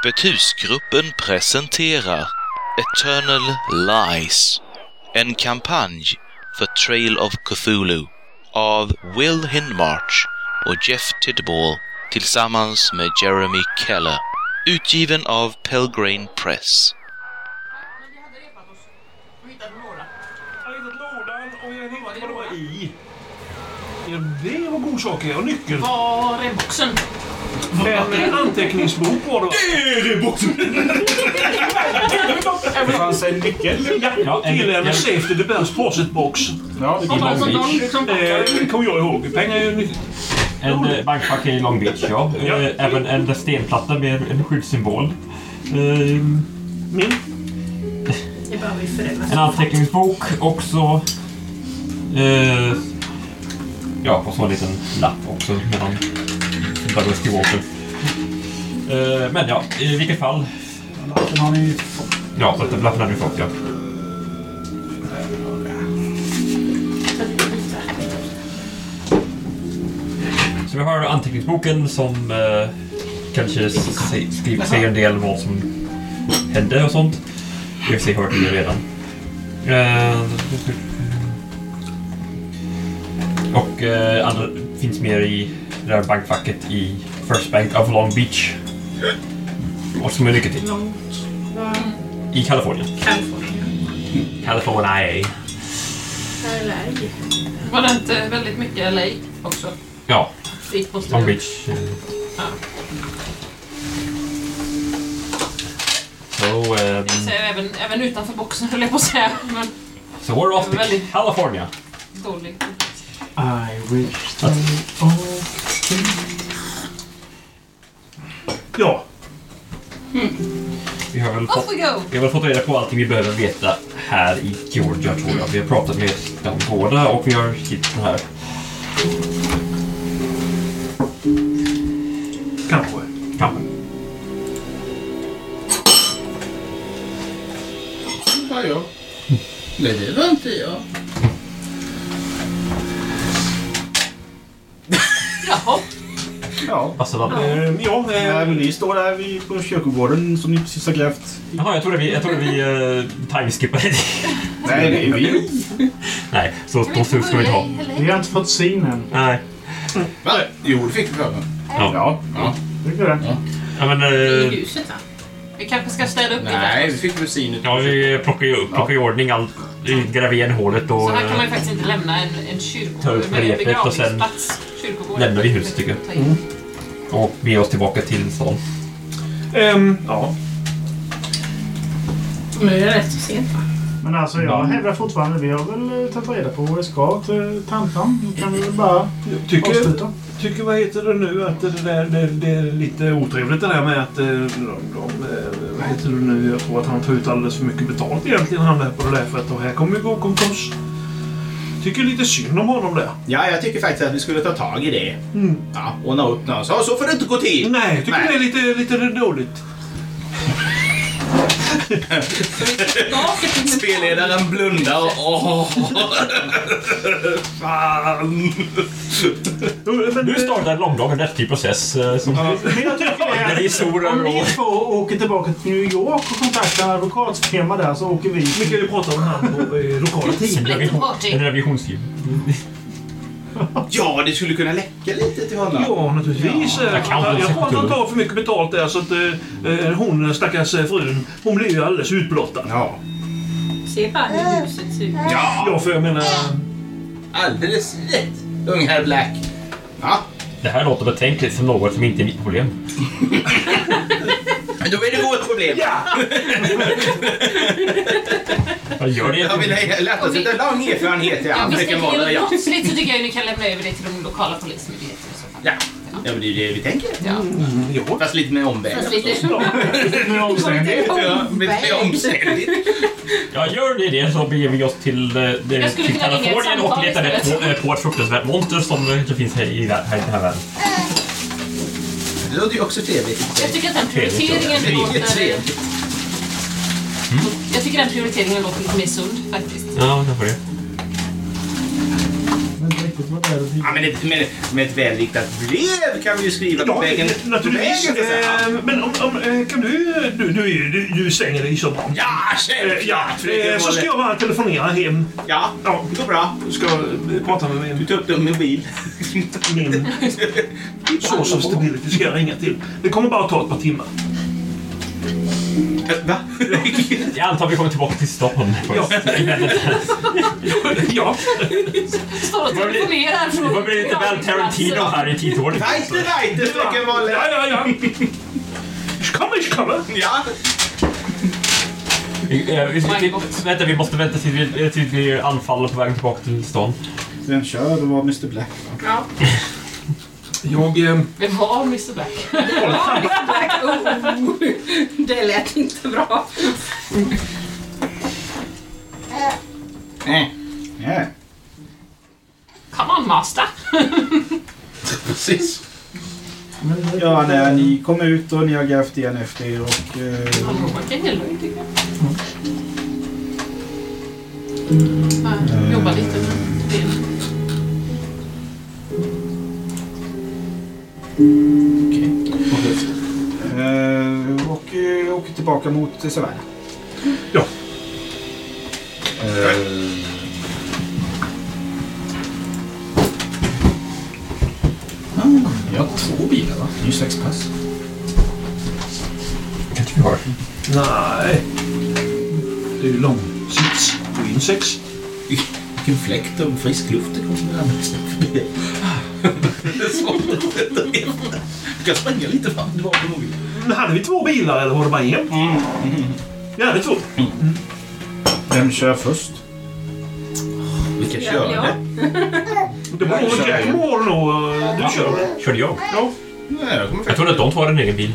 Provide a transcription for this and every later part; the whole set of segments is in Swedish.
Öppet husgruppen presenterar Eternal Lies. En kampanj för Trail of Cthulhu av Will Hindmarch och Jeff Tidball tillsammans med Jeremy Keller. Utgiven av Pelgrane Press. Jag har hittat lådan och jag vad var i. Ja, det var godsaker. Och nyckeln. Var är boxen? En anteckningsbok var det. Det är boxen! Det fanns en nyckel. Ja, till en Safety Bells Faucet box. Ja, det Eh, kommer jag ihåg. Pengar är ju nyckeln. En eh, bankfack i Long Beach, ja. Ja. Eh, Även en stenplatta med en skyddssymbol. Eh, Min. Det. En anteckningsbok också. Eh, ja, och så en liten lapp också Walker. Eh, men ja, i vilket fall. Lappen har ni fått. Ja, lappen hade vi fått, ja. Så vi har anteckningsboken som eh, kanske se- skriver, säger en del om vad som hände och sånt. Vi har hört det redan. Eh, och eh, andra finns mer i det där bankfacket i First Bank of Long Beach. Och som är mycket till. Långt. I Kalifornien. Kalifornien. California. Var det inte väldigt mycket LA också? Ja, måste Long Beach. eh. Ja. Så, ehm, Så även, även utanför boxen höll jag på att säga. Men så we're off to Väldigt- California. dålig. I wish they all Ja. Vi har väl Off fått, we go! vi har väl fått reda på allting vi behöver veta här i Georgia tror jag. Vi har pratat med dem båda och vi har hittat den här. Kanske. Kanske. Ja, ja. Nej, det var inte jag. Jaha. Ja. Alltså, vad... Eh, ja, Nej, eh, men ni står där vid, på kyrkogården som ni precis har grävt. Jaha, jag trodde vi, jag trodde vi uh, timeskippade det. Nej, det är vi. Nej, så så stor ska vi inte ha. Vi har inte fått syn än. Nej. Va? Jo, det fick vi för mig. Ja, Ja. tycker det. Ja, men... I eh, huset va? Vi kanske ska städa upp Nej, vi lite. fick synet. ja, vi plockar ju upp, plockar i ordning allt. Gräver igen hålet och Så här kan man ju faktiskt inte lämna en, en Ta upp en repet och sen begravningsplats. Lämnar vi huset, tycker jag. In. och bege oss tillbaka till stan. ehm, ja. Men det är rätt så sent va? Men alltså jag hävdar fortfarande, vi har väl eh, tagit reda på vad vi ska till tantan. Då kan vi väl bara Tycker, avsluta. tycker vad heter det nu att det, där, det, det är lite otrevligt det där med att eh, de, de, eh, vad heter det nu? Jag tror att han tar ut alldeles för mycket betalt egentligen han där på det där för att det här kommer ju gå konkurs. Tycker lite synd om honom där. Ja, jag tycker faktiskt att vi skulle ta tag i det. Mm. Ja, ordna upp något. Så, så får det inte gå till. Nej, jag tycker Nej. det är lite, lite dåligt. Spelledaren blundar och... Åh. Fan! Nu startar en långdragen rättslig process eh, som Men jag tycker det är om ni två åker tillbaka till New York och kontaktar en advokatfirma där så åker vi. vi kan ju prata om han på eh, lokala tidningar. Party. en revisionsfilm. Ja, det skulle kunna läcka lite till honom. Ja, naturligtvis. Ja. Eh, Jag kan jag inte tror att han se tar för mycket betalt där så att eh, eh, hon, stackars eh, frun, hon blir ju alldeles utblottad. Ja. Se bara hur huset ser ut. Ja, Ja, för jag menar... alldeles rätt. Ung herr Black. Ja. Det här låter betänkligt som något som inte är mitt problem. Då är det vårt problem. Ja! Jag gör Jag vill det. lätt att sätta lång erfarenhet i Ja, är Model. det Ja. brottsligt så tycker jag ni kan lämna över det till de lokala polismyndigheterna. i så fall. Ja. ja, men det är ju det vi tänker. Ja. Ja. Fast lite med omväg. Fast lite... Nu omständigt. Ja, lite mer omständigt. Ja, gör ni det så beger vi oss till, eh, det- till Kalifornien och letar rätt på, eh, på ett fruktansvärt monster som inte finns här i, här i den här världen. Det låter ju också trevligt. Jag tycker att den prioriteringen Trevligt, låter... trevligt. Jag tycker den prioriteringen låter lite mer sund faktiskt. Ja, kanske det. Riktigt vad det är. Ja, men ett, med, med ett välriktat brev kan vi ju skriva på Ja, vägen. naturligtvis. På vägen. Eh, Men om, om, eh, kan du... Du, du, du, du slänger dig så bra. Ja, Ja, självklart! eh, så ska jag bara telefonera hem. Ja, Ja, det går bra. jag ska prata med Du min, tar upp din mobil. min source of stability. Ska jag ringa till. Det kommer bara ta ett par timmar. Va? Jag antar vi kommer tillbaka till Stockholm först. Ja, Står och telefonerar Det från... var väl lite väl Tarantino här i tidsordning. Weiter, weiter, fröken Wolle. ja, ja. ja. Ich komme, ich komme. Ja. Vi, eh, vi, vi, vänta, vi måste vänta tills vi, eh, tills vi anfaller på vägen tillbaka till stan. Vem kör? Det var Mr Black. Ja. Jag... Eh, Vem var Mr Black? Mr Black, oh. Det lät inte bra. Eh, Ja. Come on master. Precis. Ja, när ni kom ut och ni har grävt igen efter er och... Eh, tycker jag. Jag jobbar lite med det. Eh, och eh, åker tillbaka mot Savannah. Ja. Eh, ah, jag har två bilar va? Det är ju sex pass. Kanske vi har. nej. Det är ju långsits. Få in sex. Vilken fläkt av frisk luft det kommer att användas förbi. Det är svårt att sätta ner. Du kan springa lite fram och tillbaka. Men hade vi två bilar eller var det bara en? Vi hade två. Vem kör först? Vilka Ja, körde? ja. Det var nog Jack Moore nog. Du kör. Körde jag? Ja. Nej, jag kommer Jag faktiskt trodde att de två hade en egen bil.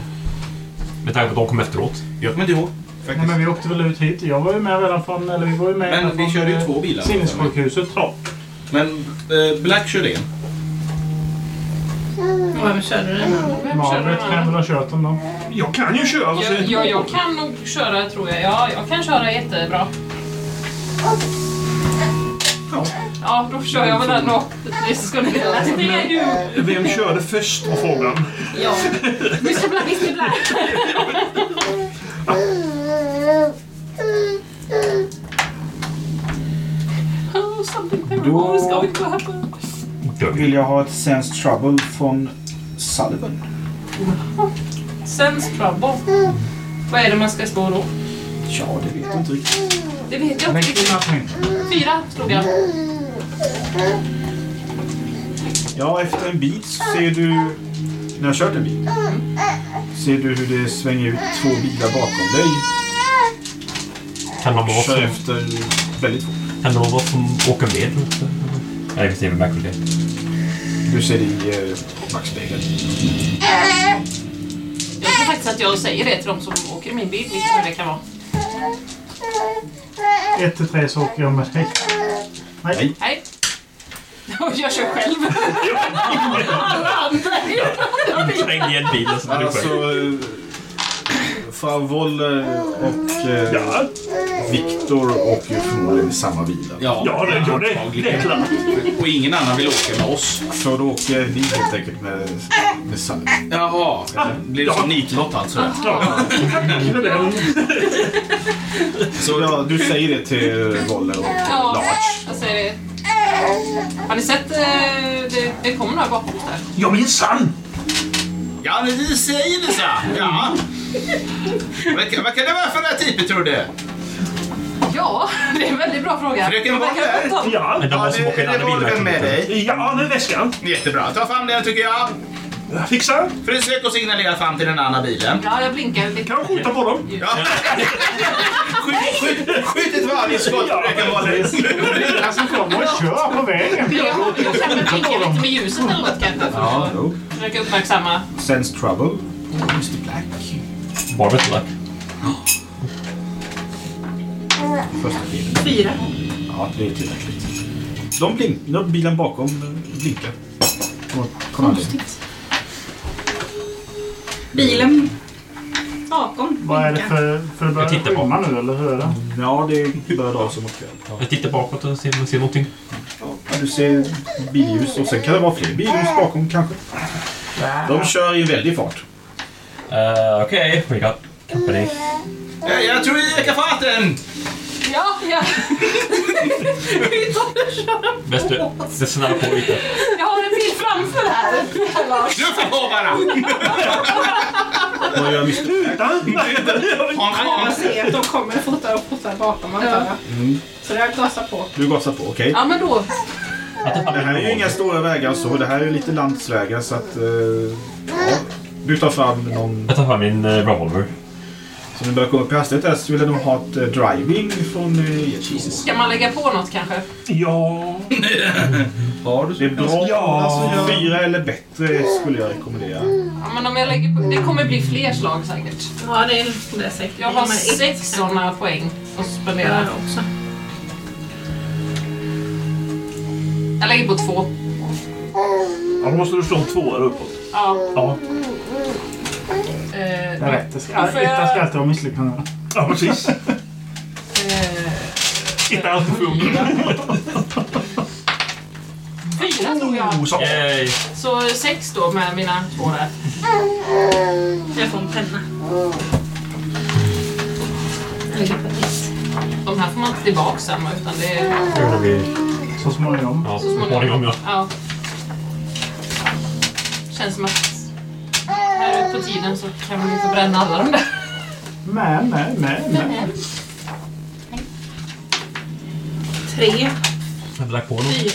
Med tanke på att de kom efteråt. Jag kommer inte ihåg. Ja, Faktiskt. men vi åkte väl ut hit. Jag var ju med redan från... Eller vi var ju med Men vi körde ju eh, två bilar. Sinnessjukhuset. Ja. Men eh, Black körde en. Vem körde den? Vem körde Margaret kan den? väl ha kört den då. Jag kan ju köra. Så... Ja, ja, jag kan nog köra tror jag. Ja, jag kan köra jättebra. Ja, då kör jag väl den då. Det ska ni veta. Det är du. Vem körde först var frågan. Ja. Mr Black, Mr Black. Oh, something terrible is going to happen. Vill jag ha ett Sense Trouble från Sullivan. Sense trouble. Vad är det man ska slå då? Ja, det vet jag inte riktigt. Det vet jag inte riktigt. Fyra slog jag. Ja, efter en bit så ser du... När jag kört en bil. Ser du hur det svänger ut två bilar bakom dig. Kan de vara Kör som, efter väldigt fort. kan de vara som åker med? Nej, vi ser väl märkligt det. Du ser i eh, backspegeln. Jag tror faktiskt att jag säger det till de som åker i min bil, vilket nu det kan vara. Ett till tre så åker jag med dig. Nej. Hej! Och jag kör själv. Alla andra. Släng igen bilen så blir du Alltså... själv. eh, Frau Wolle och eh, Ja, Viktor åker ju förmodligen i samma bilar. ja det, ja, det, det är klart. Och ingen annan vill åka med oss. Så då åker ni helt enkelt med, med Sullivan. Jaha. Blir det som nitlott alltså? Ja. Det där. Så ja, du säger det till Wolle och Ja, Lars. jag säger det. Har ni sett? eh, Det, det kommer några bakom oss där. Ja, minsann! Ja, men du säger det så. Ja. Vad, kan- vad kan det vara för några typer tror du? Ja, det är en väldigt bra fråga. Fröken om? Ja, Men de Ja, måste det, det var väl med dig. ja med väskan. Jättebra. Ta fram den tycker jag. Jag fixar. Försök att signalera fram till den andra bilen. Ja, jag blinkar lite. Kan jag skjuta på dem? Ja. skjut, skjut, skjut ett kan vara det. Bilar som kommer och kör på vägen. Jag jag kan väl blinka lite med ljuset eller något kanske Ja, jo. försöka uppmärksamma. Sense trouble. Mr Black. Barbet Black. Första bilen. Fyra. Ja, det är tillräckligt. De blink, de bilen bakom eh, blinkar. Konstigt. Bilen bakom Vad är det blinkar. för... För det börjar Jag tittar på. skymma nu, eller hur är det? Ja, det börjar dra sig mot kväll. Jag tittar bakåt och ser om jag ser någonting. Ja, du ser billjus och sen kan det vara fler billjus bakom kanske. De kör i väldig fart. Uh, Okej, we got company. Ja, Jag tror vi ökar farten. Ja, ja. Bäst du det snabba på lite. Jag har en bil framför här. Knuffa på varandra. Vad gör Mr? Ja, jag ser att de kommer fortare och fortare bakom antar jag. Så jag gasar på. Du gasar på, okej. Ja, men då. Det här är ju inga stora vägar så. Det här är lite landsvägar så att... eh, ja, du tar fram någon... Jag tar fram min uh, revolver. Så när du börjar komma upp i hastighet här så vill jag nog ha ett eh, driving från uh, Jesus. Ska man lägga på något kanske? Ja. Har du det? är bra. Ja. Alltså, jag... Fyra eller bättre skulle jag rekommendera. Ja, men om jag lägger på... Det kommer bli fler slag säkert. Ja, det är, det är säkert. Jag har sex sådana poäng att spendera. Också. Jag lägger på två. Ja, då måste du slå en tvåa uppåt. Ja. Ja, Det är Eh, rätt. Det ska, får jag- ska alltid vara misslyckande. ja precis. eh, Inte allt för ung. fyra tror jag. Oh, så. Så sex då med mina två där. Jag får en penna. Jag. De här får man inte tillbaka sen utan det är. Så småningom. Ja, så småningom ja. Ja. Känns som att på tiden så kan man ju förbränna alla de där. Men, men, men, men. Tre, Jag drack på något. fyra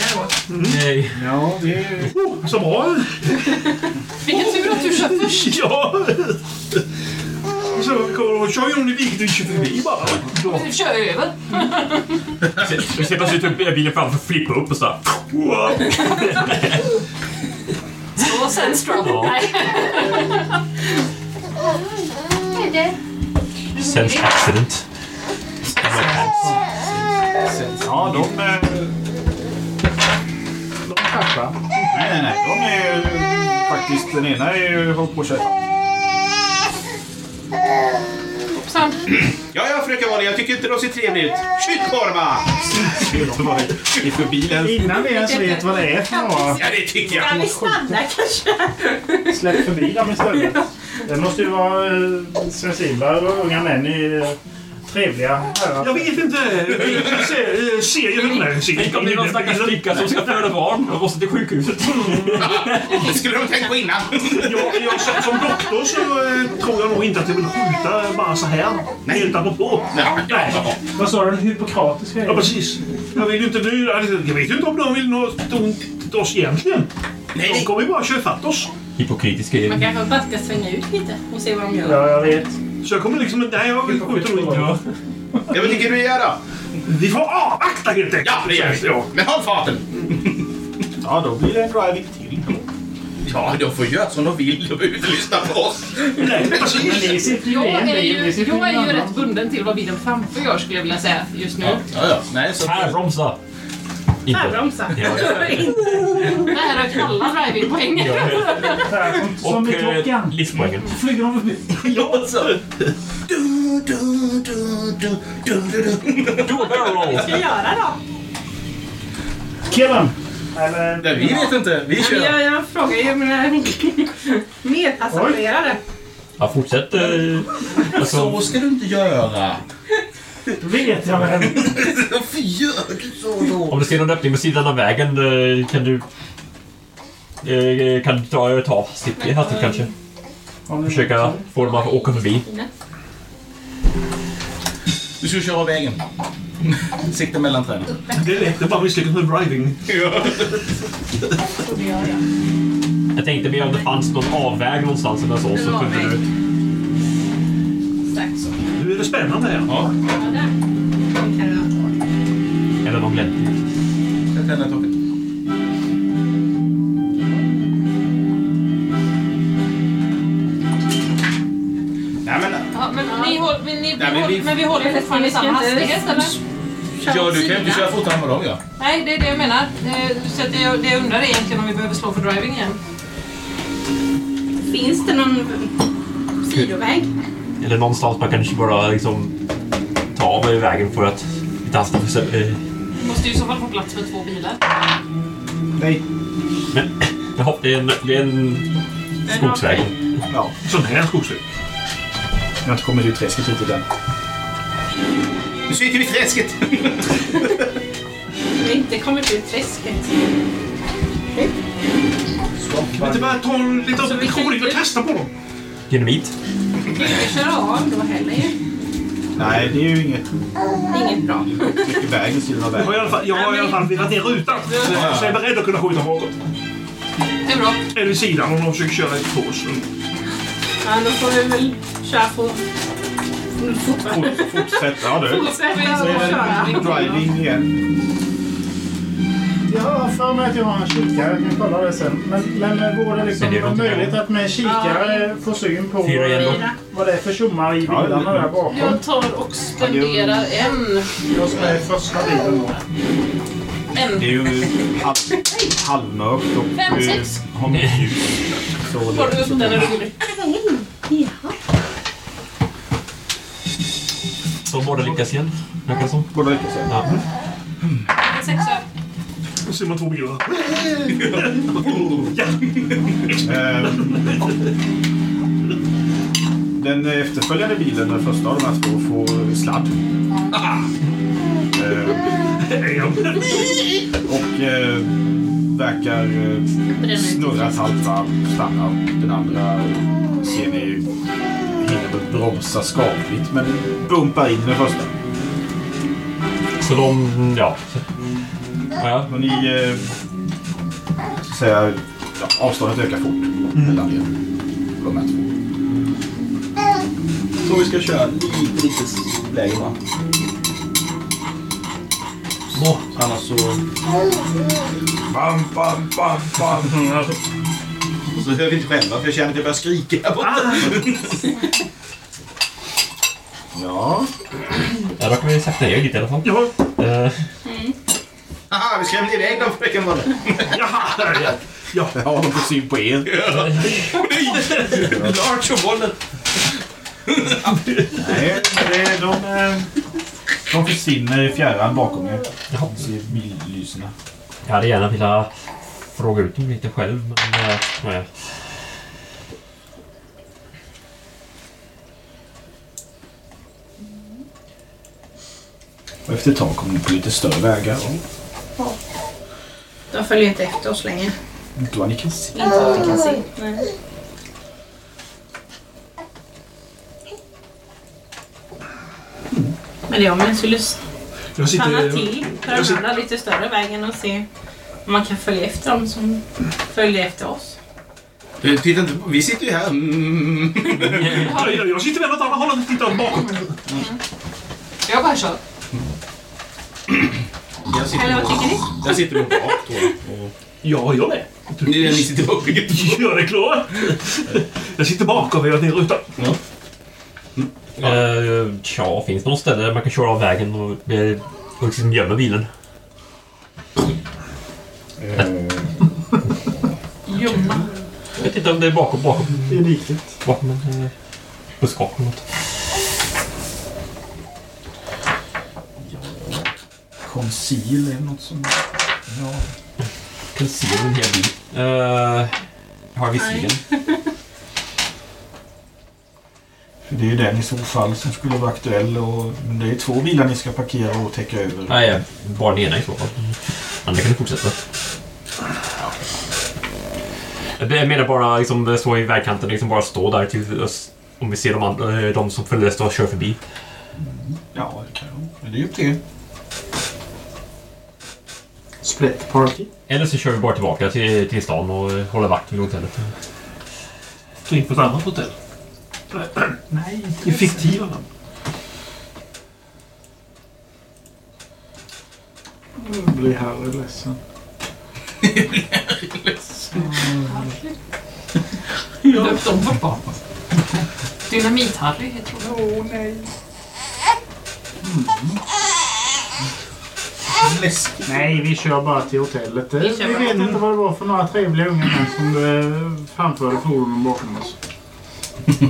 då. Yay! Ja, det är... Oh, så bra. Vilken tur att du kör först. Ja. Så kör ju någon i viket och kör förbi bara. Då. Du kör över. Vi ser plötsligt bilen framför flippa upp och så här. Wow. Och sen stroke. Ja. Nej. Sense accident. Ja, de... De kraschar. Nej, nej, nej. De är ju faktiskt... Den ena är ju håller på att köra. Hoppsan. Ja, ja, fröken Wally. Jag tycker inte de ser trevliga ut. Det är för bilen. Innan vi ens vet vad det är för några, Ja, det tycker jag. Kan vi stanna kanske? släpp förbi dem istället. Det måste ju vara eh, sensibla och unga män i eh, trevliga herrar. Jag vet inte. Jag ser, ser ju där Tänk om det är någon stackars flicka som ska föda barn och måste till sjukhuset. Det skulle de tänkt på innan. Jag, jag, som- som doktor så eh, tror jag nog inte att jag vill skjuta bara så här. Helt apropå. Nej. Vad sa du? Den hypokratiska? Ja, precis. Jag vill ju inte nu... Jag vet ju inte om de vill något ont oss egentligen. Nej, De nej. kommer ju bara köra ifatt oss. Hypokritiska är Man kanske bara ska svänga ut lite och se vad de gör. Ja, jag vet. Så jag kommer liksom... Nej, jag vill skjuta inte. Ja. Ja, vad tycker du gör då? Vi får avvakta helt enkelt. Ja, det gör vi. Ja. Men håll farten. Ja, då blir det en driving till. Ja, de får göra som de vill. De behöver inte lyssna på oss. Nej, Men precis. Jag är ju, jag är ju rätt bunden till vad bilen framför gör skulle jag vilja säga just nu. Ja, ja. Nej, så... Tvärbromsa! Inte. Tvärbromsa. Ja. Det här är kalla drivingpoäng. Som- Som Och i eh, klockan. livspoängen. Flyger de förbi. Ja, så. Du, du, du, du, du, du, du. Do a barrel roll! Vad ska vi göra då? Kill them! Eller... Nej, vi vet inte. Vi kör. jag, jag frågar ju mina medpassagerare. Ja, fortsätt. eh, Alltså, Så ska du inte göra. Vet jag väl. Varför gör du så då? om du ser någon öppning på sidan av vägen eh, kan du... eh, Kan du ta, ta hastigt, hastigt kanske? Försöka få dem att åka förbi. Du ska köra av vägen. Sikta mellan träden. Det är lätt. Det är bara misslyckas med driving. Jag. Tänkte mer om det fanns någon avväg någonstans eller så. Så kunde du... Exakt så. Nu är det spännande. Ja, Ja, kan ta. Eller någon glädje. jag tänder taket. Nej men, Ja, men, ni, håll, vill ni, Nej, men vi- men vi håller fortfarande i samma hastighet eller? ja du kan ju inte köra fortare än vad de gör. Nej, det är det jag menar. Eh, Så att jag, det jag undrar är egentligen om vi behöver slå för driving igen. Finns det någon sidoväg? Eller någonstans man kanske bara liksom ta av i vägen för att inte alls för eh, Vi måste ju i så fall få plats med två bilar. Nej. Men jaha, det är en, det är en skogsväg. Ja, Sån här skogsväg. jag har inte kommit ut träsket riktigt än. Nu sitter vi i träsket! Vi har inte kommit ut träsket. Kan vi inte bara ta en liten obduktion och testa på dem? Dynamit. Vi kör av då heller ju. Nej, det är ju inget Inget bra. mycket vägen sidan av Jag har i vägen. alla fall, jag har i alla fall velat ner rutan. Så jag är beredd att kunna skjuta bakåt. Det är bra. Eller vid sidan om de försöker köra ett på oss. Ja, då får vi väl köra fort. Fortfarande. Fort, fortsätt. Ja du. Fortsätt att köra. det driving igen. Jag har för mig att jag har en kikare. Jag kan kolla det sen. Men, men vore det liksom det möjligt att med kikare få syn på Fyra igen då. Fyra. vad det är för tjommar i Ja, bilarna det- där bakom? Jag tar och spenderar en. Jag är i första bilen då. Det är En. ju halv, halvmörkt och Fem, eh, sex. har mycket ljus. Så Får du det, upp den är du gullig. Så båda lyckas igen. Verkar det som. båda lyckas jag. Ja. En sexa. Då ser man två bilar. ja. Ehm, Den efterföljande bilen, den första av de här två, får sladd. Ehm, och eh, verkar eh, snurra ett halvt varv, stannar. Den andra ser ni hinner bromsa skapligt men bumpar in den första. Så de, ja. Ja. Och ni, eh, så att säga, ja, avståndet ökar fort mellan er. De här två. Så vi ska köra lite, lite lägre va? Nå, Annars så... Bam, bam, bam, bam. Och så hör vi inte själva för jag känner att jag börjar skrika här borta. Ja, ja, då kan vi sakta ner lite i alla fall. Ja. Eh, Haha, vi skrämde iväg dem fröken. Jaha. Ja. Ja. jag har de på syn på er. Large och bollen. Nej, det, de, eh, de försvinner i fjärran bakom er. Jaha. Ser billysena. jag hade gärna velat fråga ut dem lite själv, men... eh, nej. Och efter ett tag kommer ni på lite större vägar. De följer inte efter oss längre. Inte vad ni kan se. Inte vad vi kan se. Nej. Men det om jag skulle Jag stanna till på jag den andra lite större vägen och se om man kan följa efter dem som följer efter oss. Du, titta inte, vi sitter ju här. Mm. Ja, jag- Jag sitter väl åt andra hållet och tittar bakom. Jag bara kör. Jag sitter Eller vad tycker ni? Jag sitter nog bak. Och... Ja, jag med. Ni, ni sitter bak. Ja, det är klart. Jag sitter bakom och jag är ner rutan. Eh, tja, finns det något ställe där man kan köra av vägen och, eh, och liksom gömma bilen? Eh, Ljumma. Jag vet inte om det är bakom, bakom, Det är viktigt. bakom en eh, buskage eller något. Conceal är något som... Ja. Se en hel bil. Uh, har jag visserligen. För det är ju den i så fall som skulle vara aktuell. Och det är två bilar ni ska parkera och täcka över. Nej, bara den ena i så fall. Andra kan du fortsätta. Jag menar bara liksom stå i vägkanten, liksom bara stå där till oss. Om vi ser de, andra, eh, de som följer efter och kör förbi. Ja, det kan jag. Men det är upp till er. Split party. Eller så kör vi bara tillbaka till, till stan och eh, håller vakt vid hotellet. In på ett annat hotell. Nej, I fiktiva namn. Nu blir Harry ledsen. Döpt om vårt barn. Dynamit-Harry heter hon. Åh nej. Läskigt. Nej, vi kör bara till hotellet. Vi Vi, vet inte vad det var för några trevliga unga män som eh, framförde fordonen bakom oss.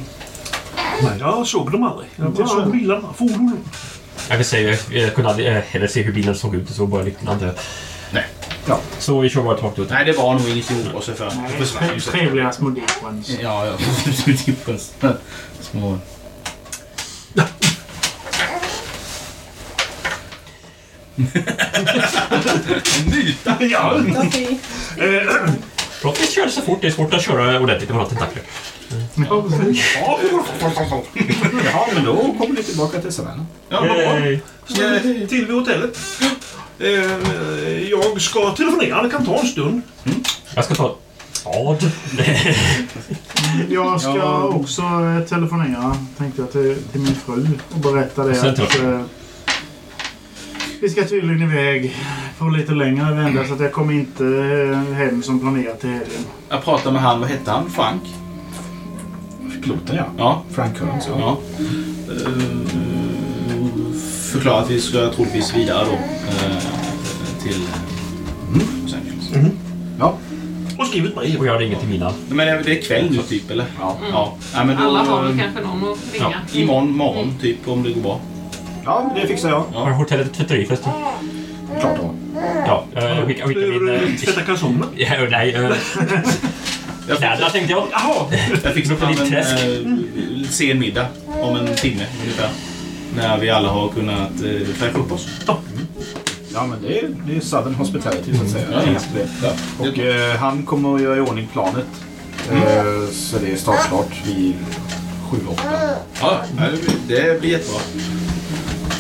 Nej, jag såg dem aldrig. Jag bara såg bilarna, fordonen. Jag vill säga, jag kunde aldrig eh, heller se hur bilen såg ut. Det såg bara lyktorna antar jag. Nej. Ja. Så vi kör bara tillbaka till hotellet. Nej, det var nog inget att oroa sig för. Nej, trevliga små differens. Ja, ja. Små... Muta! Ja. Förlåt, vi körde så fort. Det är svårt att köra ordentligt med tentakler. Ja, precis. Jaha, men då kommer ni tillbaka till Savannah. Ja, vad bra. Yay. så till vid hotellet. Eh, jag ska telefonera. Det kan ta en stund. Jag ska ta... Ja, Jag ska Ja. också eh, telefonera, tänkte jag, till, till min fru och berätta det Sen att eh, vi ska tydligen iväg på lite längre vända så att jag kommer inte eh, hem som planerat till helgen. Jag pratade med han, vad hette han? Frank? Piloten ja. Ja. Frank Kearns. Ja. ja. Uh, förklara att vi ska troligtvis vidare då. eh, till Los Angeles. ja. Och skriv ett brev. och jag ringer till mina. Men det är- det är kväll nu typ, eller? Ja. Ja. ja men då, Alla har väl kanske någon att ringa. Imorgon morgon typ, om det går bra. Ja, det fixar jag. Har hotellet ett tvätteri förresten? Klart då. Ja, eh, jag skickar, skickar min... Eh, tvätta kalsongerna? Ja, nej, eh, Jag kläderna tänkte jag. Jaha! Jag fick Luktar fram lite en träsk. eh, sen middag om en timme ungefär. När vi alla har kunnat uh, fräscha upp oss. Ja, men det är, det är Southern Hospitality så att säga. Ja, ja. Inga problem. Och eh, han kommer att göra i ordning planet. Eh, så det är startklart vid 7-8. Ja, det blir, det blir jättebra.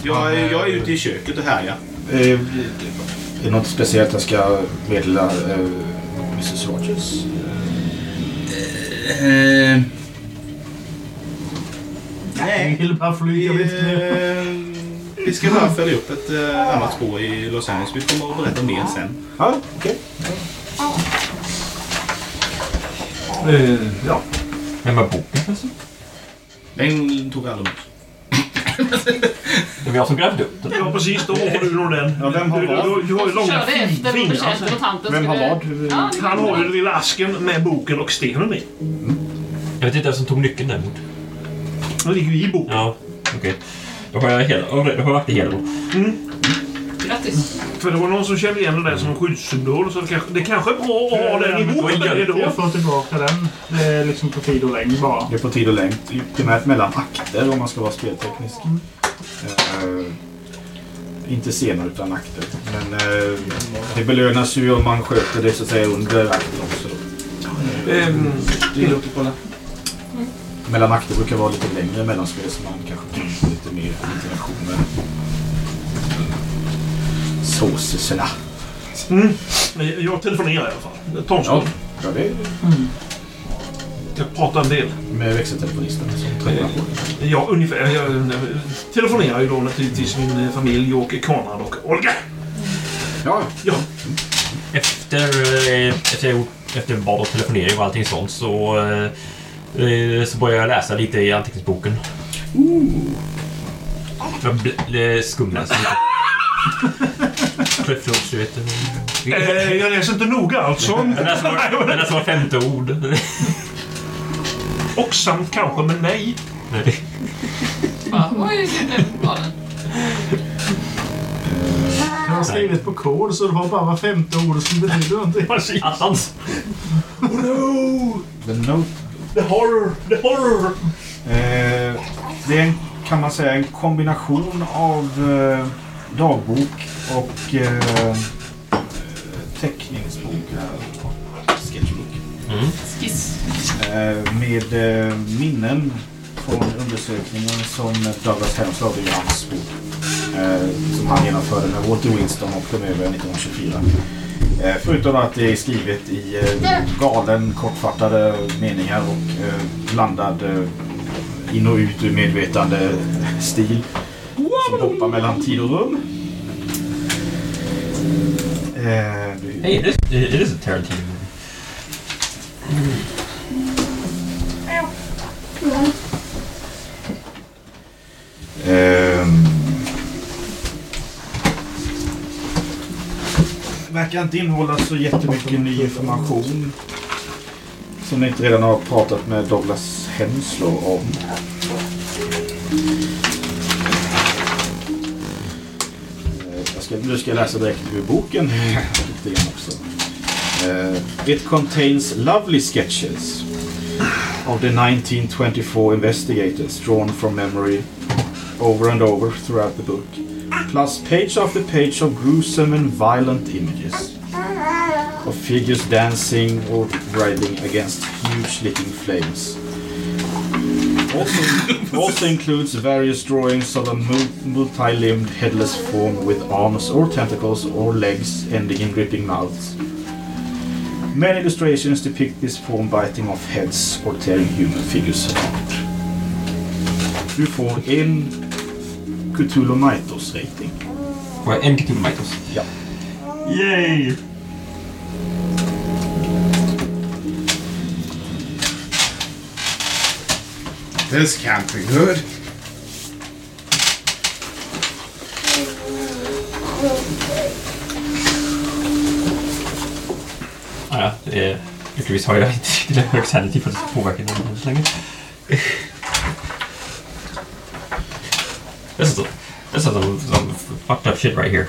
Jag, är- jag är ute i köket och härjar. Eh, är det något speciellt jag ska meddela eh, Mrs Rogers? Eh, Jag vill bara flyga eh, vi ska bara följa upp ett eh, annat spår i Los Angeles. Vi kommer att berätta mer sen. Ja, okej. Eh, ja. Vem har boken förresten? Den tog alla med oss. Det var jag som grävde upp den. ja, precis. Då har du nog den. Ja, vem har du, du, du, du har ju långa Körde efter fingrar. betjänten och tanten. Vem har skulle- vad? Ja, det Han har ju den lilla asken med boken och stenen i. Jag vet inte vem som tog nyckeln däremot. Den ligger ju i boken. Ja, okej. Då har jag hela... Då har jag varit i hela då. Grattis. För det var någon som kände igen det där som en skyddssymbol. Så det kanske, det kanske är bra att ha den i boken. Det är då. Jag får tillbaka den. Det är liksom på tid och längd bara. Det är på tid och längd. Primärt mellan akter om man ska vara spelteknisk. Eh, inte scener utan akter. Men eh, det belönas ju om man sköter det så att säga under akten också. Åka och kolla? Mellan akter brukar vara lite längre mellanspel så man kanske kan lite mer interaktion med såsisarna. mm. Jag telefonerar i alla fall. Tar en Ja, stund. ja det Jag pratar en del. med växeltelefonisten som träffar på det. Ja, ungefär. Jag eh, telefonerar ju då naturligtvis min eh, familj och Konrad och Olga. Ja, Ja, Efter, eh, efter, jag gjort- efter bad och telefonering och allting sånt så, eh, eh, så började jag läsa lite i anteckningsboken. Jag bl- eh, skumläste lite. Cliff Notes, du vet. eh, jag läser inte noga alltså. Var, jag läste var femte ord. Och samt kanske, men nej. Nej. Det den. Jag har skrivit på kod så det var bara var femte ord som betyder någonting. Precis. Attans! Oh no! The Note. The horror! The horror! Eh, det är en, kan man säga en kombination av eh, dagbok och eh, teckningsbok. Sketchbook. Mm. Skiss. Eh, med eh, minnen från undersökningen som Douglas Hemslov i hans bok. Eh, som han genomförde med Walter Winston och kom över 1924. Eh, förutom att det är skrivet i eh, galen, kortfattade meningar och eh, blandad eh, in och ut ur medvetande stil. Som hoppar mellan tid och rum. Eh, det- Hey, it is, it is a Tarantino movie. Ehm. Verkar inte innehålla så jättemycket ny information. Som ni inte redan har pratat med Douglas Henslow om. Ska, nu ska jag läsa direkt ur boken. Lite också. Uh, It contains lovely sketches of the 1924 investigators drawn from memory over and over throughout the book, plus page after page of gruesome and violent images of figures dancing or writhing against huge licking flames. Also, also includes various drawings of a multi-limbed headless form with arms or tentacles or legs ending in gripping mouths. Many illustrations depict this form biting off heads or tearing human figures apart. Du får en Cthulhu Mythos rating. Får jag en Cthulhu Mythos? Ja. Yay! This can't be good. Ja, det. Lyckligtvis har jag inte tillräckligt sanity för att påverka än så länge. This is, a, this is some, some fucked up shit right here.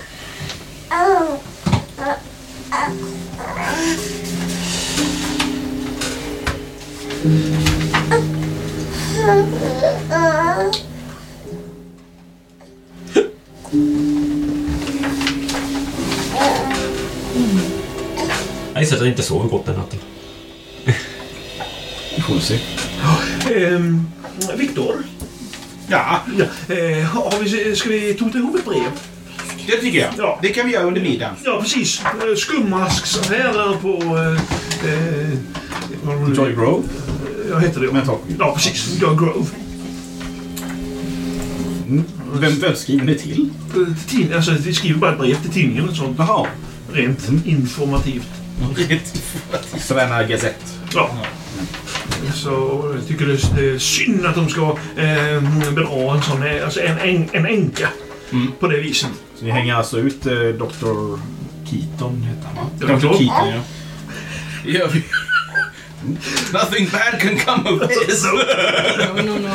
Jag gissar att jag inte sover gott den natten. Vi får se. Ehm, Viktor? Ja, Ja, eh, har vi, ska vi tota ihop ett brev? det tycker jag. Ja. Det kan vi göra under middagen. Ja, precis. Eh, Skummasksaffärer på... Eh, eh, vad var det? Joy Grove. Ja, heter det. Mental. Ja, precis. Grove. Mm. Vem, vem skriver ni till? Eh, till alltså, vi skriver bara ett brev till tidningen. och Sånt. Jaha. Rent informativt. Savannah Gazette. Ja. Så jag tycker det är- synd att de ska eh, bedra en sån, eh, alltså en, en, en änka Mm. på det viset. Så ni hänger alltså ut eh, Dr. Keaton, heter han va? Dr. Keaton, ja. Det gör vi. Nothing bad can come of this. No, no, no.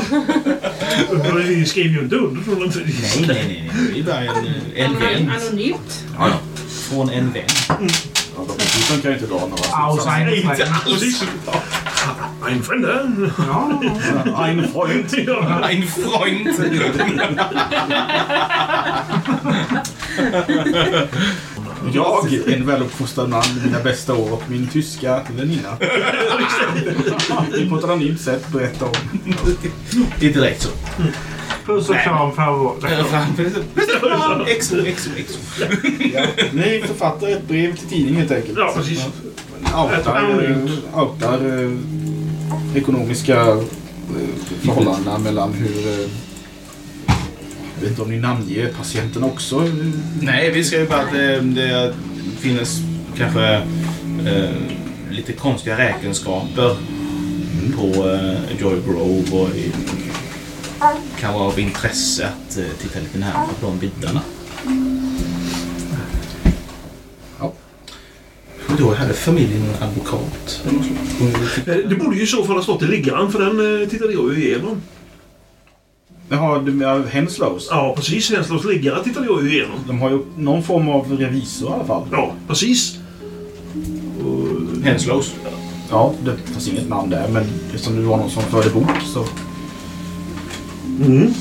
Vi skriver ju inte under från den Nej, nej, nej. nej. Det er är bara øh, ah, en, en vän. Anonymt. Ja, ja. Från en vän. Ja, Dr. Keaton kan ju inte dra några Aus slutsatser. Nej, inte einem alls. Ja. Ein Freund. Ja, Ein Freund. Ja. En Freund. Jag, en väluppfostrad man, mina bästa år och min tyska väninna. Vi på ett anonymt sätt berättar om. Det är direkt så. puss och kram farbror. Exo, exo, exo. Ni författar ett brev till tidningen helt enkelt. ja, precis. Outar, eh, outar eh, ekonomiska eh, förhållandena mellan hur... eh, vet inte om ni namnger patienten också. eh, Nej, vi ska ju bara att det, det finns kanske eh, lite konstiga räkenskaper på eh, Joy Grove och i, kan vara av intresse att eh, titta lite närmare på de bitarna. Ja. Då hade familjen en advokat. Eh, Det borde ju i så fall ha stått i liggaren för den eh, tittade jag ju igenom. Jaha, du menar Henslows? Ja, precis. Henslows liggare tittade jag ju igenom. De har ju någon form av revisor i alla fall. Ja, precis. Henslows. Ja, det fanns inget namn där, men eftersom det var någon som förde bok så... Mm.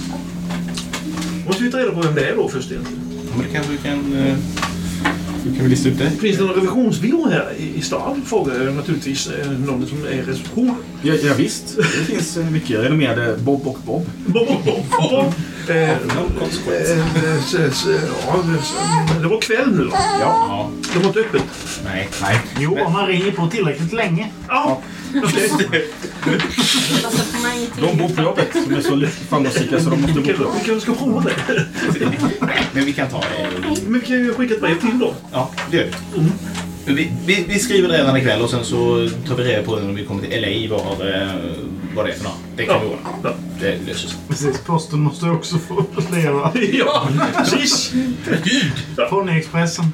Måste vi ta reda på vem det är då först egentligen. Ja, Men det kanske vi kan... Eh, kan vi lista ut det? Finns det någon revisionsbyrå här i, i stan? Frågar jag naturligtvis eh, någon som är reception. Ja, ja visst, det finns eh, mycket renommerade Bob och Bob. Bob, Bob, Bob, Bob. Eh, eh, eh, ja, s- Det var kväll nu va? Ja. Det var inte öppet. Nej. Nej. Jo, om man ringer på tillräckligt länge. Ja, De bor på jobbet. De är så framgångsrika så de måste bo på Vi jobbet. kanske ska prova det. Men vi kan ta det. Men vi kan ju skicka ett brev till dem. Ja, det gör vi. Vi, vi, vi skriver det redan ikväll och sen så tar vi reda på när vi kommer till LA vad, eh, vad det är för något. Det kan Ja. vi ordna. Ja. Det löser sig. Precis, posten måste också få leva. Ja, precis. Ponyexpressen.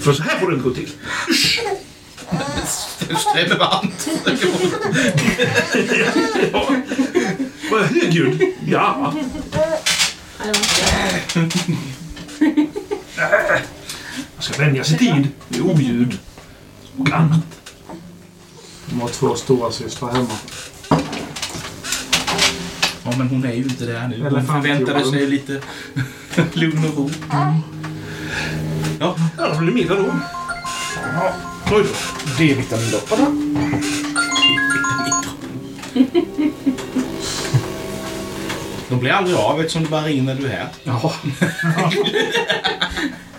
För så här får det inte gå till. Varmt. Ja. Vad högljudd. Ja. Man ska vänja sig tid med oljud och annat. De har två stora systrar hemma. Ja, men hon är ju inte där nu. Hon förväntade sig lite lugn och ro. Ja, Ja, det blir middag då. Oj då. D-vitamindopparna. de blir aldrig av eftersom det bara ringer när du är här. Jaha.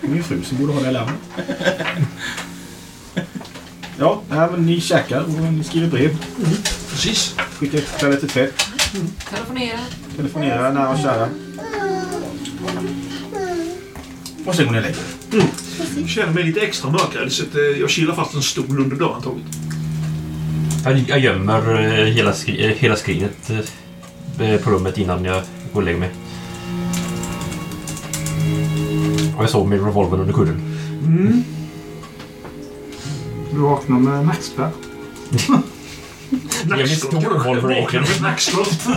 Min fru som borde ha det larmet. Ja, men ni käkar och ni skriver brev. Precis. Skickar kläder till tvätt. Telefonera. Telefonerar nära och kära. Och sen går ni och lägger er. Jag känner mig lite extra mörkrädd så att eh, jag kilar fast en stol under dörrhandtaget. Jag, jag gömmer eh, hela, skri, eh, hela skrinet på rummet innan jag går och lägger mig. Och jag sover med revolvern under kudden. Mm. Du vaknar med nackspärr. Vaknar med nackskott.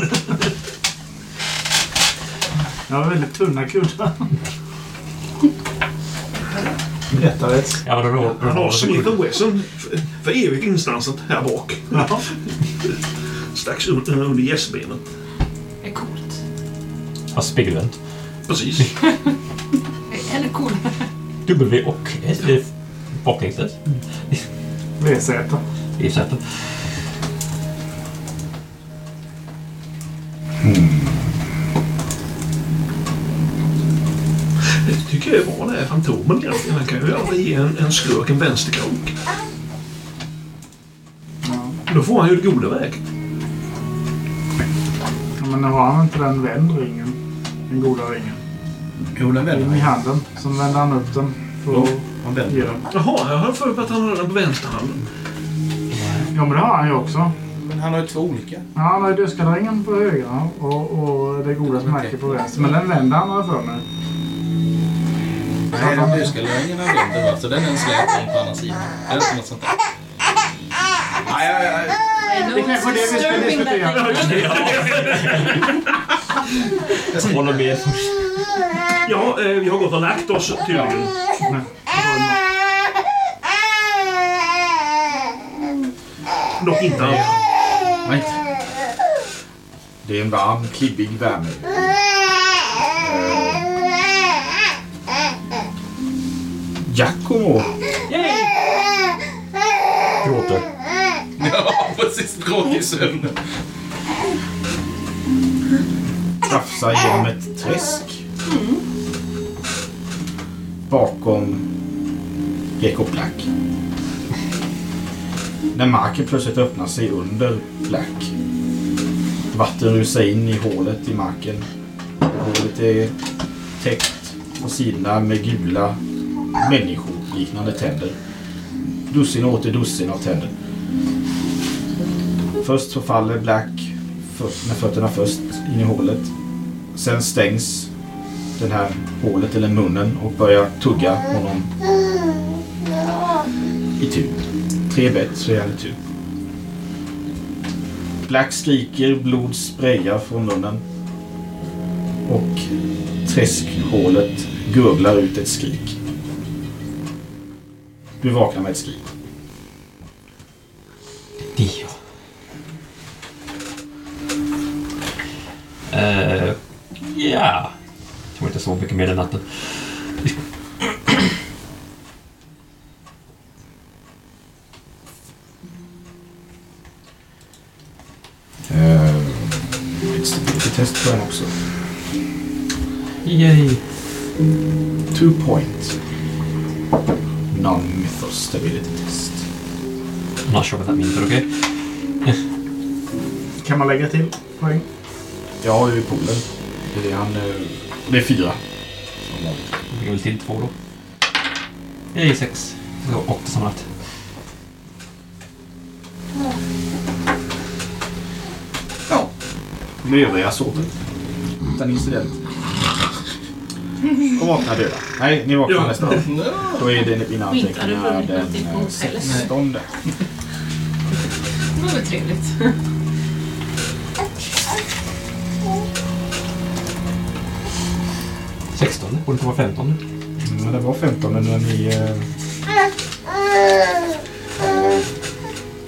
Jag har väldigt tunna kuddar. Använder revol- Han har Smith. Wesson för, evigt instansat här bak. Ja. Strax under, under gästbenet. Det är coolt. Ja, spegelvänt. Precis. Det är ännu coolare. W och S. Baklänges. VZ. I sättet. Jag är bra det är Fantomen egentligen. Han kan ju aldrig ge en, en skurk en vänsterkrok. Ja. Då får han ju det goda väg. Ja, Men nu har han inte den vänd ringen. Den goda ringen. Jo, den vänder i handen. Sen vänder han upp den. För att han ge den. Jaha, jag har för mig att han har den på vänsterhanden. Ja men det har han ju också. Men han har ju två olika. Ja, han har ju dödskalringen på högra och, och det goda märket på vänster. Men den vänder han har jag för mig. Nej, den dödskaleringen han vänder va? Så den är en ring på andra sidan. Eller något sånt där. Aj, aj, aj. Det är kanske det vi ska diskutera. Håller med. Ja, eh, vi har gått och lagt oss tydligen. Nej. Dock inte alla. Nej. Det är en varm, klibbig värme. Giacomo. Gråter. Ja, precis. Gråter i sömnen. krafsar genom ett träsk. Bakom Jacob Black. När marken plötsligt öppnar sig under Black. Vatten rusar in i hålet i marken. Hålet är täckt på sidorna med gula människoliknande tänder. Dussin och åter dussin av tänder. Först så faller Black med fötterna först in i hålet. Sen stängs det här hålet eller munnen och börjar tugga honom i tur. Tre bett så är han i tur. Black skriker, blod sprayar från munnen. Och träskhålet gurglar ut ett skrik. Du vaknar med ett skrik. Dio. Eh, ja. Jag tror inte jag sov mycket mer den natten. Eh, ett test på den också. Yay. Two points. Non-mythos stability test. I'm not sure what that means, but okay. Kan man lägga till poäng? Ja, det är poolen. Det är det han... eh, Det är fyra. Som vanligt. Jag lägger väl till två då. Yay, sex. Så åtta sammanlagt. Ja. De övriga sover. Utan incident. Och vaknar döda. Nej, ni vaknar Ja. nästa dag. Då är det mina anteckningar den någonting på eh, hotellet. 16. Det var väl trevligt. Sextonde. Borde inte vara femtonde. Men det var 15 när ni... Eh...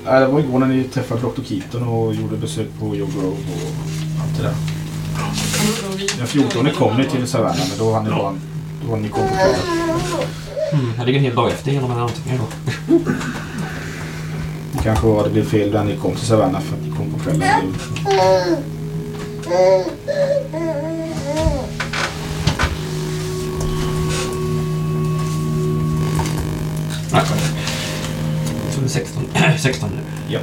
Det var igår när ni träffade Dr. Keaton och gjorde besök på Joe Grove och allt det där. Den 14 kom ni till Savannah, men då, hann ni bara, då var ni kom på kvällen. Mm, jag ligger en hel dag efter genom mina anteckningar då. Det kanske var det blev fel när ni kom till Savannah för att ni kom på kvällen. Nej. Så det är 16, 16 nu. Ja.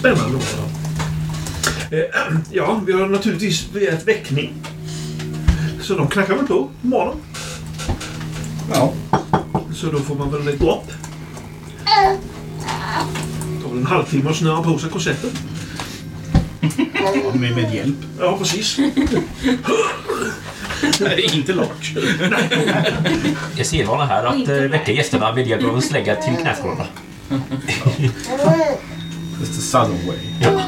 Spännande då. Eh, Ja, vi har naturligtvis begärt väckning. Så de knackar väl på på morgonen. Ja. Så då får man väl ett dropp. Det tar väl en halvtimme att snöra på sig korsetten. med, med hjälp. Ja, precis. Nej, inte Lars. Jag ser vana här att äh, väcka gästerna med hjälp av en slägga till knäskålarna. It's the southern way. Ja.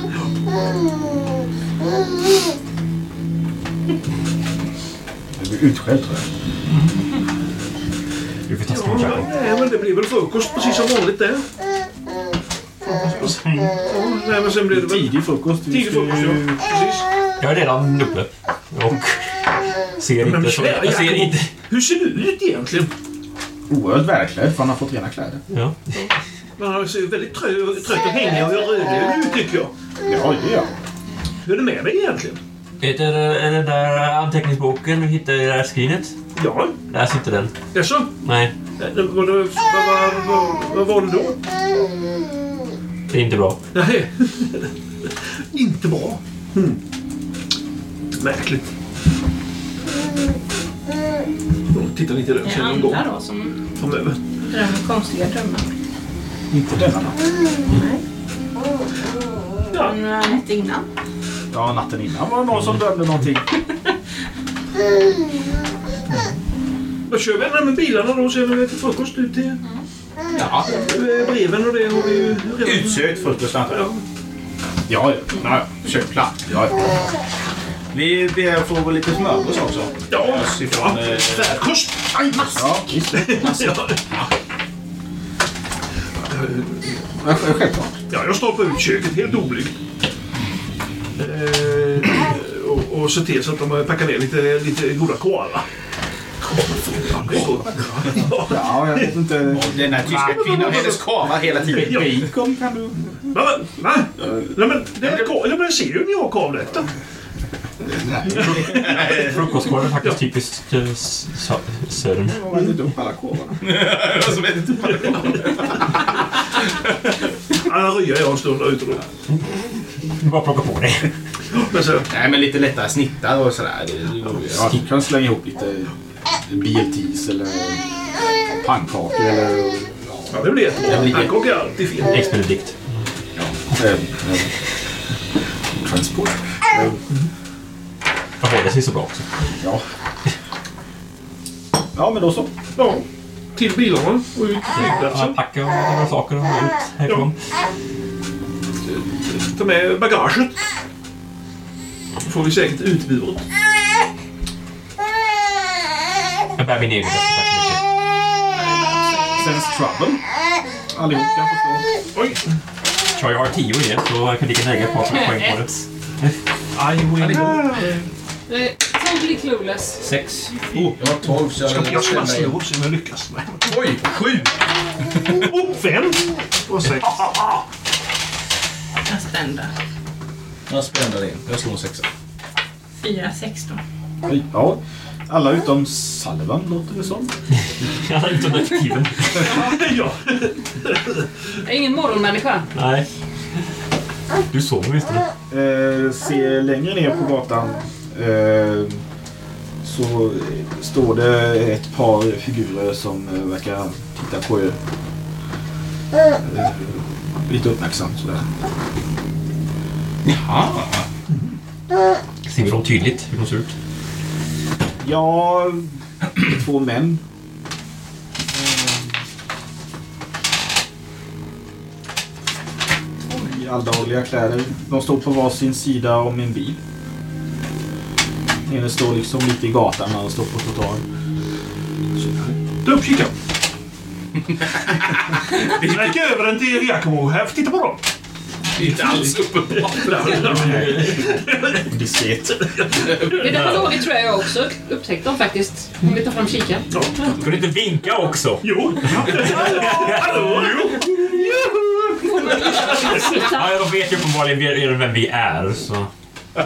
Jag blir utskälld tror jag. Du får testa Ja, min jackal. nej, men det blir väl frukost precis som vanligt där. På säng. Ja, nej, men sen blir det väl Tidig frukost. Vi tidig ska frukost. ju- Ja. Precis. Jag är redan uppe. Och ser Men inte så... kära Jag ser Jakob, inte... Hur ser du ut egentligen? Oerhört välklädd för han har fått rena kläder. Ja. Man ser väldigt trö- trött och hängig och rödögd ut tycker jag. Ja, det gör Hur är det med dig egentligen? Heter är den där anteckningsboken du hittade i det där skrinet? Ja, Läs inte den. jaså? Nej, Eh, Vad, vad, vad, vad var det då? det är inte bra. Nej, inte bra. Hmm. Märkligt. Jag tittar lite där Det är gång andra då som framöver. drömmer konstiga drömmar. Inte denna natt. Ja, Men äh, nätt innan. Ja, natten innan var det någon som drömde någonting. då kör vi den med bilarna då sen när vi äter frukost ut till Ja, eh, breven och det har vi ju redan... utsökt frukost antar jag. Ja, Ja, köpplats. Ja, ja. Vi ber att få lite smörgås också. ja, Oss ifrån, ja. eh, Tvärkost! ja visst. Ja. Ja, Självklart. Ja, jag stoppar ut köket helt oblygt. Eh, och, och ser till så att de packar ner lite, lite goda koala. Ja, jag vet inte. Och den här tyska kvinnan och hennes kavar hela tiden. Bacon kan du... Va? Va? Nej, men det är. Ja, men jag ser ju jag har korvrätten. Frukostkorv är faktiskt typiskt södern. Jag har ätit upp alla korvarna. Vad som heter typ. Ja, ryar jag en stund där ute då. Du bara plocka på dig. Men så, Nej, men lite lättare snittar och sådär. Det är ju- Ja, du kan slänga ihop lite BLTs eller pannkakor eller... ja, det blir jättebra. Pannkakor är alltid fint. Expedidikt. Eh, eh, transport. Jag håller sig så bra också. Ja. Ja, men då så. Ja, till bilarna och ut till Ja, flygplatsen. packa några saker och ut härifrån. Ta med bagaget. Då får vi säkert utburet. Jag bär min egen. Sense trouble. Allihop kan få slå. Oj! Så jag har tio i det, så jag kan lika lägga ett par poäng på det. I win. Eh, Totally clueless. Sex. Oh, jag har 12 så Jag ska, jag ska bara slå så jag lyckas. Nej. Oj, 7! Oh, fem! Och sex. Jag spände. Jag spände in. Jag slår en sexa. 4, 16. Oj, Ja, alla utom Sullivan låter det som. Alla utom detektiven. ja. Jag är ingen morgonmänniska. Nej. Du sover visst? Eh, se längre ner på gatan så står det ett par figurer som eh, verkar titta på er. Eh, lite uppmärksamt sådär. Jaha. Ser vi dem tydligt hur de ser ut? Ja, två män. Eh, I alldagliga kläder. De står på varsin sida om en bil. Ene står liksom lite i gatan när han står på trottoaren. Ta upp kikaren. Räck över den till Giacomo här. Titta på dem. Det är inte alls uppenbart. Diskret. Det är därför dåligt tror jag jag också upptäckte dem faktiskt. Om vi tar fram kikaren. Ska du inte vinka också? Jo. Hallå! Ja, de vet ju uppenbarligen vem vi är. Så.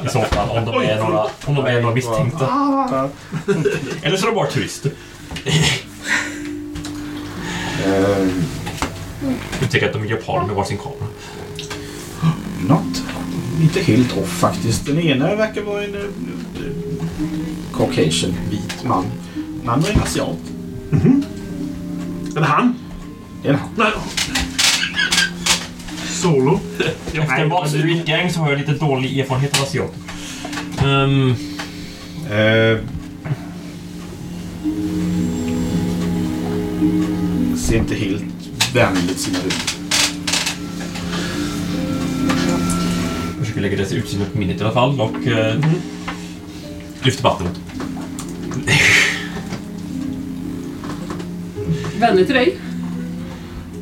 I så fall, om de är några, om de är några misstänkta. Eller så är de bara turister. Eh, Du tycker att de är japaner med varsin kamera. Något inte helt off faktiskt. Den ena verkar vara en uh, Caucasian, vit man. Den andra är en asiat. Är det han? Det är en han. Nej. Solo. Efter Wall Street Gang så har jag lite dålig erfarenhet av asiater. Um, Eh, ser inte helt vänligt sina ut. försöker lägga dess utseende på minnet i alla fall och uh, lyfter vattnet. Vänner till dig.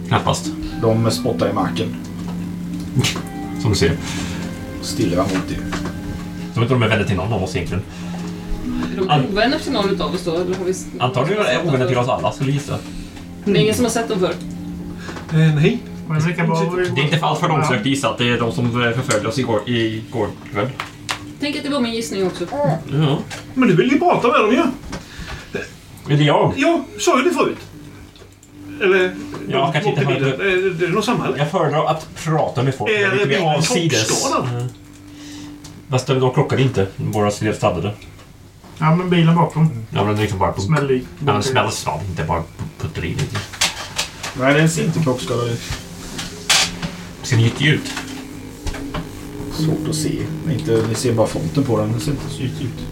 Knappast, De spottar i marken. som du ser. Stirrar mot er. Jag tror inte de är vänner till någon av oss egentligen. Är de ovänner till någon utav oss då? Eller har vi... Antagligen är de ovänner till oss alla, skulle jag gissa. Det är ingen som har sett dem förr. Eh, nej. Men lika bra Det är inte alls för långsökt gissat. Det är de som eh, förföljde oss igår, igår kväll. Tänk att det var min gissning också. Ja. Men du vill ju prata med dem ju. Är det jag? Ja, sa jag det förut? Eller? Ja, kanske inte hörde. Det är nog samma eller? Jag föredrar att prata med folk. Är Jag lite mer avsides. Fast de krockade inte. Bara sladdade. Ja, men bilen bakom. Ja, men liksom bara... På, Smäll i. ja, men smäll sladd, inte bara in lite. Nej, den ser inte krockskadad. Ser nyttig ut. Svårt att se. Inte, ni ser bara fronten på den. Den ser inte så ut.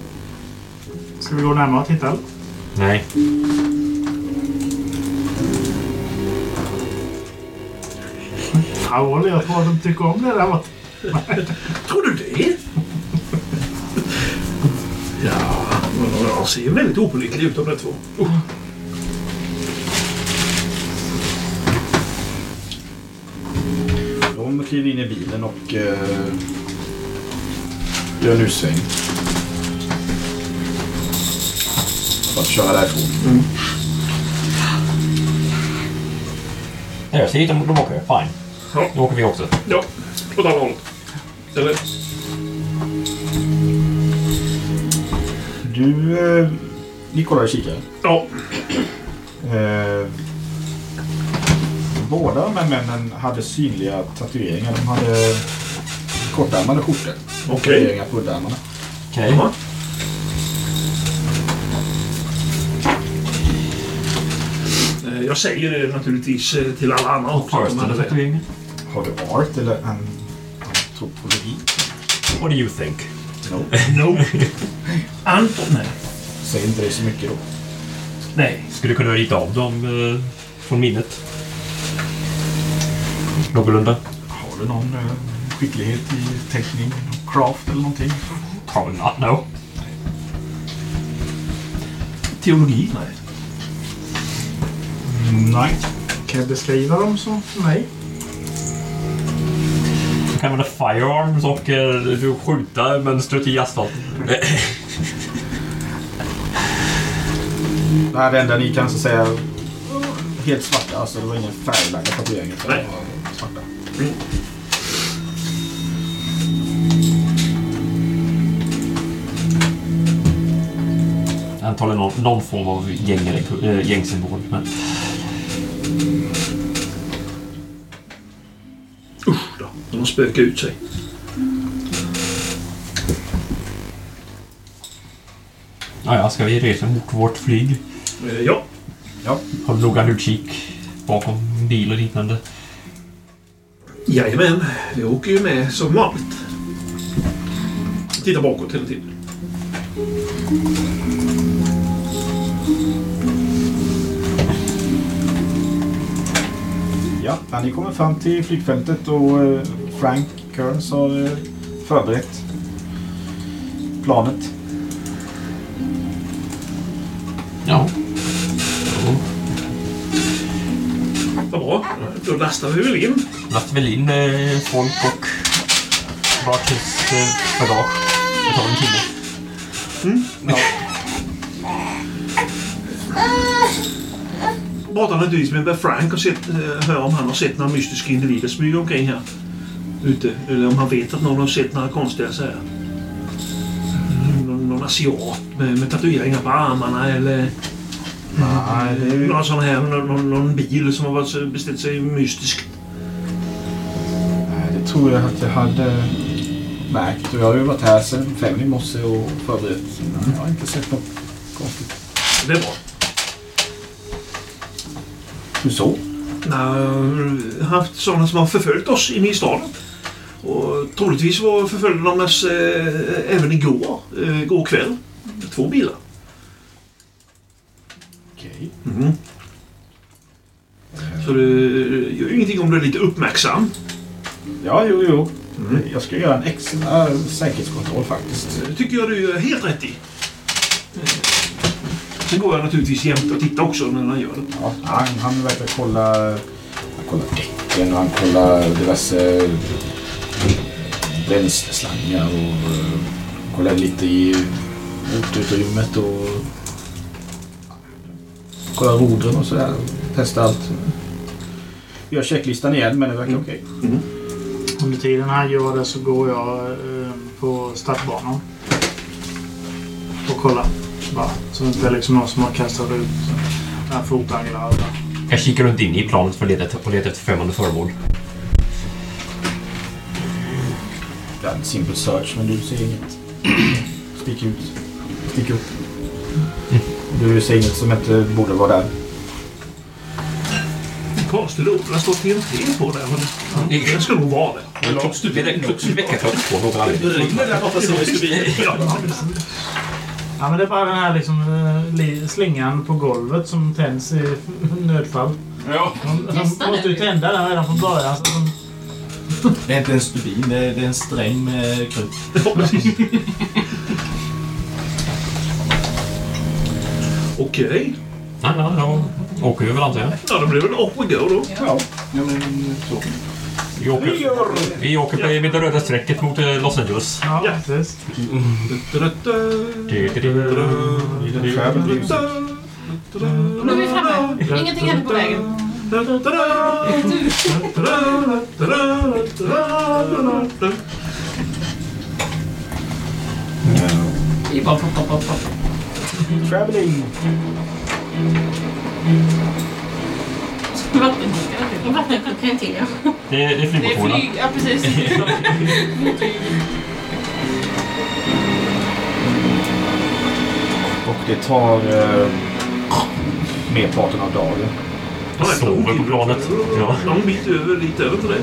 Ska vi gå närmare och titta? Nej. Ja, jag tror att de tycker om det där. Tror du det? ja, jag ser väldigt opålitlig ut de två. Uh. De kliver in i bilen och eh, gör en U-sväng. För att köra därifrån. Ser inte om de åker. Fine. Ja. Då åker vi också. Ja, åt andra hållet. Eller? Du, eh, ni kollar i kikaren. Ja. Eh, båda de här männen hade synliga tatueringar. De hade kortärmade skjortor. Okej. Tatueringar på underarmarna. Okej. Ja. Eh, Jag säger det naturligtvis eh, till alla andra också. att Har du art eller en antropologi? What do you think? No. No. Anton, nej. Säg inte det så mycket då. Nej. Skulle du kunna rita av dem eh, från minnet? Någorlunda? Har du någon eh, skicklighet i teckning, craft eller någonting? Probably not, no. Teologi? Nej. Mm, nej. Kan jag beskriva dem mig? Du kan använda firearms och eh, skjuta mönstret i asfalten. Nej, det enda ni kan så säga helt svarta. Alltså det var ingen färglagda tatueringar. utan Nej. det var Svarta. Antagligen någon, någon form av gäng, äh, gängsymbol. Men De spökar ut sig. ja, ja, ska vi resa mot vårt flyg? Eh, Ja. Håll noggrann utkik bakom bil och liknande. Jajamän. Vi åker ju med som vanligt. Titta bakåt hela tiden. Ja, ja, ni kommer fram till flygfältet och eh, Frank Kearns har eh, förberett planet. Ja. Vad bra. Då lastar vi väl in. Lastar väl in eh, folk och eh, bagage. Det tar en timme. Pratar naturligtvis med Frank och sett, eh, hör om han har sett några mystiska individer smyga omkring här. Ute. Eller om han vet att någon har sett några konstiga så här. Någon, någon asiat med, med tatueringar på armarna eller Nej, det är ju... några sådana här, någon, någon, någon bil som har beställt sig mystiskt. Nej, det tror jag att jag hade märkt. Och jag har ju varit här sedan fem i morse och förberett. Jag har inte sett något konstigt. Det är bra. Hur så? Jag har haft sådana som har förföljt oss inne i staden. Och troligtvis var förföljde de oss eh, även igår, eh, igår kväll. Två bilar. Okej. Mm. Så det gör ju ingenting om du är lite uppmärksam. Ja, jo, jo. Mm. Jag ska göra en extra säkerhetskontroll faktiskt. Det tycker jag du gör helt rätt i. Eh, Sen går jag naturligtvis jämt och tittar också när han gör det. Ja, han, han verkar kolla... Han kollar däcken och han kollar diverse bränsleslangar och uh, kollar lite i motorutrymmet och kollar rodren och sådär. Testar allt. Gör checklistan igen men det verkar Mm. okej. Under tiden han gör det så går jag eh, på startbanan. Och kollar. Bara. Så det inte är liksom någon som har kastat ut fotanglar. Jag kikar runt in i planet för att leta efter främmande föremål. Det är en simple search men du ser inget. Stick ut. Stick upp. Du ser inget som inte borde vara där. Konstig låda. Det står TNT på men det- Den ska nog vara där. Det är väckarklocka på någon anledning. Ringer där borta som. Ja, Ja men det är bara den här liksom eh, li- slingan på golvet som tänds i nödfall. Ja. De, de måste ju tända den redan från början. Så de, Det är inte en stubin, det är, det är en sträng med krut. Okej. Ja, ja, då åker vi väl antar jag. Ja, det blir väl off we go då. Ja. Ja, men så. Vi åker, vi åker på det röda strecket mot eh, Los Angeles. ja, Ja. precis. Det- det- det- Nu är vi framme. Ingenting händer på vägen. Traveling. Vattenklockan. Till ja. Det, det är Det är flygmotorerna. flyg. Ja, precis. Och det tar eh, merparten av dagen. Sover på planet. Ja. Lång bit över, lite över till det.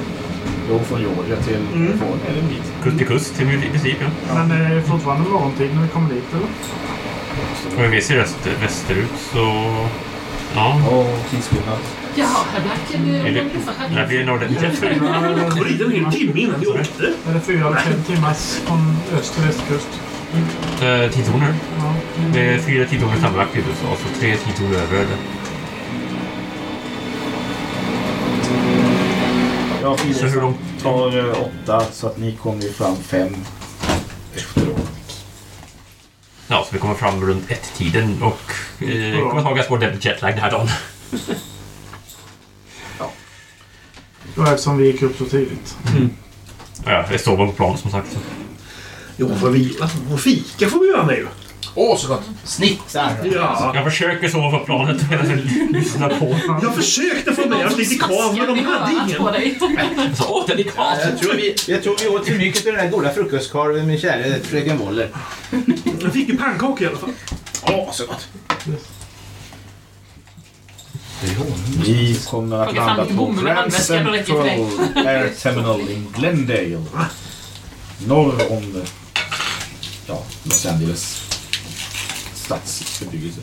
Då från Georgia till Mm. Kalifornien det en bit. Kust till kust i princip. Ja. Men det är fortfarande morgontid när vi kommer dit eller? Om vi ser väster, västerut så... Ja. Och tidsskillnad. Herr Black. Är det, när vi är norr... Det var dit en hel timme innan vi åkte. Är det fyra eller fem timmars från öst till västkust? Eh, tidzoner. Ja. Det är fyra tidzoner sammanlagt i USA, så tre tidzoner över Ja, Så hur långt... tar eh, åtta så att ni kommer ju fram fem efteråt. Ja, så vi kommer fram runt ett-tiden och eh, kommer ta ganska ordentligt jetlag den här dagen. Och eftersom vi gick upp så tidigt. Ja, jag sover på planet som sagt. Så. Jo, får vila. Och fika får vi göra med ju. Åh, så gott! Snittar! Ja. Jag försöker sova på planet medan jag lyssnar på. Jag försökte få med oss lite krav, men de hade ingen. dig. Så, åh, den är kvar! Jag tror, vi, jag tror vi åt för mycket av den där goda frukostkorven med käre fröken Woller. Jag fick en pannkaka i alla fall. Åh, så gott! Vi kommer att landa på och Grand Central Air Terminal in Glendale. Norr om ja, Los Angeles stadsbebyggelse.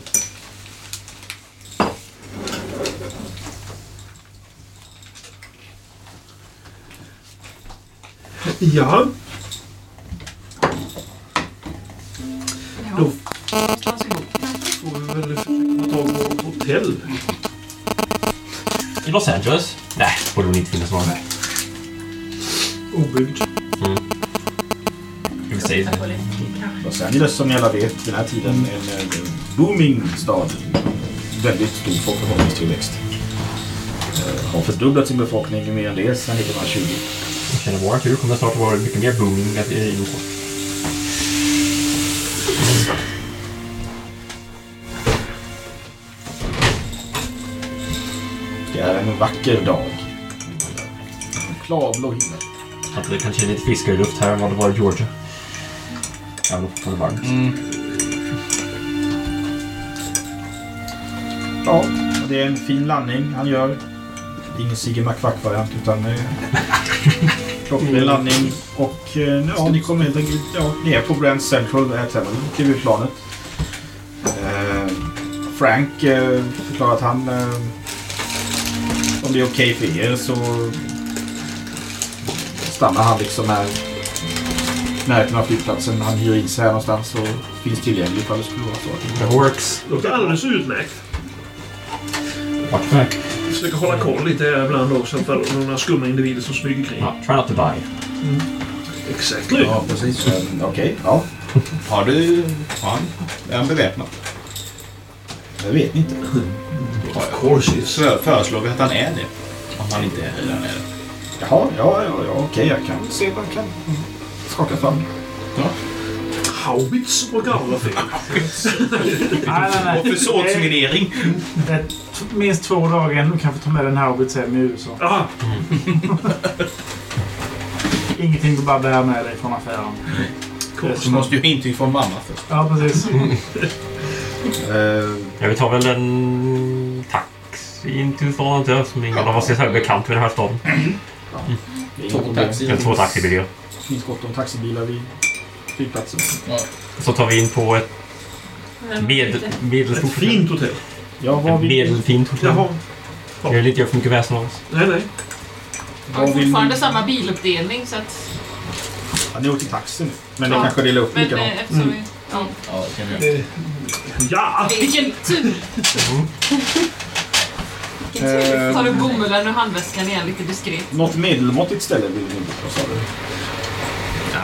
Ja. Då får vi väl försöka ta vårt hotell. I Los Angeles? Nej, borde nog inte finnas några. Obyggd. Det. Los Angeles som ni alla vet den här tiden en eh, booming stad. Väldigt stor folkbefolkningstillväxt. Eh, Har fördubblat sin befolkning mer än det sedan 1920. Jag känner våran tur kommer snart vara mycket mer booming i Nordkort. Det är en vacker dag. En klarblå himmel. Att det kanske är lite friskare luft här än vad det var i Georgia. Jag om det fortfarande Mm. varmt. Ja, och det är en fin landning han gör. Det är Ingen Sigge McQuack-variant utan eh, klockren landning. Och eh, ja, ni kommer helt enkelt... Ja, ni är på Grand Central där jag Kliver ur planet. Eh, Frank eh, förklarar att han... Eh, om det är okej för er så stannar han liksom här närheten av flygplatsen. Han hyr in sig här någonstans och finns tillgänglig ifall det skulle vara så. att- Det works. Låter alldeles utmärkt. Väg? Försöker hålla koll lite ibland också för några skumma individer som smyger kring. Ja, try not to die. Exakt nu. Ja, precis. Mm, Okej, ja. Har du... Har han? Är han beväpnad? Jag vet inte. Of course. Så föreslår vi att han är det. Om han inte är redan är det. Jaha, ja, ja, ja okej. jag kan se vad jag kan skaka fram. Haubits brukar aldrig vara fel. Nej, nej, nej. Och t- minst två dagar än. Du kan få ta med den här Hobbits hem i USA. Ingenting du bara bär med dig från affären. Du måste ju intyg från mamma först. Ja, precis. Eh, Ja, vi tar väl en taxi in till jag. Som ingen av oss är så här bekant med den här staden. Det Två taxi. En två taxibilar. Det finns gott om taxibilar vid flygplatsen. Så tar vi in på ett med, Ett medelstort fint hotell. Ja, var Ett vill, medelfint hotell. Jaha. Jag vill inte göra för mycket väsen av oss. Nej, nej. Har var vill fortfarande ni... samma biluppdelning så att... Ja, ni åkte taxi nu. Men Ja, ni kanske delar upp Men likadant. eh, eftersom vi... Ja. Ja, det kan vi göra. Eh, Ja! Vilken tur! Eh, Tar upp bomullen ur handväskan igen lite diskret. något medelmåttigt ställe vill ni inte vad sa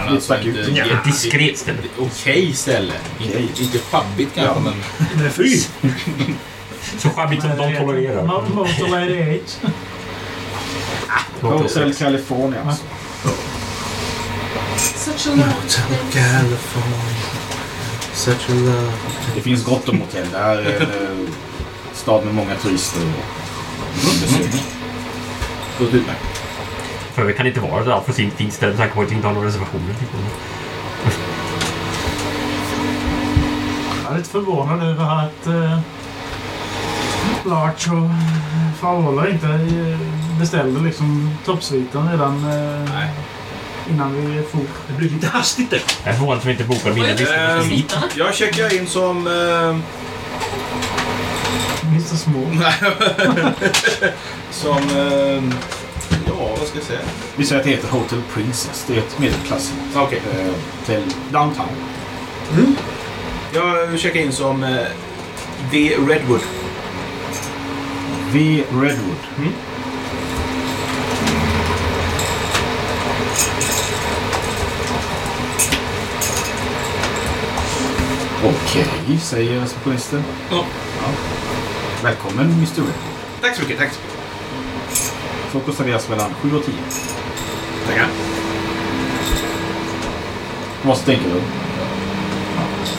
du? Det stack ut. inte- Ett diskret ställe. Okej ställe. Inte, inte fabbigt kanske, Ja. men... Nej, fy! Så sjabbigt som de tolererar. Mo- Motor 88. Hotel California alltså. Such a love. Such a love. Det finns gott om hotell. Det här är en eh, stad med många turister och Gått utmärkt. För vi kan inte vara där för sin fint ställe med tanke på att vi inte har några reservationer. Jag är lite förvånad över att eh, Larch och Favola inte eh, beställde liksom toppsviten redan eh, innan vi for. Det blir lite hastigt det. Jag är förvånad att vi inte bokade mina Ehm, listor. jag checkar in som... Eh, Mr Small. som... Eh, ja, vad ska jag säga? Vi säger att det heter Hotel Princess. Det är ett medelklass Okej. eh, hotell downtown. Jag checkar in som eh, The Redwood. V Redwood. Okej, säger receptionisten. Ja. Välkommen Mr. Red. Tack så mycket, tack så mycket. Frukost serveras mellan 7 och 10. Tackar. Vad så tänker du?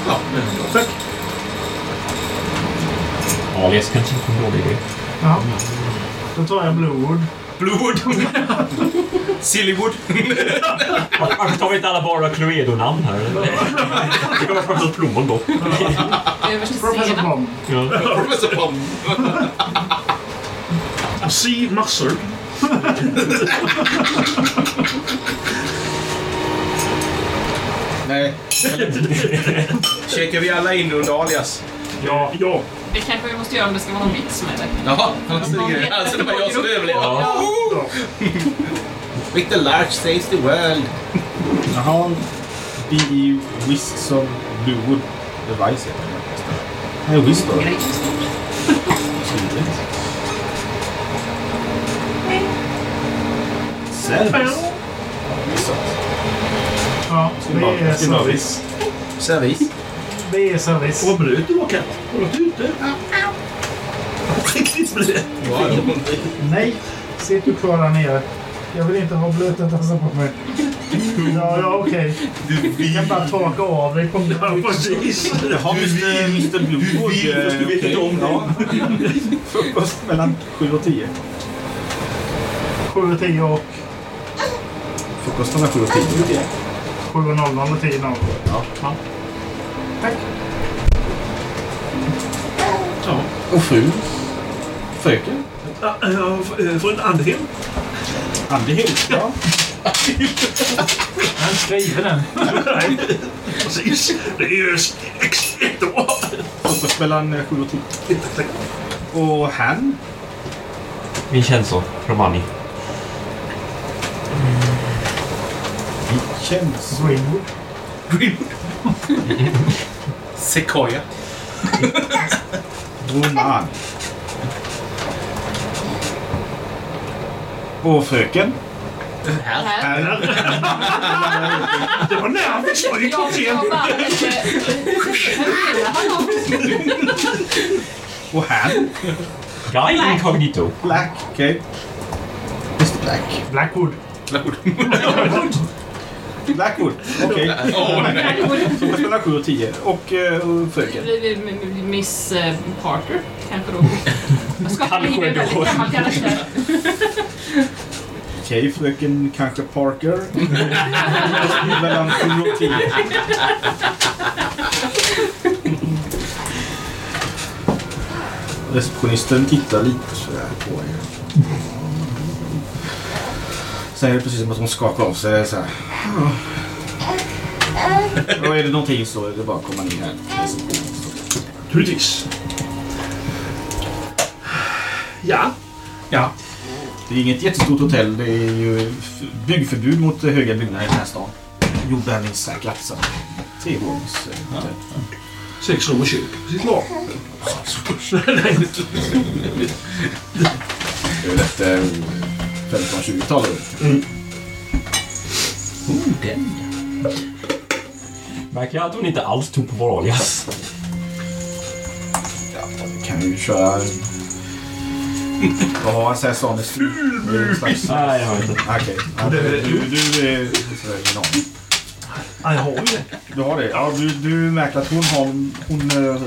Ja, Tack. Alias kanske inte en dålig idé. Ja. Då tar jag Bluewood. Bluewood. Sillywood. Varför tar vi inte alla bara Cluedo-namn här? Det kommer professor Plommon då. Professor. Ja. Professor Plum. C. Massor. Nej. Checkar vi alla in under alias? Ja. Ja. Det kanske vi måste göra om det ska vara någon vits med det. Jaha, alltså det var jag som överlevde. Ja. Victor Larch saves the world. Jaha. B.E. Whisks of Bluewood Device heter det. Nej, Whisk då. Service. Ja, det är bara- service. Det är service. Vad blöt du katt. Har du varit ute? Riktigt blöt. Nej, sitt du kvar där nere. Jag vill inte ha blöta tassar på mig. Ja, ja, okej. Du kan bara torka av dig på Ja, precis. Jaha, Mr. Mr. Bluewood. Vi vet, fast du vet inte om det. Frukost mellan 7 och 10. 7 och 10 och Frukost mellan 7 och 10. 7 och 00 och 10 00. Ja. Tack. Ja. Och fru? Fröken? Ja, ja, f- Från Andhem. Andehild? Ja. Han skriver den. Nej, precis. Det är ju år. Frukost mellan 7 och 10. Och han? Vincenzo Romani. Känns... Greenwood. Greenwood. Sequoia. Roman. Och fröken? Här. Här. Det var nära vi Jag, jag. Här vill han ha. Och han? Guy Incognito. Black. Okej. Mr Black. Blackwood. Blackwood. Okej. Åh, nej. Frukost mellan 7 och 10. Och uh, fröken? Miss eh, Parker, kanske då. Jag ska Kanske bli en då. väldigt gammal karaktär. Okej, fröken kanske Parker. mellan 7 och 10. Receptionisten tittar lite sådär på er. Sen är det precis som att hon skakar av sig. Så här. Och är det någonting så är det bara att komma ner här. Naturligtvis. Ja. Ja. Det är inget jättestort hotell. Det är ju byggförbud mot höga byggnader i den här stan. Jordbävningssäkrat. Så trevånings... Eh, ja. Sex rum och kök. Precis lagom. Sex det är lätt... 15-20-talet. Mm. Oh, den ja. Märker jag att hon inte alls tog på vår olja. Ja, vi kan ju köra... Vad har han? Sesonens ful Nej, jag har inte. Okej. Okay. Du, du, du, är... Jag har ju det. Du har det? Ja, du, du märker att hon, har, hon eh,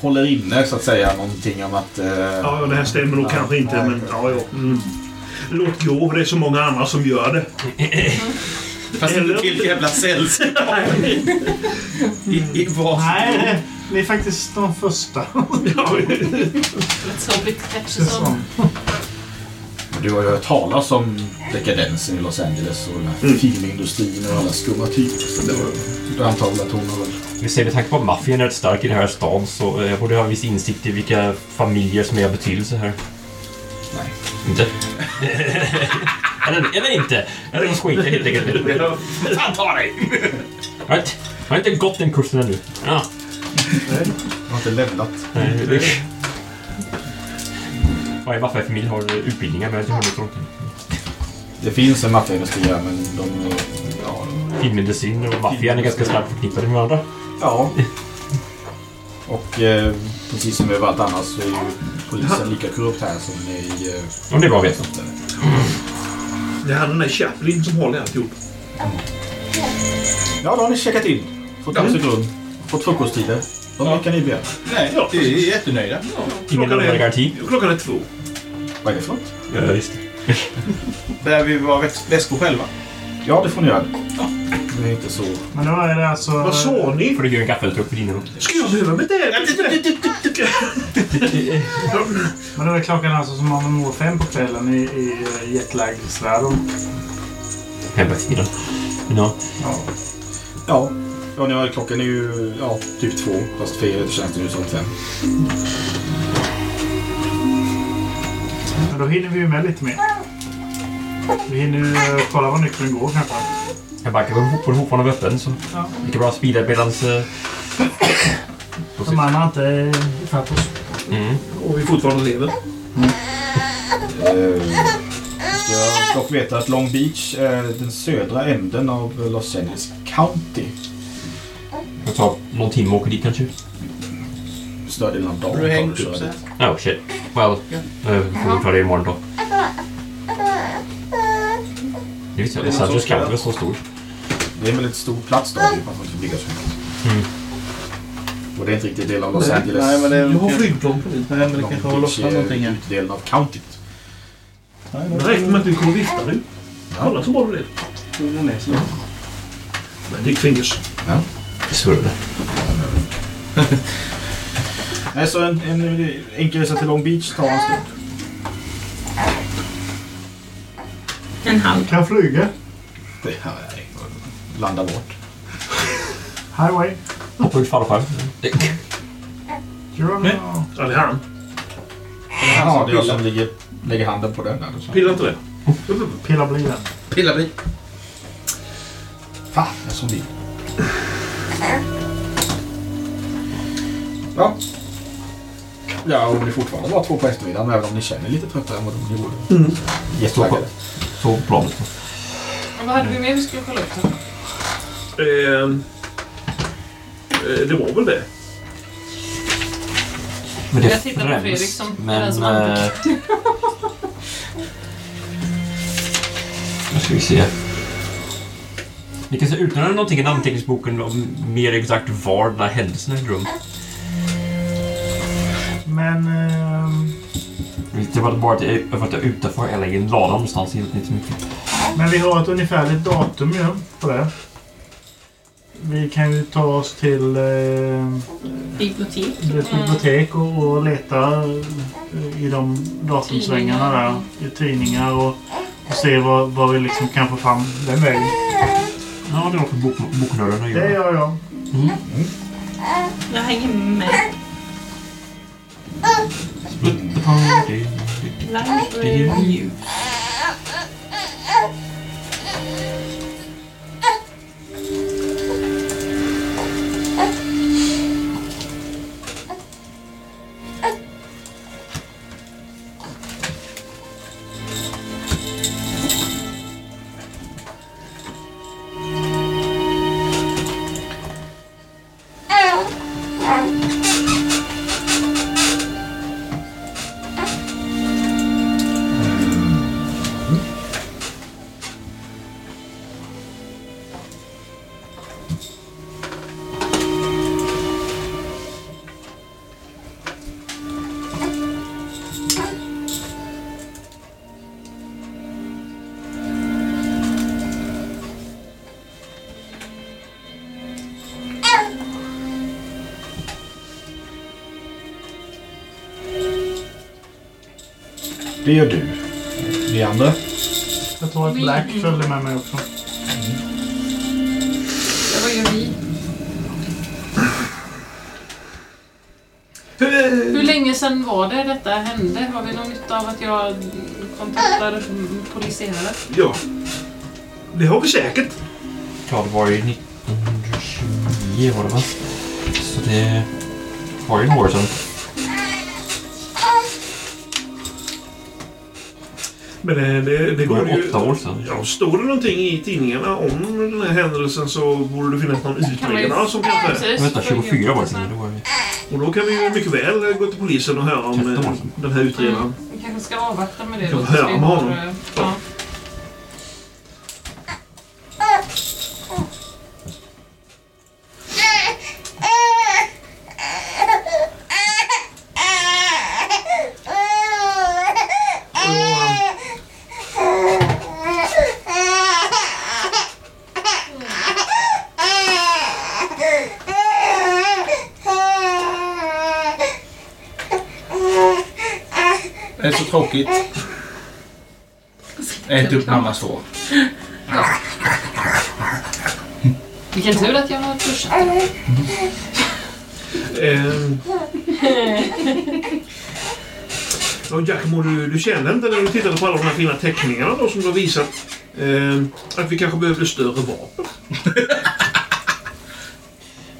håller inne så att säga någonting om att... Uh, ja, det här stämmer nog kanske inte, nej, men ja, ja. Mm. Låt gå, det är så många andra som gör det. Fast inte till jävla sällskap. I, i vad? Nej, det- det är faktiskt de första. Ja. Du har ju hört talas om dekadensen i Los Angeles och den här filmindustrin och alla skumma typer. Så det var, du antar väl att hon har. Vi säger med tanke på att maffian är rätt stark i den här stan så eh, jag borde ha en viss insikt i vilka familjer som är av betydelse här. Nej. Inte? eller, eller inte? Eller så skiter jag helt enkelt i det. Fan ta dig! Jag har inte- jag har inte gått den kursen ännu. Ja. Jag har inte levlat. Nej. Varje maffiafamilj har utbildningar med till hundra Det finns en maffiaindustri men de... Ja, Filmindustrin och maffian är ganska starkt förknippade med varandra. ja. Och eh, precis som överallt annars så är ju polisen lika korrupt här som i... Eh, Om det är bra att veta. Det är han den där Chaplin som håller i alltihop. Ja, då har ni checkat in. Fått Ja. ja. rum. Fått frukosttider. Vad mer kan ni begära? Nej, Ja. vi är jättenöjda. Ingen Klockan är- garanti. Klockan är två. Vad är det för något? Ja, visst. Bär vi väs- väskor själva? Ja, det får ni göra. Det är inte så... Men då är det alltså... Vad sa ni? Göra en gaffeltruck för din rum. Ska jag behöva med det? Men då är klockan alltså som om de når fem på kvällen i, i jetlag-sfären. Hemma-tiden. Ja. Ja. Ja. Ja, ni har, klockan är ju ja, typ två. Fast för er känns det nu som fem. Men då hinner vi ju med lite mer. Vi hinner ju eh, kolla var nyckeln går kanske. Jag backar på den fortfarande var öppen så Ja. lika bra att speeda medans... Eh... De andra har inte ifatt oss. Mm. Och vi fortfarande lever. Eh, ska dock veta att Long Beach är den södra änden av Los Angeles County. Jag tar någon timme att åka dit kanske. Större delen av dagen. Du tar det upp köra dit. Oh shit. Well, uh, får vi ta det imorgon då. Det visste jag. Los Angeles County var så stor. Det är en väldigt stor plats då. Är det får ligga så högt. Mm. Och det är inte riktigt del av Los Nej, Angeles. Nej, men det, Jag har flygplan på min. Nej, men det kanske har Beach lossnat någonting är utdelen av countyt. Nej, Det räcker med att du kommer vifta nu. Kolla så bra det är. är Dick Fingers. Det surrade. Nej, så en, en enkel resa till Long Beach tar en stund. En halv. Kan flyga? Det här är landa bort. Highway. Hoppa ut fallskärm. You're Nej. Ja, det är han. Ja, det är jag som ligger, lägger handen på den där. så. Pilla inte det. Pilla blir den. Pilla bli. Fan, jag som vill. Ja. Ja, och det är fortfarande bara två på eftermiddagen, även om ni känner lite tröttare än vad ni gjorde. Mm. Jättetaggade. Så planet. Vad hade vi mer vi skulle kolla upp? då? Ehm, eh, det var väl det. Men det Jag tittar på främst, Fredrik som är men... den som antecknar. eh, Nu ska vi se. Ni kan se utan någonting i den anteckningsboken om mer exakt var den här händelsen ägde rum. Men... ehm, det var bara att jag var utanför eller i en lada någonstans. Inte mycket. men vi har ett ungefärligt datum ju på det. Vi kan ju ta oss till eh, Bibliotek. ett bibliotek och, och leta eh, i de datumsvängarna där. I tidningar och, och se vad, vad vi liksom kan få fram den vägen. Ja, det var för bok, boknörden att Det gör jag. Mm. Jag hänger med. ハウレレレレレ Det gör du. Ni andra? Jag tror att Black följde med mig också. Ja, vad gör vi? Hur länge sedan var det detta hände? Har vi någon nytta av att jag kontaktar poliserare? Ja. Det har vi säkert. Ja, det var ju 1929 var det va? Så det var ju några år sedan. Men det, det, det går ju åtta år sedan. Ja, står det någonting i tidningarna om den här händelsen så borde det finnas någon utredare som kanske... Precis. Vänta, 24 var det sedan. Det var ju... Och då kan vi ju mycket väl gå till polisen och höra om eh, den här utredaren. Mm. Vi kanske ska avvakta med det Kan vi tills höra med honom? Tråkigt. Ät upp mammas hår. Vilken tur att jag har duschat. Eh, Ja, Giacomo, du, du kände inte när du tittade på alla de här fina teckningarna då som du har visat eh, att vi kanske behövde större vapen?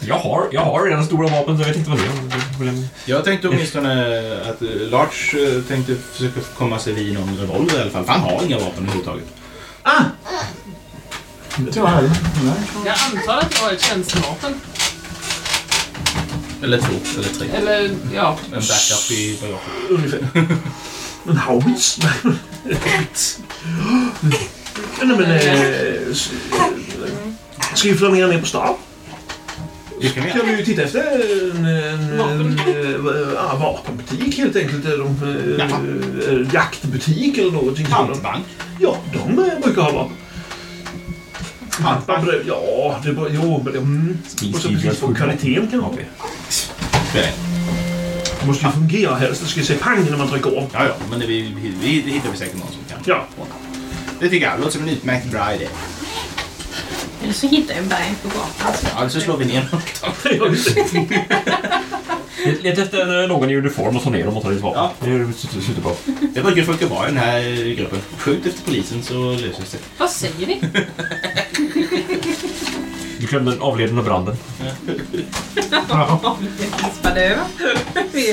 Jag har, jag har redan stora vapen så jag vet inte vad det är. Problem. Jag tänkte åtminstone att eh, Lars eh, tänkte försöka komma sig vid någon revolver i alla fall. För han har inga vapen överhuvudtaget. Ah! Jag heller. Jag antar att jag har ett tjänstevapen. Eller två, eller tre. Eller ja, En backup i bagaget. Ungefär. En haubits? Nej, men... Eh, ska vi flanera ner på stan? Det kan vi Kan göra. vi ju titta efter en, en, Vapen. en, eh, ah, vapenbutik helt enkelt. Eller en eh, jaktbutik eller någonting. Pantbank. Ja, de eh, brukar ha vapen. Pantbank. Ja, det var, jo, men det... Mm. Och så precis kvaliteten kan. Det är det. Måste ju fungera helst. Det ska ju säga pang när man trycker om. Ja, ja, men det, vi, vi, vi, det hittar vi säkert någon som kan. Ja. Det tycker jag låter som en utmärkt bra idé. Eller så hittar jag en berg på gatan. Ja, eller så slår vi ner något. Det. Leta efter eh, någon i uniform och slå ner dem och ta ditt vapen. Ja. Det det slutar på. Det brukar funka bra i den här gruppen. Skjut efter polisen så löser det sig. vad säger ni? Du glömde den avledande branden. Spadö.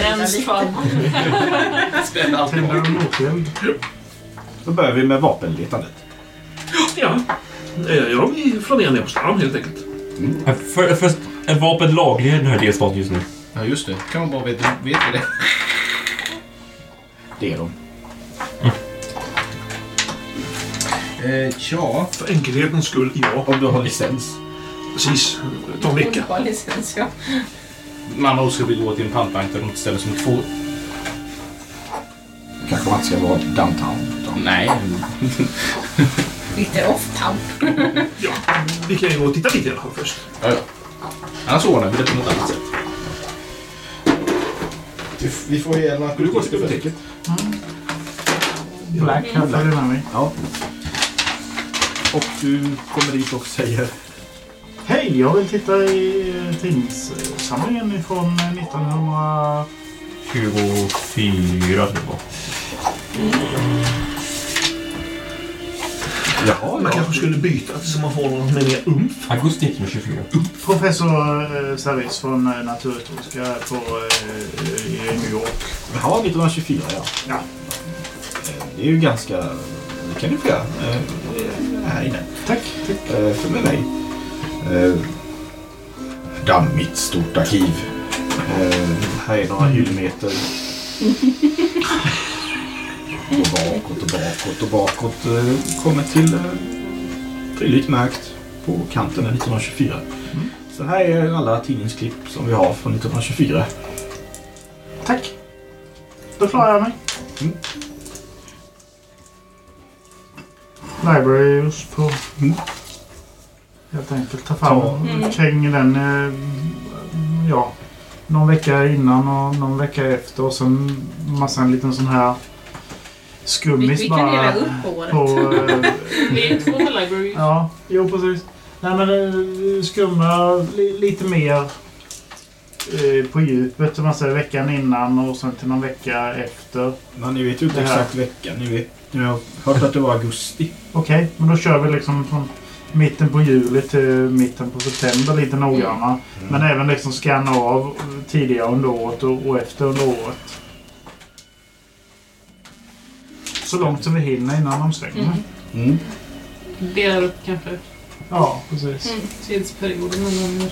Sämst fall. Spänner allt bra. moteld. Då börjar vi med vapenletandet. Ja. Eh, Ja, vi flanerar ner på stan helt enkelt. Äh, För, för, är vapen lagliga i den här delstaten just nu? Ja, just det. Kan man bara veta, vet vi det? Det är de. Eh, ja. För enkelhetens skull, ja. Om du har licens. Precis. Ta en vecka. Har licens, ja. Med andra ord ska vi gå till en pantbank där de ställer som två... Kanske man inte ska vara downtown. utan- Nej. Lite off-town. Ja. Vi kan ju gå och titta lite i alla fall först. Ja, ja. Annars ordnar vi det på något annat sätt. Vi får ge en Vill du gå till biblioteket? Black, här följer med mig. Ja. Och du kommer dit och säger... Hej, jag vill titta i eh, tidningssamlingen ifrån eh, 1900... 24 tror jag det var. Jaha, Man kanske skulle byta så man får något med mer umf. Augusti 1924. Professor eh, Service från eh, Naturhistoriska på, eh, i New York. Jaha, 1924 ja. Ja. Eh, Det är ju ganska... Det kan du få göra. eh, Här inne. Tack. tack. Eh, För med mig. Eh, Dammigt stort arkiv. Eh, Här är några hyllmeter. Och bakåt och bakåt och bakåt. eh, Kommer till eh, tydligt märkt på kanten är 1924. Så här är alla tidningsklipp som vi har från 1924. Tack. Då klarar jag mig. Mm. Library just på... Mm. Helt enkelt ta fram Mm. kring den... Eh, ja, någon vecka innan och någon vecka efter och sen massa en liten sån här Vi, skummis vi kan bara dela upp året. på... Eh, Det är två library. ja, jo precis. Nej men eh, skumma li, lite mer eh, på djupet om man säger veckan innan och sen till någon vecka efter. Men ni vet ju inte Det här. exakt veckan. Ni vet, ni har hört att det var augusti. Okej, men då kör vi liksom från mitten på juli till mitten på september lite noggrannare. Men även liksom scanna av tidigare under året och, och efter under året så långt som vi hinner innan de svänger. Mm. Mm. Delar upp kanske Ja, precis. mm. tidsperioden några gånger.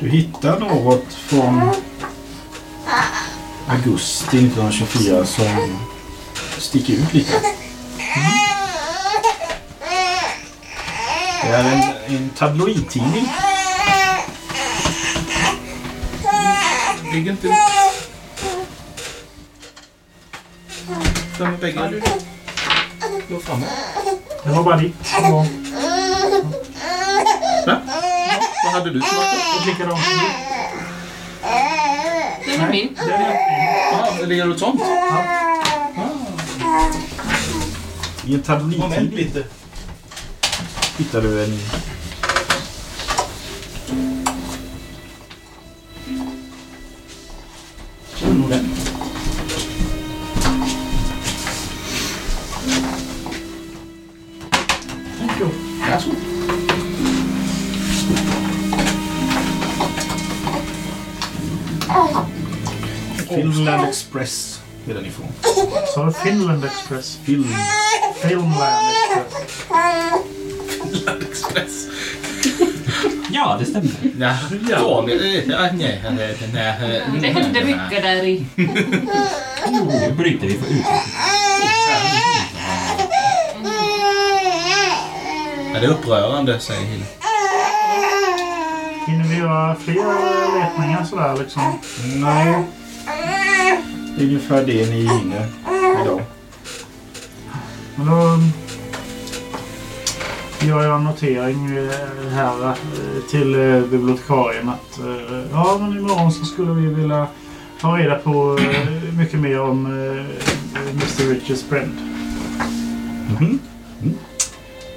Du hittar något från augusti 1924 som sticker ut lite. Det är en, en tabloidtidning. Ligger inte... Fram med bägge. Gå framåt. Det var bara ditt. Det var Vad hade du var ett likadant. Den är min. Det är din. Ja, ligger det något sånt? I en tabloidtidning lite. hittar du en... Express är den ifrån. Har du Finland Express. Film. Filmland Express. Express. Ja, det stämmer. Daniel. eh, ja, Nej, nej, nej. Det hände mycket där i. Nu bryter vi för. Ja, det är upprörande, säger Hill. Hinner vi göra fler letningar sådär liksom? Nej. Det är ungefär det ni hinner idag. Men då gör jag en notering eh, här eh, till eh, bibliotekarien att ja, men imorgon så skulle vi vilja ta reda på mycket mer om Mr. Richards Friend. Mhm.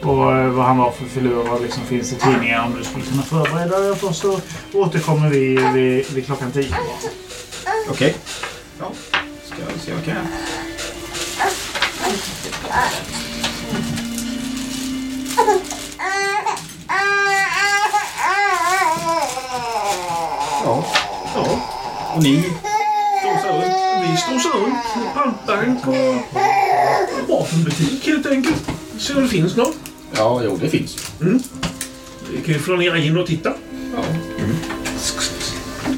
Och eh, vad han var för filur och vad liksom finns i tidningar om du skulle kunna förbereda dig och så återkommer vi vid, vid klockan tio. Okej. Ja. Ska jag se vad jag kan göra. Ja. Ja. Och ni strosar runt. Vi strosar runt. Pantbank och vapenbutik helt enkelt. Se om det finns något. Ja, jo det finns. Vi kan ju flanera in och titta.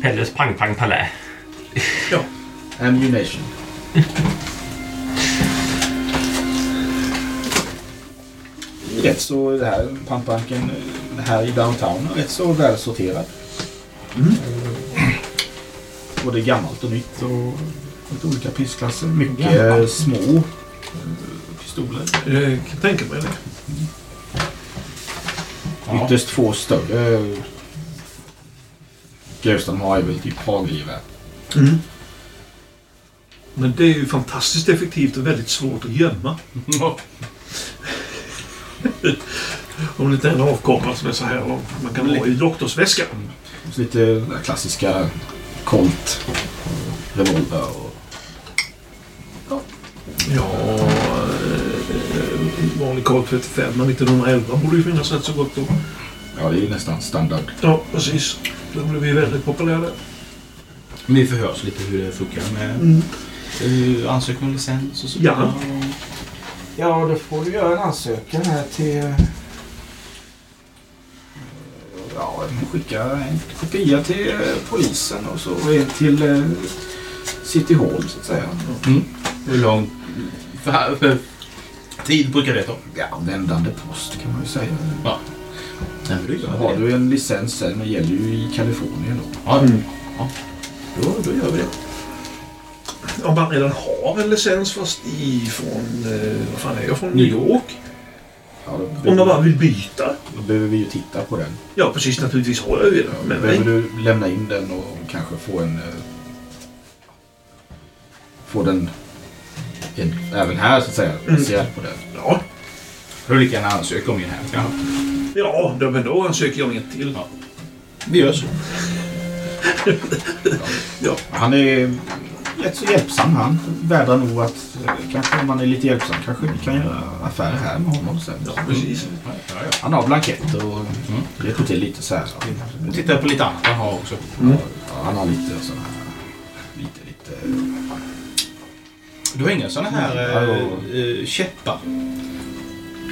Pelles pang pang palä. Ammunition. Rätt så det här pantbanken eh, här i downtown rätt så välsorterad. Både gammalt och nytt och lite olika prisklasser. Mycket Gammalt. små eh, pistoler. Jag kan tänka mig det. Ytterst få större grövsta de har är väl typ hagelgevär. Men det är ju fantastiskt effektivt och väldigt svårt att gömma. Om det inte är en avkomma som är så här lång. Man kan ha i doktorsväskan. Lite klassiska Colt revolver och Ja, eh, vanlig Colt 35 men 1911 borde ju finnas rätt så gott då. ja, det är nästan standard. Ja, precis. Det blev ju väldigt populära. Vi förhörs lite hur det funkar med Mm. Uh, ansökan om licens och så Ja. Ja, då får du göra en ansökan här till... Ja, skicka en kopia till eh, polisen och så en till eh, City Hall så att säga. Hur lång för, för tid brukar det ta? Ja, vändande post kan man ju säga. Nej, men du Så har du en licens sen, det gäller ju i Kalifornien då. Ja, ja. Då, då gör vi det. Om man redan har en licens fast ifrån... Eh, vad fan är jag? Från New York? Ja, då, Om man bara vill byta? då behöver vi ju titta på den. Ja, precis. Naturligtvis har jag ju den med behöver mig. du lämna in den och kanske få en... eh, Få den en, även här så att säga, baserad på den. Ja, Då är det lika gärna ansöka om en här. Ja. ja då, men då ansöker jag om ett till. Ja. Vi gör så. Han är rätt så hjälpsam han. Vädrar nog att eh, kanske om man är lite hjälpsam kanske vi kan göra affärer här med honom sen. Ja, precis. Han har blanketter och hjälper till lite så här. Nu tittar jag på lite annat han har också. Ja, han har lite sådana här... Lite, lite... Du har inga sådana här Ja. äh, äh, käppar?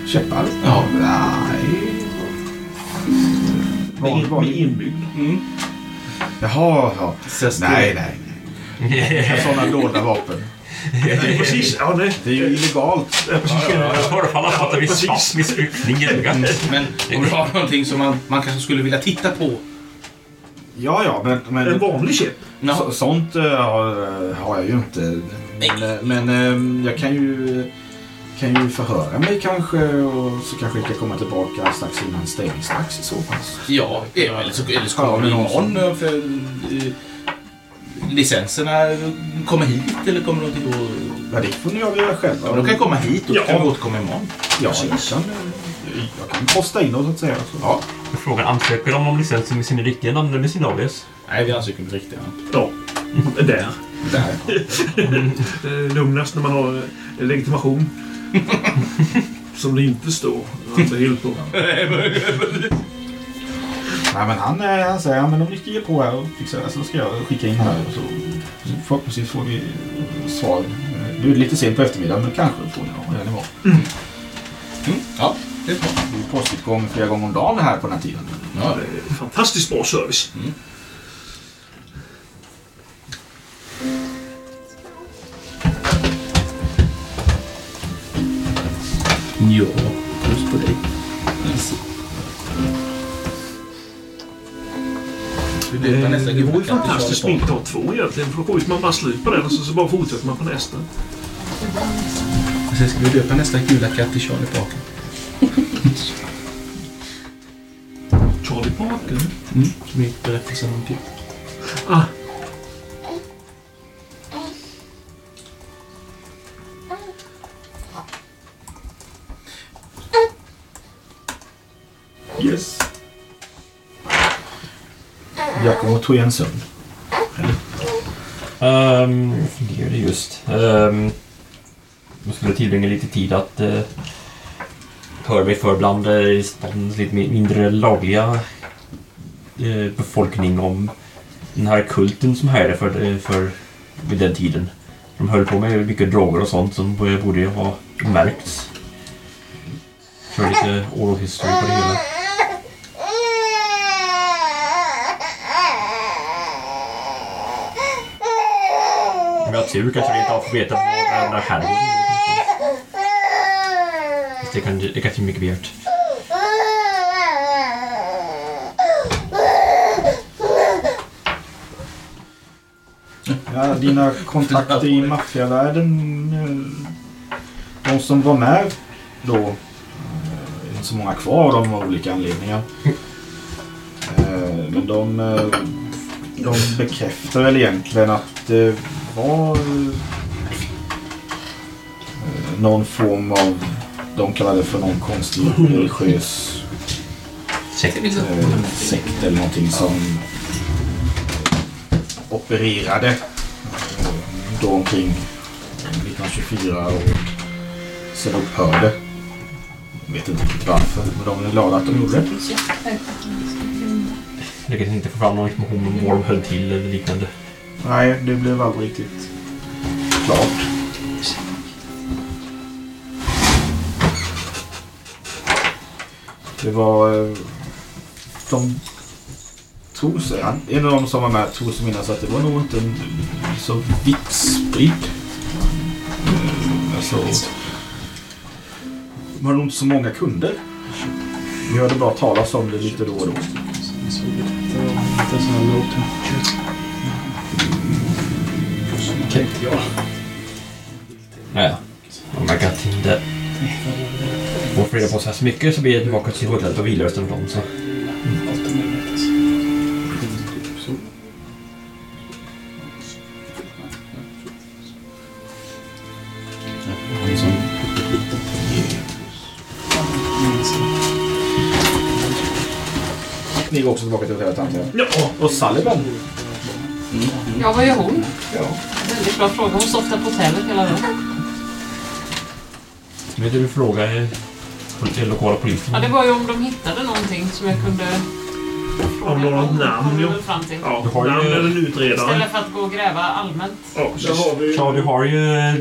Käppar? Ja. Nej. Med, in, med inbyggd. Mm. Jaha, ja. Nej, nej. nej. Sådana dolda vapen. Precis, ja nej. Det är ju illegalt. Ja, precis. Jag förefaller att det blir precis. svart misslyckning i ögat. Men om du har någonting som man, man kanske skulle vilja titta på. Ja, ja, men... men En vanlig käpp. Ja. Så, sånt eh, har, jag ju inte. Men, eh, men eh, jag kan ju, kan ju förhöra mig kanske och så kanske jag kan komma tillbaka strax innan stängningsdags i så fall. Ja, eller så, eller så Ja, kommer det som- imorgon för licenserna kommer hit eller kommer de till då? Ja, det får ni avgöra själva. Ja, de kan komma hit och Ja. kan vi återkomma imorgon. Ja, jag kan, jag kan posta in och så att säga. Så. Ja. Frågan ansöker de om licensen med sin riktiga namn eller med sin alias? Nej, vi ansöker med riktiga namn. Ja. Där. Där. Det är lugnast när man har eh, legitimation. Som det inte står Underhill på. Nej, men han, eh, han säger ja, men om ni skriver på här och fixar det så ska jag skicka in här. Och så, så förhoppningsvis får vi eh, svar. Eh, Det är lite sent på eftermiddagen men kanske får ni ja, redan imorgon. Mm. Ja, det är bra. Det är postutgång flera gånger om dagen här på den här tiden. Ja, Det är Fantastiskt bra service. ja Nästa Det vore fantastiskt om inte ta två egentligen. För då får man bara slut på den och så, så bara fortsätter man på nästa. Sen ska vi döpa nästa gula katt till Charlie Parker. Charlie Parker. Mm. Som är berättelsen om Pip. Ah. Giacomo tog en sömn. Um, det gör det just. Um, jag skulle tillbringa lite tid att uh, höra mig för bland uh, lite mindre lagliga uh, befolkning om den här kulten som härjade för, uh, för vid den tiden. De höll på med mycket droger och sånt som borde ha märkts. För lite oral history på det hela. Om tur kanske rent får veta var den. Fast Det kan- det kanske är mycket begärt. Ja, dina kontakter i maffiavärlden. Eh, de som var med då. Det är Inte så många kvar av dem av olika anledningar. Eh, men de, de bekräftar väl egentligen att var eh, någon form av, de kallar det för någon konstig religiös Säkert. eh, sekt eller någonting som opererade eh, då omkring 1924 och sen upphörde. Jag vet inte riktigt varför, men de är glada att de gjorde det. Lyckades inte få fram någon information om var de höll till eller liknande. Nej, det blev aldrig riktigt klart. Det var... Eh, de tog sig... En av de som var med tog sig minnas att det var nog inte en så vitt spritt. Eh, alltså... De hade nog inte så många kunder. Vi hörde bara talas om det lite då och då. Okej. Naja. Om man kan inte få reda på så här mycket så blir jag tillbaka till hotellet och vilar en stund. Så. Ni går också tillbaka till hotellet antar jag. Ja, Och Sullivan? Ja, vad gör hon? Ja. Väldigt bra fråga. Hon softar på hotellet hela dagen. Vet du fråga eh, pol- lokala polisen? Ja, det var ju om de hittade någonting som jag kunde Om de har ett namn, ja. väl fram till. ja Du har ju- namn eller en utredare. Istället för att gå och gräva allmänt. Ja, så har vi... Ja, du har ju... eh,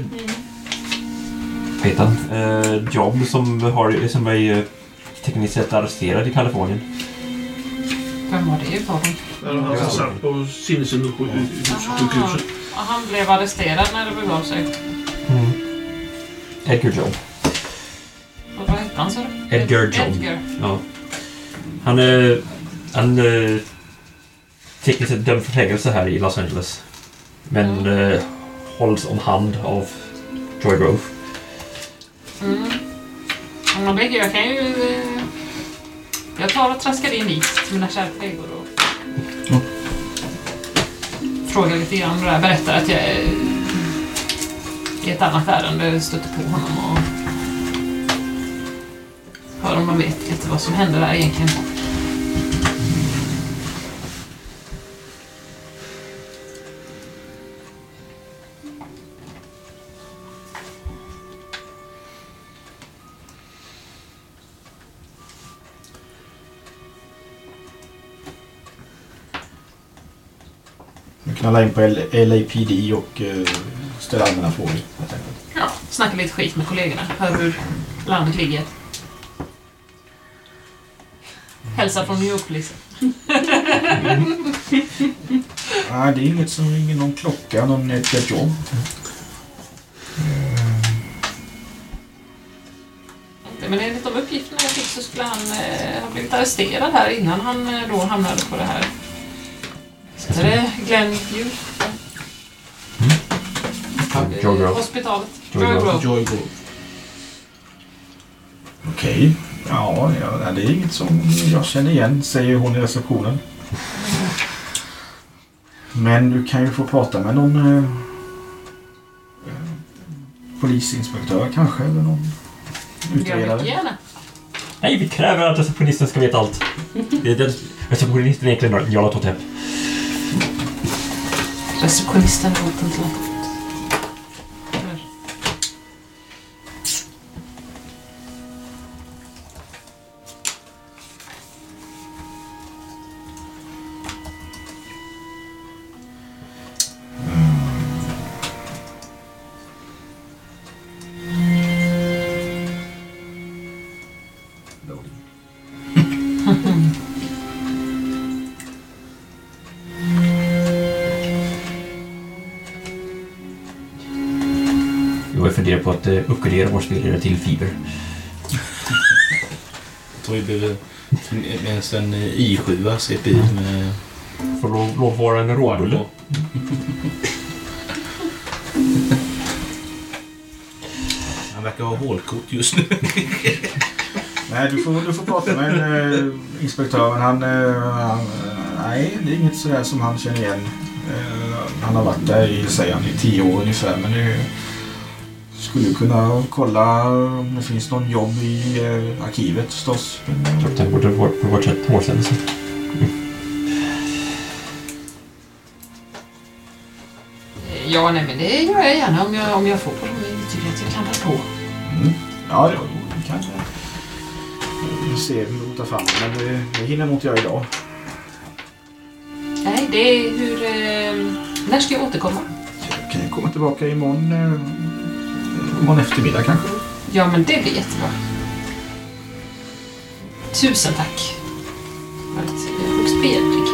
Vad heter han? Eh, Job som, har, som är eh, tekniskt sett arresterad i Kalifornien. Vem var det ifrån? Eller han som satt på sinnessjukhusjukhuset. Och han blev arresterad när det begav sig. Edgar Job. Och vad hette han sa du? Edgar Job. Edgar. Ja. Han är... Han är tekniskt sett dömd för fängelse här i Los Angeles. Men eh, hålls om hand av Joy Grove. Mm. Ja, det, jag kan ju... eh, Jag tar och traskar in dit till mina kära kollegor frågar lite grann och. Berättar att jag i ett annat ärende stötte på honom och hör om man vet lite vad som hände där egentligen. Vi knallar in på LAPD och uh, ställa allmänna frågor. Ja, snacka lite skit med kollegorna. Hör hur landet ligger. Hälsa från New York-polisen. Nej, det är inget som ringer någon klocka, någon ett jobb. Men enligt de uppgifterna jag fick så skulle han eh, ha blivit arresterad här innan han eh, då hamnade på det här. Så är det Glenn Hughes? Joy Grove. Hospitalet. Joy Grove. Joy Grove. Okej. Ja, ja, det är inget som jag känner igen, säger hon i receptionen. Men du kan ju få prata med någon eh, eh, polisinspektör kanske, eller någon Jag utredare. gärna. Nej, vi kräver att receptionisten ska veta allt. Det är den- Receptionisten är egentligen Jarla Totep. Receptionisten låter inte låta Eller? Uppgradera vår spelare till fiber. Jag tror vi behöver minst en eh, i7 CPU med Får lov, lov att vara en råbulle. Han verkar ha hålkort just nu. Nej, du får, du får prata med eh, inspektören. Han, eh, han, nej, det är inget sådär som han känner igen. Eh, han har varit där i, säger han, i tio år ungefär. Men det skulle kunna kolla om det finns någon jobb i eh, arkivet förstås. Men, Jag tänkte på vår, på vårt sätt hårsändelse. Ja, nej men det gör jag gärna om jag, om jag får. Jag tycker att jag kan ta på. mm. Ja, det vi kan eh, vi se hur vi tar fram. Men det, det hinner nog inte jag idag. Nej, det är hur... Eh, när ska jag återkomma? Jag kan komma tillbaka imorgon. Eh, imorgon eftermiddag kanske. Ja, men det blir jättebra. Tusen tack. För att jag är högst behjälplig.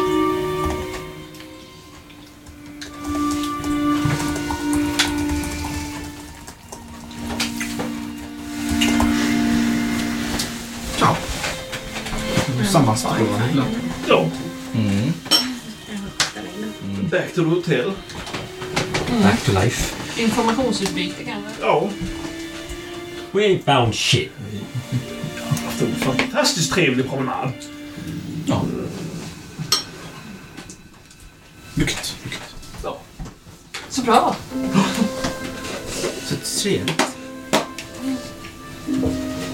Ja. Sammansatt. Ja, Mm. back to the hotel. Back to life. Informationsutbyte kanske? Ja, We ain't found shit. haft en fantastiskt trevlig promenad. Ja. Mycket, mycket. Så bra. Så trevligt.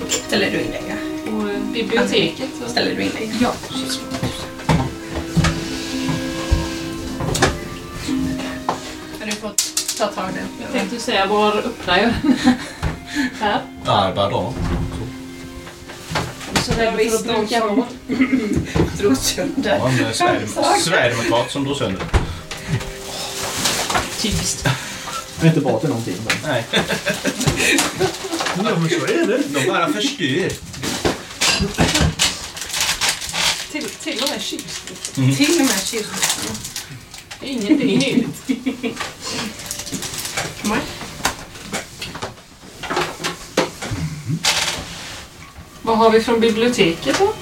Ställer du in dig? ja? Och eh, biblioteket. Ställer du in dig? Ja. Ta tag Jag tänkte säga, var öppnar jag den? Här. Ja, bara dra. Så rädd för att bruka vår. Drog sönder. Ja, sverigedemokrat som drog sönder. Typiskt. Det är inte bra till någonting. Men. Nej, Ja, men så är det. de bara förstör. Till, till och med kylskåp. Till och med kylskåpen. Ingenting heligt. Nej. Vad har vi från biblioteket då?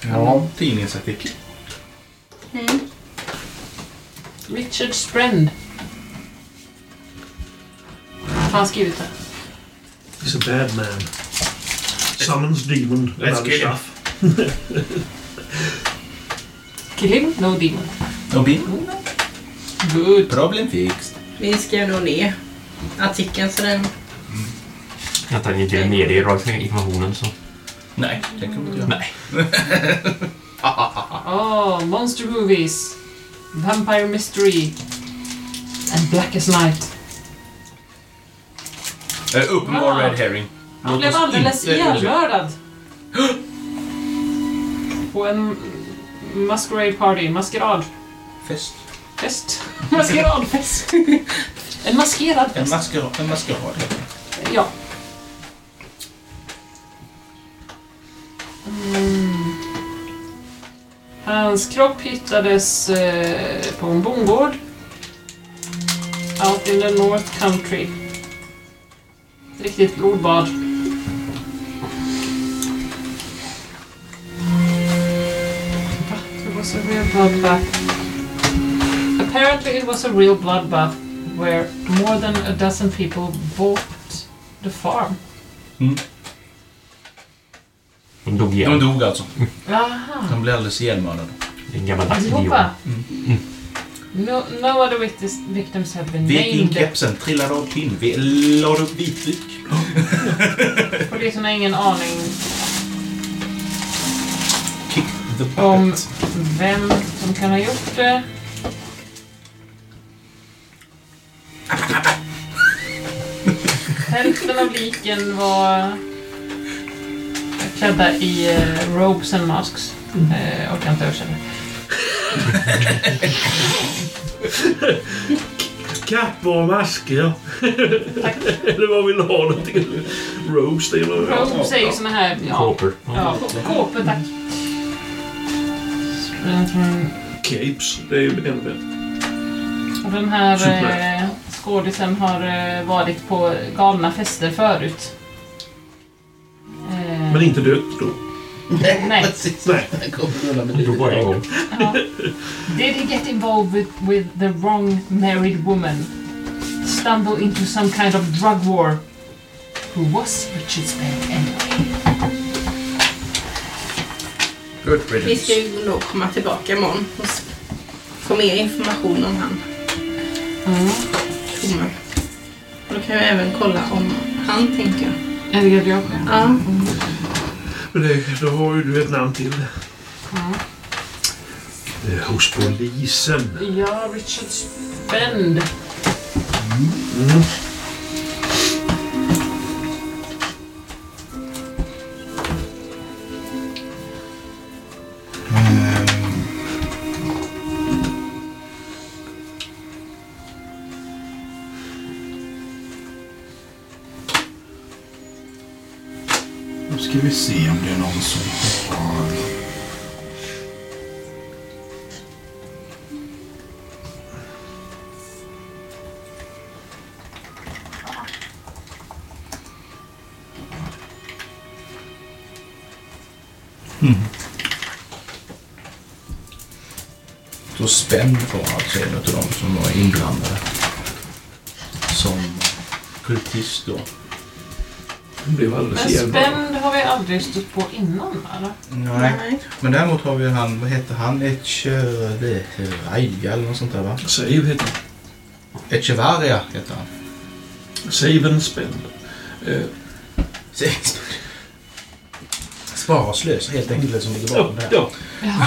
Ja, tidningsartikel. Mm. Richard Sprend. Vad har han skrivit det? He's a bad man. Summons demon Let's him. stuff. Kill him, no demon. Nobby. Good. Problem fixed. Vi skrev nog ner artikeln så den... Att han inte är med i informationen så... Nej, det kan man inte göra. Nej. Oh, monster movies. Vampire mystery. And black as night. Uh, uppenbar Ah. red herring. Han blev alldeles ihjälmördad. På en masquerade party. Maskerad. Fest. Fest. Maskeradfest. En maskerad En fest. maskerad. En maskerad. Ja. Mm. Hans kropp hittades eh, på en bondgård. Out in the North Country. Ett riktigt blodbad. Bloodbath. Apparently it was a real bloodbath where more than a dozen people bought the farm. De dog De igen. dog alltså. Aha. De blev alldeles ihjälmördade. En idiot. Allihopa? No, no other victims, victims have been Vek in kepsen, trillade av pinn, vi- lade upp vitvik. Polisen har ingen aning Kick the om vem som kan ha gjort det. Hälften av liken var klädda i eh, robes and masks. Eh, och kan inte översätta. Kappor och masker. Eller vad vill du ha? Någonting? Robes, det är väl... Robes är ju såna här... Ja, Kåpor. ja kåpor tack. Mm, Capes, det är ju ännu bättre. Och den här eh, skådisen har eh, varit på galna fester förut. Eh, Men inte dött då. Nej. Precis. Nej. Jag kommer rulla med Han dog lite bara en gång. ja. Did he get involved with, with the wrong married woman? Stumble into some kind of drug war? Who was Richard Spence anyway? Good Vi ska ju då komma tillbaka imorgon och få mer information om han. Mm. Och då kan jag även kolla om han tänker. Edgar Diop. Ja. Men det, då har ju du ett namn till. Mm. Eh, Hos polisen. Ja, Richard Spend. Mm. Ska vi se om det är någon som har... Så mm. Spänd var alltså en av de som var inblandade. Som kultist då. Blev alldeles Men jävla... Spend har vi aldrig stött på innan, eller? Nej. Men däremot har vi han, vad heter han? Echevarria eller något sånt där va? Save heter han. Echevarria heter han. Save and spend. Eh, slösa helt enkelt det som ligger ja, bakom det här. ja. Jaha.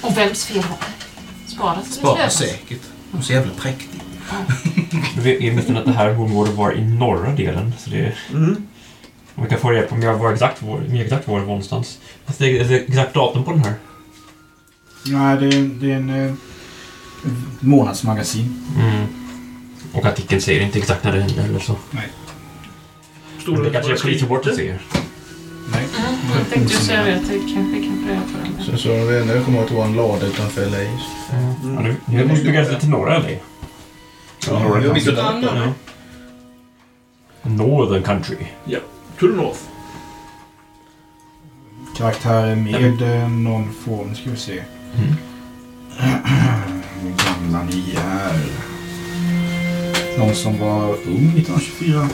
Och vems fel var det? Sparas eller Spara slösas? säkert. Hon är så jävla präktig. Vi är åtminstone att det här bondgården var i norra delen. Så det är... Mm. Om vi kan få reda på mer var exakt var, mer exakt var det var någonstans. Fast det är exakt datum på den här. Nej, det är, det är en eh, månadsmagasin. Mm. Och artikeln säger inte exakt när det hände eller så. Stod Det kanske är Water säger. Nej. Mm, jag tänkte ju säga det. att Det kanske kan börja på den. Så, så det enda jag kommer ihåg var en lada utanför LA. Ja, nu, nu måste begränsas till norra LA. Ja, det. Ja. Northern country. To the north. Karaktärer med eh, någon form, ska vi se. Mm. Hur gamla ni är. Någon som var ung 1924?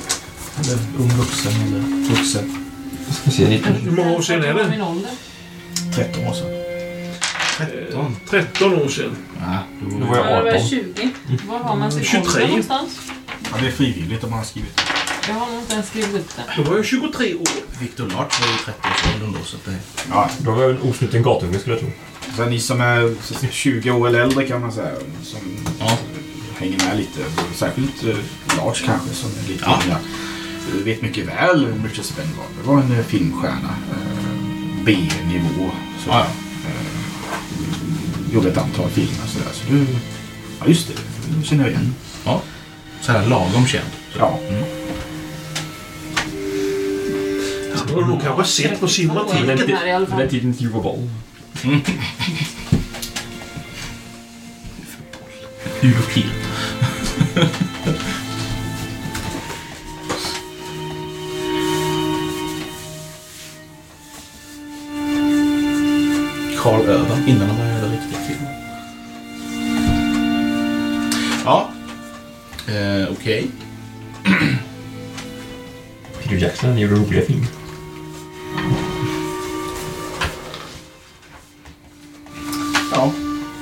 Eller ung vuxen eller vuxen? Ska se. Hur många år sedan är det? min ålder? 13 år sedan. 13. 13 år sedan. Ja, Då då var Ja, det jag var 18. 20. Var har man sin 23. ålder någonstans? Ja, det är frivilligt om man har skrivit det. Jag har nog inte ens skrivit upp det. Då var jag 23 år. Victor Lars var ju 30-årsåldern då. Så att det... Ja, Då var jag en osnuten gatunge skulle jag tro. så ni som är 20 år eller äldre kan man säga, som Ja. hänger med lite. Särskilt eh, Lars kanske som är lite Ja. unga. eh, Vet mycket väl Richard Spenn var. Det var en eh, filmstjärna. eh, B-nivå. Så, Ja, gjorde ett antal filmer sådär. Så du, ja just det, du känner jag igen. Så här lagom känd. Ja. Han har nog kanske sett på Den Cinemateket. här På den tiden Hugh var boll. Hugo Kiel. Carl Över innan han började göra riktiga filmer. Ja. Eh, Okej. Peter Jackson gjorde roliga filmer.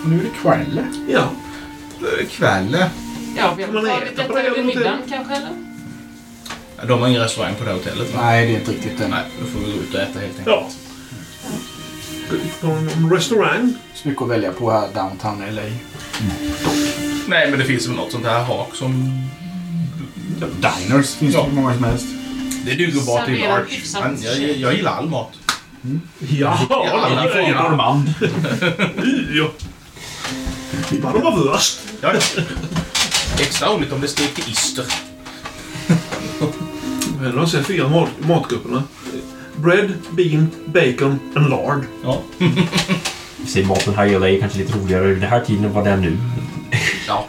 Nu är det kväll. Ja. Eh, Kväll. Ja, vi Kan har man tagit äta på detta det över middagen kanske, eller? De har ingen restaurang på det här hotellet va? Nej, det är inte riktigt den. Nej, då får vi gå ut och äta helt enkelt. Ja. På en restaurang. Så mycket att välja på här downtown LA. Nej, men det finns väl något sånt här hak som... Diners finns Ja. det hur många som helst. Det duger bara till Serverar hyfsat Men jag, jag, jag gillar all mat. Ja, ja, ja. ja. Normand. ja. Bara de var värst. Ja, ja. Extra roligt om det steker ister. Men de säger fyra mat, matgrupperna. Bread, bean, bacon and lard. Ja. Vi ser maten här i LA kanske lite roligare den här tiden än vad det är nu. Ja.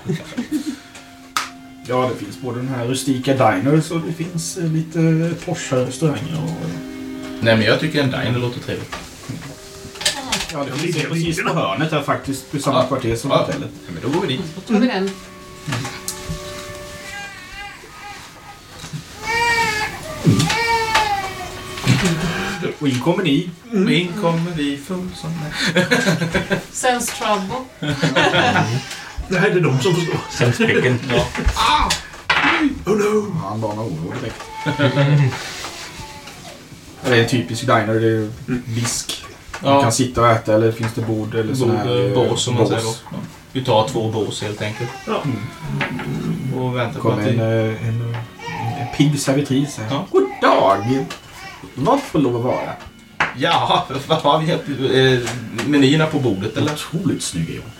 Ja, det finns både den här rustika diners och det finns eh, lite Porsche restauranger. Och, Nej, men jag tycker en diner låter trevligt. Ja, det ligger precis på hörnet här faktiskt. På samma Ja. kvarter som Ja. hotellet. Ja, men då går vi dit. Då tar vi den. Och in kommer ni. Och in kommer vi full som... Sense trouble. Nej, det är de som förstår. Sen spricken. Ja. Oh no! Han varnar oro direkt. det är en typisk diner. Det är disk. Man Ja, kan sitta och äta eller finns det bord eller sån bord, här... eh, bås som man bås. säger då. Ja. Vi tar två bås helt enkelt. Ja. Och väntar på kommer att en, det... eh, en, en pigg servitris här. Ja. God dag! Vad får lov att vara? Ja, vad har vi? Eh, menyerna på bordet eller? Otroligt snygg är hon.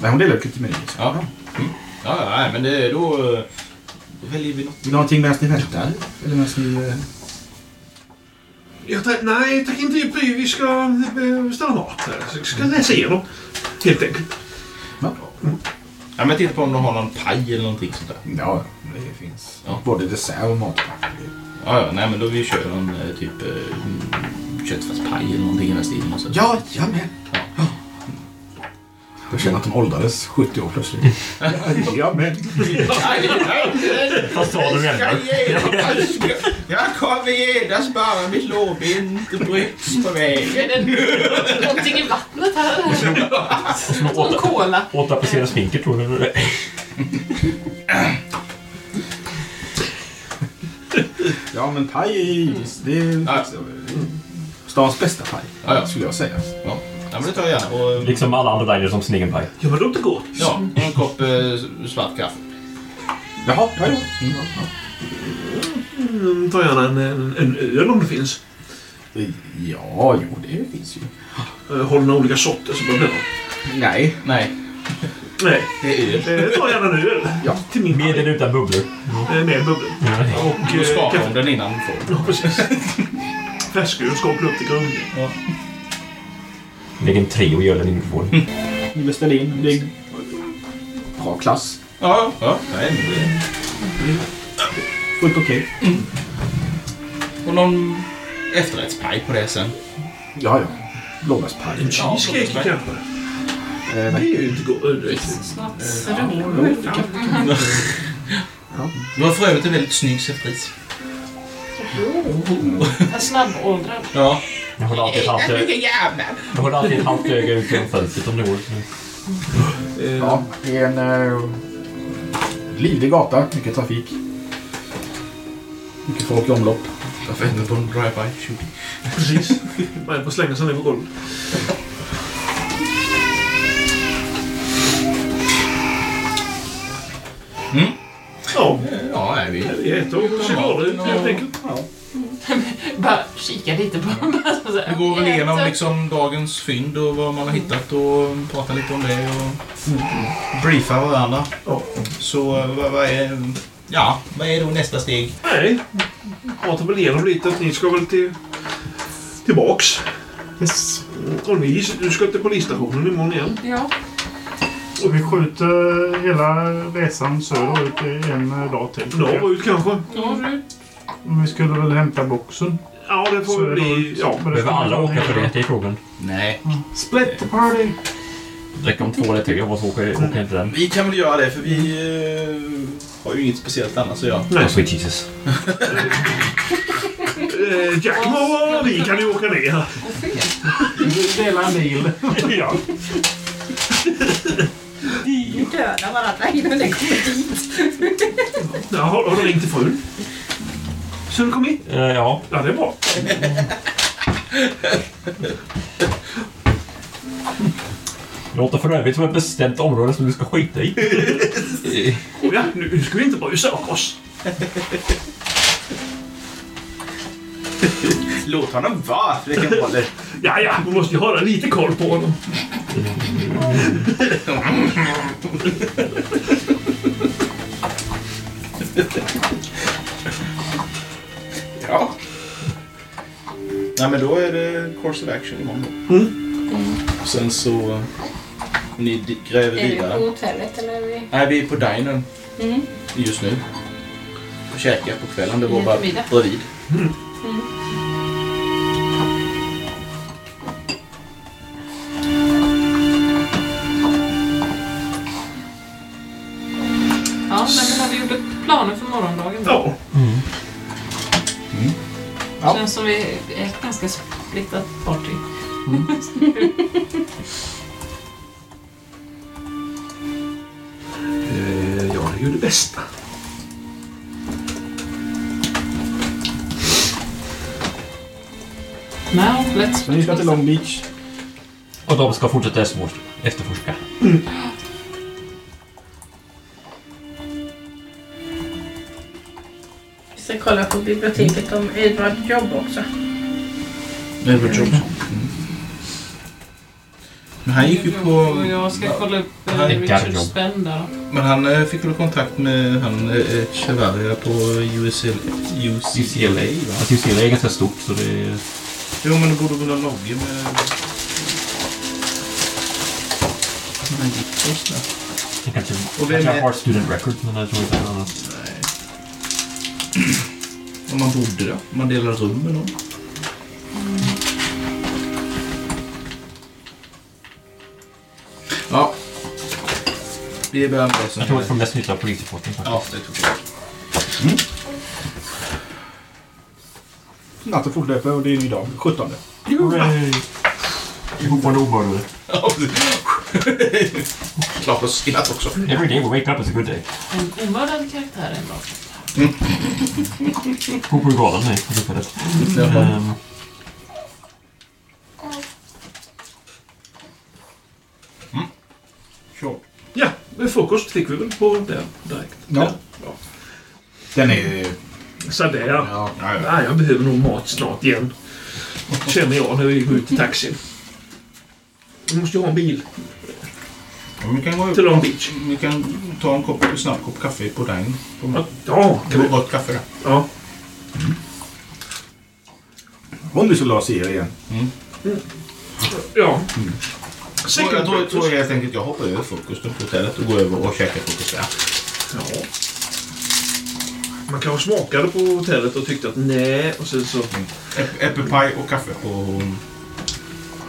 Nej, hon delar ut lite menyer. Ja. Mm. Ja, nej, men det, då, eh, då väljer vi något. Vill du någonting medan ni väntar? Eller medan ni... Jag tar, nej, tack inte. Vi ska eh, beställa mat här. Så jag ska läsa igenom. Helt enkelt. Ja, men jag tittar på om de har någon paj eller någonting sånt där. Ja, det finns. Ja. Både dessert och matpack. Ja, ja, nej men då vi kör en eh, typ eh, köttfärspaj eller någonting i den stilen. Ja, jamen. Ja. Jag känner att de åldrades 70 år plötsligt. Jajamän. Du ändå? Jag kommer genast bara mitt lårben inte bryts på vägen. Någonting i vattnet här? Som åt, cola? åt applicerar sminket tror du? Ja, men paj är givetvis... Det är Ja. stans bästa paj, skulle jag säga. Ja, ja men det tar jag gärna. Och, Liksom alla andra diners som sin egen paj. Ja, men det låter gott. ja, och en kopp eh, svart kaffe. Jaha, ja, ja. Mm, ja, ja. Ta gärna en, en, en öl om det finns. Ja, jo, det finns ju. Eh, Håller några olika sorter så blir det bra. Nej, Nej. Nej, Det är öl. eh, ta gärna en öl. Ja. Till min Med eller utan bubblor? Eh, Med bubblor. Och Du eh, skakar kaffe. om den innan du får. Ja, precis. Färsköl skakar upp till grunden. Lägg en tre och gör den inte får. Ni beställer in. Det är bra klass. Ja, ja. Nej, det... Fullt okej. Och någon efterrättspaj på det sen. Ja, ja. Blåbärspaj. En cheesecake kanske? Eh, Det är ju inte gott. Det är- Snabbsrullar. Du har för övrigt en väldigt snygg sertris. En snabbåldrad. Ja. Jag håller alltid ett halvt öga, jag håller alltid ett halvt öga ut genom fönstret om det går. eh, Ja, det är en eh, livlig gata. Mycket trafik. Mycket folk i omlopp. Varför hände på en drive-by shooting? Precis. Man är på slänga sig ner på golvet. Mm. Ja, Ja, nej, vi... vi äter och ser glada ut helt enkelt. Bara kika lite på dem. Vi går väl igenom liksom dagens fynd och vad man har hittat och pratar lite om det och briefar varandra. Ja. Så vad, vad är... Ja, vad är då nästa steg? Nej, pratar väl igenom lite att ni ska väl till, tillbaks. Yes. Och ni du ska till polisstationen imorgon igen. Ja. Och vi skjuter hela resan söderut i en eh, dag till. tycker jag. Norrut kanske? Men Vi skulle väl hämta boxen. Ja, det får Så väl bli... söderut. Ja. Behöver alla åka för det? Det är frågan. Nej. Split the party! Det räcker om två eller tre av oss åker, åker inte den. Vi kan väl göra det för vi eh, har ju inget speciellt annars att göra. Oh, sweet Jesus. Eh, Jack må vi kan ju åka ner. Vi delar en bil. ja. Vi dödar varandra innan det kommer dit. ja har, har du ringt till frun? Så du kom hit? Eh, ja. Ja, det är bra. Det låter för övrigt som ett bestämt område som du ska skita i. Oh, ja, nu, ska vi inte bry oss. Låt honom vara, fröken Waller. Ja, ja, vi måste ju hålla lite koll på honom. Ja. Nej, men då är det course of action imorgon då. Och Sen så... Ni gräver Är det vidare. på hotellet eller är vi... Nej, vi är på dinern Mm. just nu. Och käkar på kvällen. Det var bara Eftermiddag. bredvid. Ja, Ja. Känns som vi är ett ganska splittat party. Eh, ja, det är ju det bästa. Now, let's... Ni ska till Long Beach. Och de ska fortsätta efterforska- efterforska. Kolla på biblioteket om Edward Jobb också. Edward Johnson. Men han gick ju på... Jag ska kolla upp eh, Han är Richard. Spenn där. Men han eh, fick väl kontakt med han eh, Echevarria på UCLA, UCLA va? Att UCLA är ganska stort så det är... Jo, men det borde väl ha logg med... Han gick först där. Det kanske, Och vem kanske är- har student record men jag tror inte är annat. Nej. Om man bodde där. Om man delade rum med någon. Ja. Vi börjar med det som Jag tror att det får mest nytta av polisrapporten Ja, det tror jag. Natten fortlöper och det är idag, 17. Hurray! Fortfarande obördade. Klart på skinnet också. Every day we wake up is a good day. En omördad karaktär ändå. Gå på galen är för tillfället. Ehm, Sure. Ja, men frukost fick vi väl på där direkt. Ja. Den är... Så där. Ja, ja, ja. Ja, jag behöver nog mat snart igen. Känner jag när vi går ut i taxin. Vi måste ju ha en bil. Vi kan gå ut Till Long Beach. Vi kan ta en kopp, en snabb kopp kaffe på den. På Ja, det var gott kaffe ja. Skulle ha se er igen. ja. Så jag tror, jag tror helt enkelt jag hoppar över frukosten på hotellet och går över och käkar frukost där. Ja. Man kanske smakade på hotellet och tyckte att nej och sen så... Äpp- Äppelpaj och kaffe på...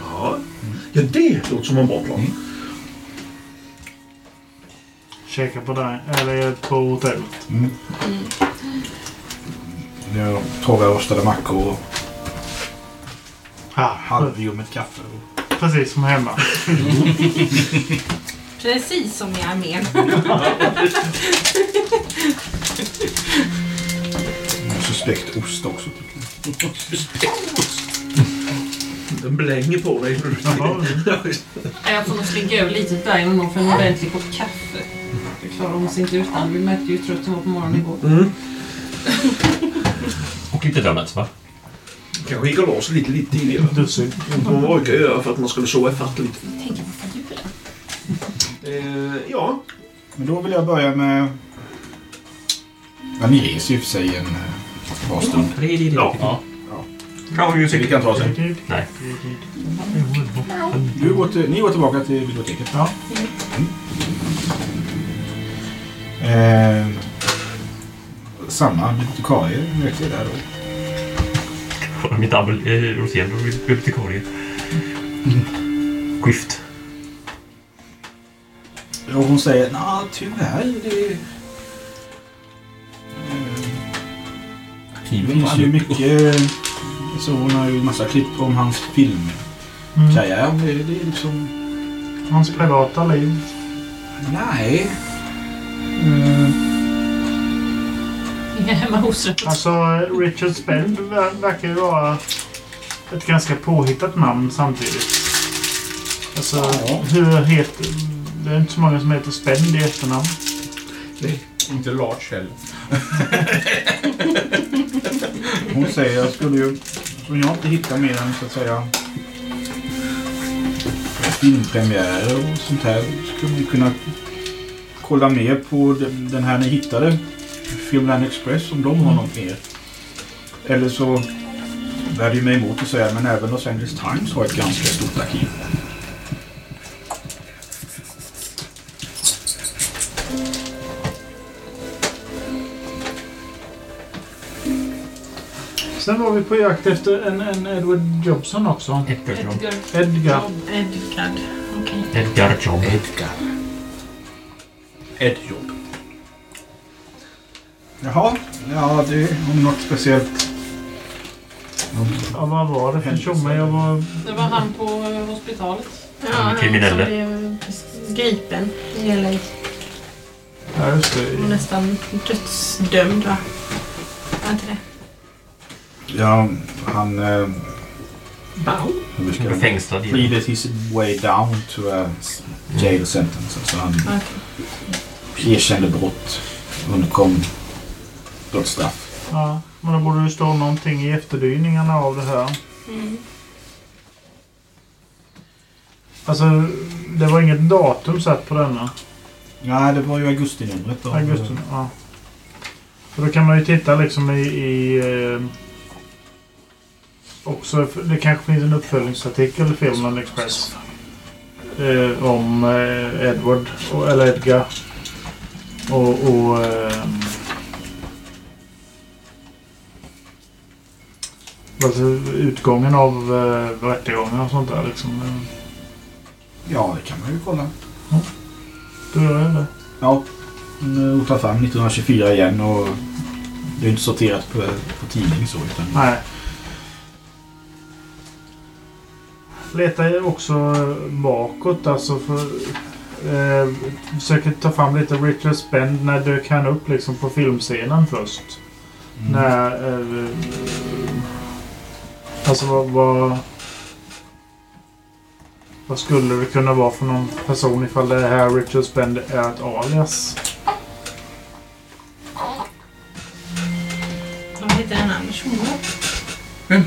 Ja, ja det låter som en bra plan. Käka på dig, eller på hotellet. Jag torra rostade mackor och Ha, halvljummet kaffe. precis som hemma. Precis som i armén. Och suspekt ost också. Den blänger på dig. Jaha. Jag får nog slinka över lite till dig någon för en ordentlig kopp kaffe. Det klarar hon sig inte utan. Vi märkte ju hur trött hon var på morgonen igår. Mm. Och lite donuts va? Kanske gick och la sig lite, lite tidigare. Dussin. Man brukar göra för att man skulle sova ifatt lite. Tänk på figuren. Eh, ja. Men då vill jag börja med... Ja, ni reser ju för sig en eh, bra stund. Ja. Ja. Kan vi Så vi kan ta sen. Nej. Du går till, ni går tillbaka till biblioteket. Ja. Eh, samma bibliotekarie möter jag där då. Mitt namn är Rosén och bibliotekarie. Skift. Och hon säger, nej tyvärr. Det, det finns ju mycket... Så hon har ju massa klipp om hans filmkarriär. Mm. Det, det är liksom... Hans privata liv. Nej. Dig. Alltså, Richard Spend ver- verkar ju vara ett ganska påhittat namn samtidigt. Alltså, Ja. hur heter... Det är inte så många som heter Spend i efternamn. Inte large heller. Hon säger jag skulle ju... Om jag inte hittar mer än så att säga filmpremiärer och sånt här skulle vi kunna kolla mer på den, här ni hittade. Filmland Express om de har något mer. Eller så det hade ju mig emot att säga men även Los Angeles Times har ett ganska stort arkiv. Sen var vi på jakt efter en, en Edward Jobson också. Edgar Job. Edgar. Edgar. Edgard. Okej. Edgar Job. Edgar. Edjobb. Jaha, ja det är om något speciellt. Ja, vad var det för tjomme jag var... Det var han på eh, hospitalet. Ja, han som kriminelle. blev gripen i LA. Ja, just det. nästan dödsdömd va? Var inte det? Ja, han... Eh, Han det fängslad i pleaded his way down to a jail sentence. Så han Okej. erkände brott, undkom dödsstraff. Ja, men då borde det stå någonting i efterdyningarna av det här. Mm. Alltså, det var inget datum satt på denna. Nej, det var ju augustinumret. Augusti. Ja. För då kan man ju titta liksom i... i eh, också, det kanske finns en uppföljningsartikel i Filmland Express. Eh, om eh, Edward, och, eller Edgar. Och... och eh, alltså, utgången av eh, rättegången och sånt där liksom. Ja, det kan man ju kolla. Då gör jag det. Ja, hon tar fram 1924 igen och det är inte sorterat på, på tidning så utan... Nej. Letar också bakåt alltså för... Eh, försöker ta fram lite Richard Spend. När dök han upp liksom på filmscenen först? Mm. När... Eh, alltså vad, vad... Vad skulle det kunna vara för någon person ifall det här Richard Spend är ett alias? Vad heter den andra shunon?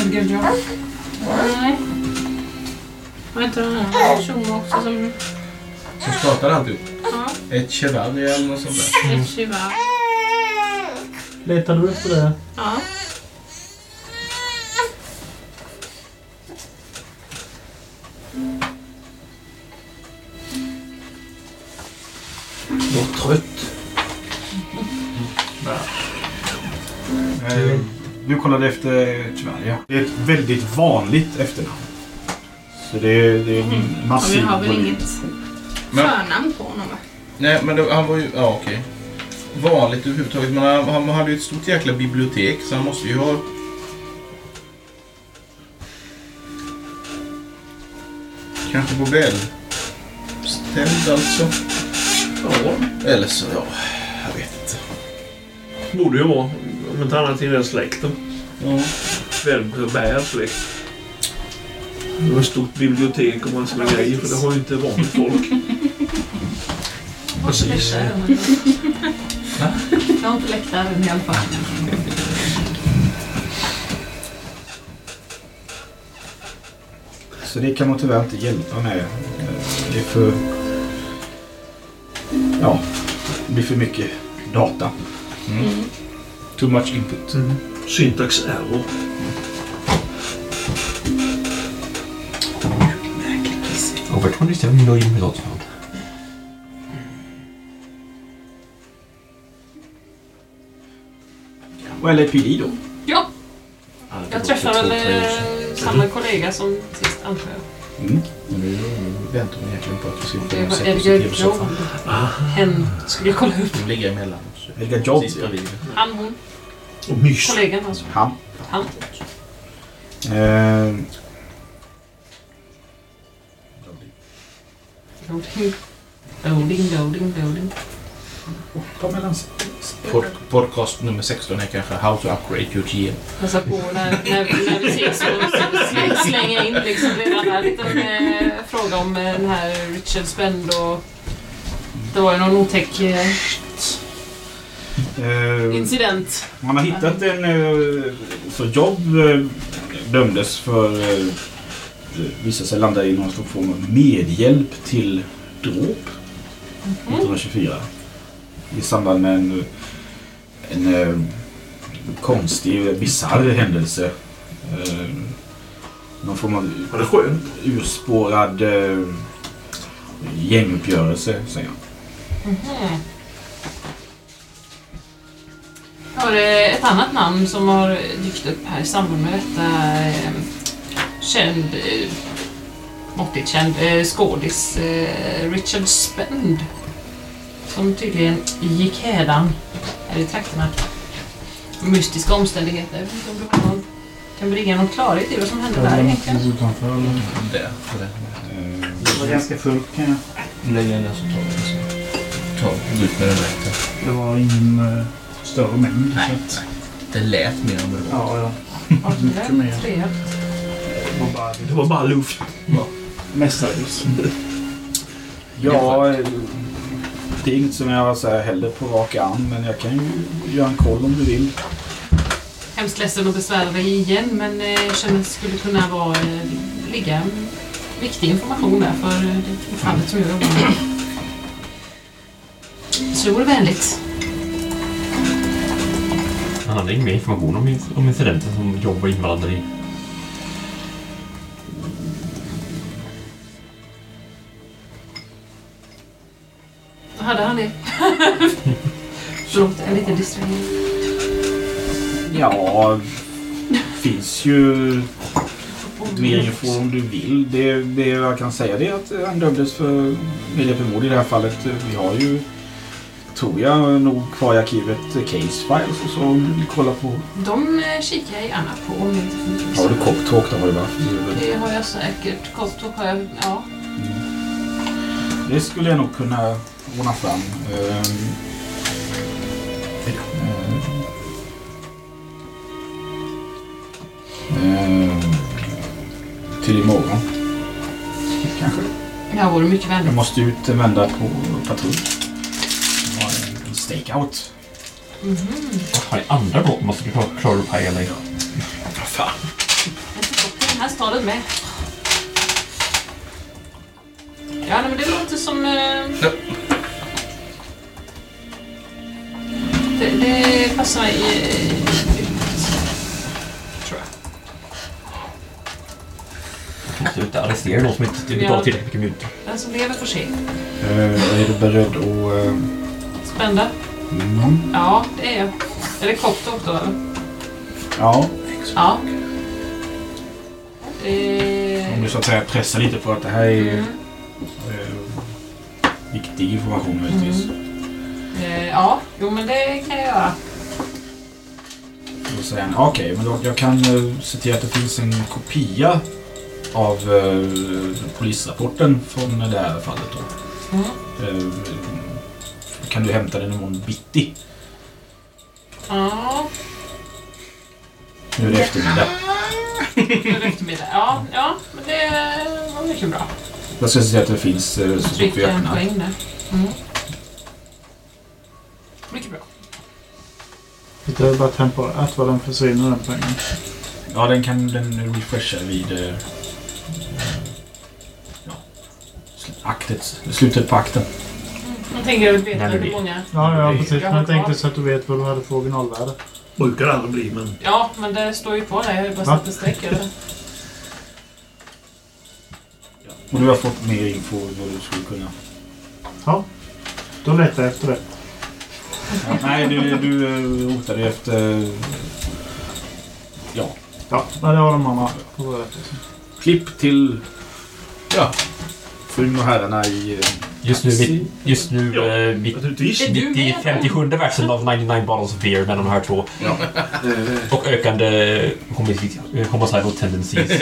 Edgar Job. Nej. Var inte den här personen också som... Som startade alltihop. Ja, Ett Chevalier eller något sånt där. ett tjuvar. Letar du efter det? Ja. Var trött. Eh, Du kollade efter Tverja. Det är ett väldigt vanligt efternamn. Så det är, det är en Och vi massiv har väl volym. inget Men- förnamn på honom va? Nej, men det, han var ju... Ja, okej. Vanligt överhuvudtaget. Men han, han hade ju ett stort jäkla bibliotek så han måste ju ha... Kanske på välställd alltså. Ja, Eller så, ja. Jag vet inte. borde ju vara. Om inte annat i den släkten. Ja. Välbärd släkt. Det var ett stort bibliotek och massor med grejer för det har ju inte vanligt folk. Precis. Jag har inte läktaren i alla fall. Så det kan man tyvärr inte hjälpa med. Det är för... Ja, det blir för mycket data. Too much input. Mm. Syntax error. Over 27 million results found. Och LAPD då? Ja, jag för väl eh, samma kollega som sist antar jag. Mm. Nu väntar hon egentligen på att vi ska få sätta oss Edgar i soffan. Joe. Hen skulle jag kolla upp. De ligger emellan oss. Edgar Job. Precis bredvid. Han, hon, Och mys. kollegan alltså. Han. Han. Eh, Loading. Loading, loading, loading. ta mellan... Pod, podcast nummer 16 är kanske How to upgrade your GM. Passa på när, när, när vi ses och sl- slänga in liksom redan här liten eh, fråga om eh, den här Richard Spend och det var ju någon otäck eh, Eh, incident. Man har hittat en... eh, Så Job eh, dömdes för... eh, visade sig landa i någon form av medhjälp till dråp 1924. I samband med en, en, eh, konstig, bisarr händelse. Eh, Någon form av Var det skönt? urspårad eh, gänguppgörelse, säger han. Mhm. Har ett annat namn som har dykt upp här i samband med detta eh, känd, eh, måttligt känd eh, skådis Richard Spend som tydligen gick hädan här i trakterna. Mystiska omständigheter. Jag vet inte om du har någon, kan bringa någon klarhet i vad som hände där egentligen? utanför eller? Där. På det. Det var ganska fullt kan jag. Lägg den där så tar vi den. Ta, ut med den direkt. Det var ingen uh, större mängd. så Nej. att- Det lät mer än vad det var. Ja, ja. Ja, det Mycket mer. Det var bara Det var bara luft. mestadels. Ja, det är inget som jag säger heller på rak arm, men jag kan ju göra en koll om du vill. Hemskt ledsen att besvära dig igen men eh, jag känner att det skulle kunna vara, eh, ligga viktig information där för eh, det fallet som jag jobbar med. Så det vore vänligt. Han hade ingen mer information om, om incidenten som Job var inblandad i. Hade han det? Förlåt, jag är lite distraherad. Ja, finns ju mer info om du vill. Det, det jag kan säga det är att han dömdes för medhjälp i det här fallet. Vi har ju, tror jag, nog kvar i arkivet case files och så om du vill kolla på. De eh, kikar jag gärna på om det inte funkar. Har du cocktalk då har du va? Det har jag säkert. Kostok har jag, ja. Det skulle jag nog kunna ordna fram. Ehm, ehm, till imorgon. Kanske. Här vore mycket Jag vänligt. måste ut vända på patrull. Stakeout. Mhm. Har ni andra brott måste du klara klara upp här eller? Vad fan. Ska den här staden med. Ja, nej, men det låter som... Eh, Ja. det, det passar mig eh, tror jag. Och arrestera någon som inte Ja. betalar tillräckligt mycket muta. Den som lever får se. Eh, är du beredd att... Eh, Spända? mm, Ja, det är jag. Är det kort då, eller? ja, Ja. om du Eh, så att säga pressar lite på att det här är mm. eh, viktig information möjligtvis. eh, ja, jo men det kan jag göra. Då säger han, okej, men då, jag kan se till att det finns en kopia av polisrapporten från det här fallet då. Mm. Kan du hämta den imorgon bitti? Ja, Nu är det eftermiddag. det är eftermiddag. Ja, ja, men det var mycket bra. Jag ska se till att det finns eh, så fort vi öppnar. poäng där. Mm. Mycket bra. Det är bara temporärt vad den försvinner den poängen. Ja, den kan den refresha vid eh, ja, aktet, slutet på akten. Jag tänker att veta När det hur blir. många... Ja, ja precis. Jag Men jag tänkte så att du vet vad du hade för originalvärde. Brukar det aldrig bli, men... Ja, men det står ju kvar där. Jag har bara satt ett streck över det. Och du har fått mer info än vad du skulle kunna. Ja. Då letar jag efter det. Ja, nej, du, du eh, rotade efter... Ja, Ja, men det har de andra på berättelsen. klipp till... Ja, frun och herrarna i... eh, Just nu, mitt, just nu Ja, eh, mitt. Är du mitt i med 57 versen av 99 bottles of beer mellan de här två. Eh, Och ökande eh, homicidal tendencies.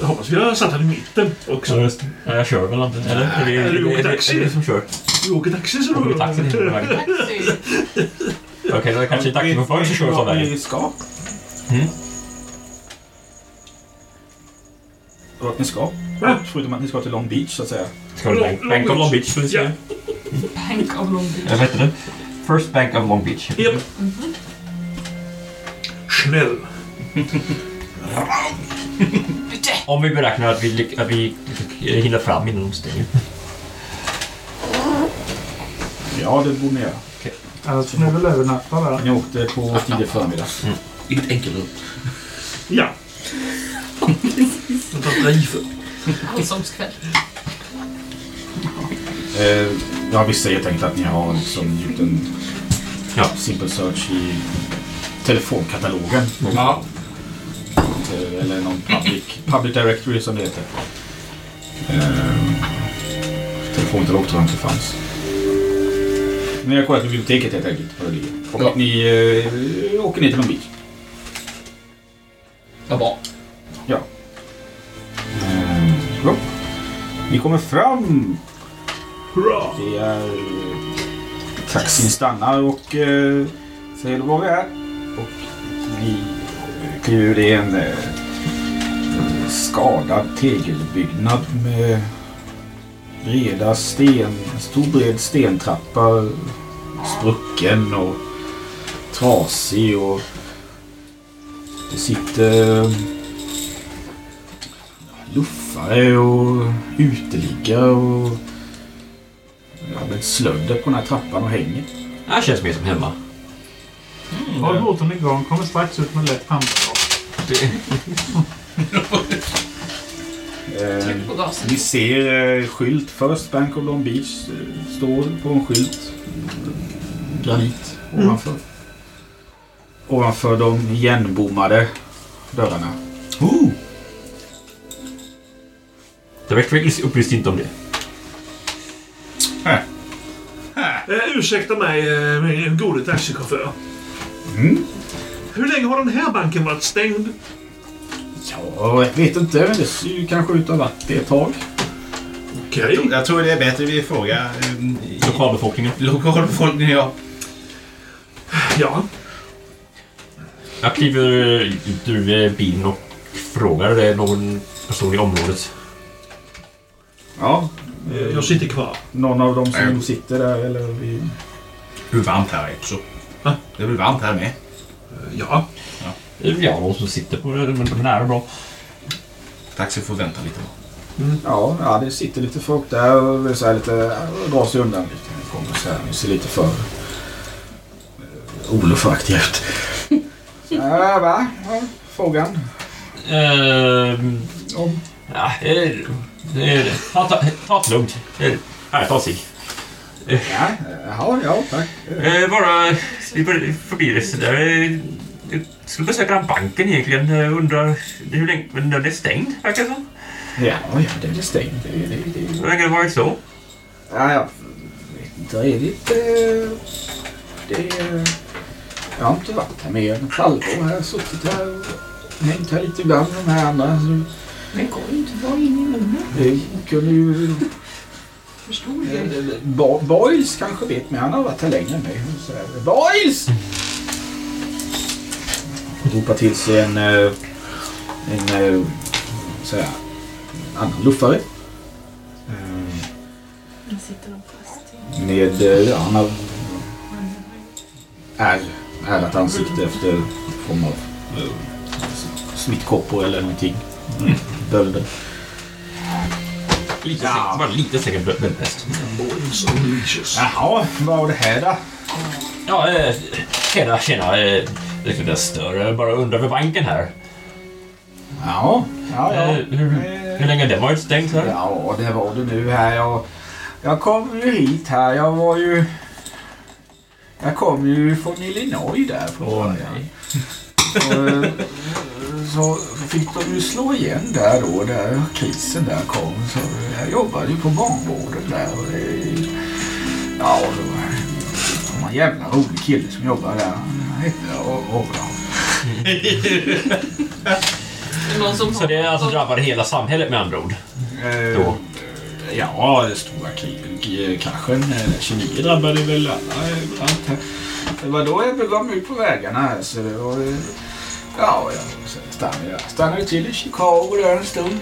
Jag hoppas vi har satt den i mitten också. Så just, ja, jag kör väl inte? Eller? Är det, är, du det, åker är, det, taxi. är det du som kör? Vi åker taxi så vi taxi. Okej, då är det kanske taxichauffören som kör från vägen. Vi ska. Mm. Vart ni ska. Förutom att ni ska till Long Beach så att säga. Ska du Bank, Bank of Long Beach? Vi se. Ja. Bank of Long Beach. Vad heter det? First Bank of Long Beach. Japp. Snäll. Bytte! Om vi beräknar att vi, att vi hinner fram innan de stänger. Ja, det borde ni göra. Annars får ni väl övernatta där. Ni åkte på tidig förmiddag. I ett enkelrum. Ja. Jag driver. Allsångskväll. Eh, ja, vissa har tänkt att ni har liksom gjort en Ja. simple search i telefonkatalogen. Ja. Eh, Eller någon public, public directory som det heter. Eh, telefonkatalog tror jag inte fanns. Ni har kollat biblioteket helt enkelt. Var det ligger. Och Ja. ni eh, åker ner till Long Beach. Vad bra. Eh, Ni kommer fram. Hurra! Det är... Taxin stannar och eh, säger var vi är. Och ni kliver ur. Är en eh, skadad tegelbyggnad med breda sten, en stor bred stentrappa. Sprucken och trasig och det sitter eh, luffare och uteliggare och ja, med slödder på den här trappan och hänger. Det här känns mer som hemma. Håll motorn igång. Kommer strax ut med lätt. Det, Eh, Tryck på gasen. vi ser eh, skylt First Bank of Long Beach. Eh, står på en skylt. Granit ovanför. Ovanför de igenbommade dörrarna. Ooh. Directory upplyste inte om det. Eh, ursäkta mig, eh, min gode taxichaufför. Mm. Hur länge har den här banken varit stängd? Ja, jag vet inte. men Det ser ju kanske ut att ha varit det ett tag. Okej. Jag tror det är bättre vi frågar um, Lokalbefolkningen. lokalbefolkningen. Ja. Ja. Jag kliver ut ur eh, bilen och frågar det är någon person i området. Ja. Eh, Jag sitter kvar. Någon av dem som Mm. sitter där eller vi... Hur varmt här är också. Va? Det är väl varmt här med? Eh, Ja. Ja, någon som sitter på det, men men nära bra. Dags att få vänta lite. Ja, ja, det sitter lite folk där och det är så här lite, drar sig undan lite. Det kommer så här, det ser lite för uh, Olof-aktig ut. Ja, va? Ja, frågan? Ehm, Om? ja, eh, eh, ta, ta, ta det lugnt. Eh, Här, ta sig. Ja, ja, ja tack. Eh, bara slipper förbi det sådär. Eh, Jag skulle besöka den banken egentligen. Jag undrar hur länge... Men den är stängd, verkar det som. Ja, ja, det är stängt. Det, det, det. Hur länge har det varit så? Ja, jag vet inte riktigt. eh, Det, eh, jag har inte varit här mer än ett halvår. Jag har suttit här och hängt här lite ibland med de här andra. Så Men går inte bara in i munnen. det kunde ju... Förstod eh, du? Bo- Boys kanske vet, men han har varit här längre än mig. Boys! Ropar till sig en, eh, en eh, så här, annan luffare. Eh, sitter de fast. Med, eh, ja, han har är, ärrat ansikte efter form av eh, smittkoppor eller någonting. Mm. Bölder. Lite, Ja. säkert, bara lite säkert bäst. Boys unleashes. Jaha, vad var det här då? Ja, eh, tjena, tjena. Eh, det är lite större. Bara undrar över banken här. Ja, ja, ja. Eh, hur, hur länge har den varit stängd? Här? Ja, det var det nu här. Jag, jag kom ju hit här. Jag var ju... Jag kom ju från Illinois där från början. Eh, så fick de ju slå igen där då, där krisen där kom. Så jag jobbade ju på barnvården där. Och det, ja, det var, det var en jävla rolig kille som jobbade där. Han hette Abraham. Så det alltså drabbade hela samhället med andra ord? Eh, Då? Ja, det stora krigskraschen. 29 drabbade väl alla här. Det var då jag begav mig ut på vägarna. Så det var, eh, ja, jag så stannade, jag stannade till i Chicago där en stund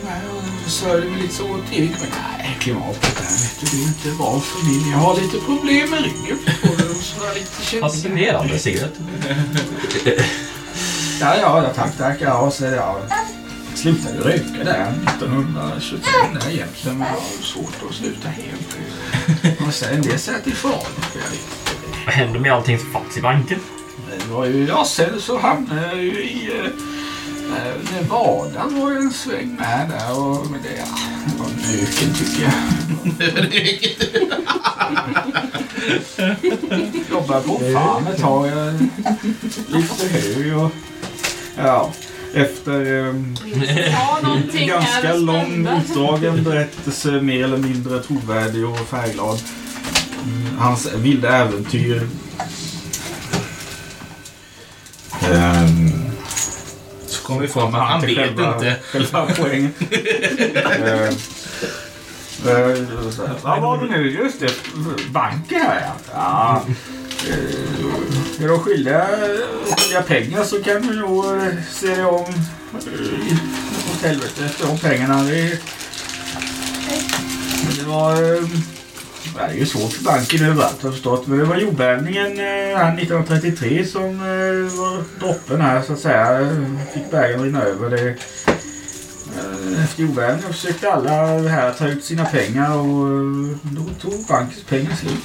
och sörjde mig lite så åt Erik. Men nej, klimatet där vet du, det är inte bra för min. Jag har lite problem med ryggen. Och så har jag lite känsla. Fascinerande cigarett. Ja, ja, ja, tack, tack. Ja, så jag slutade ju röka där 1925 där egentligen. Men jag har svårt att sluta helt. Och sen det det är farligt. Vad hände med allting som fanns i banken? Det var ju, ja, sen så hamnade jag ju i eh, eh, Nevada var ju en sväng med där. Och, men det, det var en öken tycker jag. Jobbade på en farm ett tag. Jag lyfte hö och ja, efter någonting ganska lång utdragen berättelse, mer eller mindre trovärdig och färgglad. Mm, Hans vilda äventyr. Ehm, Så kom vi fram han till vet själva- inte. Själva poängen. Ehm, eh, Vad var det nu? Just det, banken här ja. ja. eh, Är de skyldiga, skyldiga pengar så kan du nog eh, se om åt helvete efter de pengarna. Det, det var... eh, Det är ju svårt för banken överallt har förstått. Men det var jordbävningen eh, här 1933 som eh, var droppen här så att säga. Fick bergen rinna över. Det, eh, efter jordbävningen försökte alla här ta ut sina pengar och eh, då tog bankens pengar slut.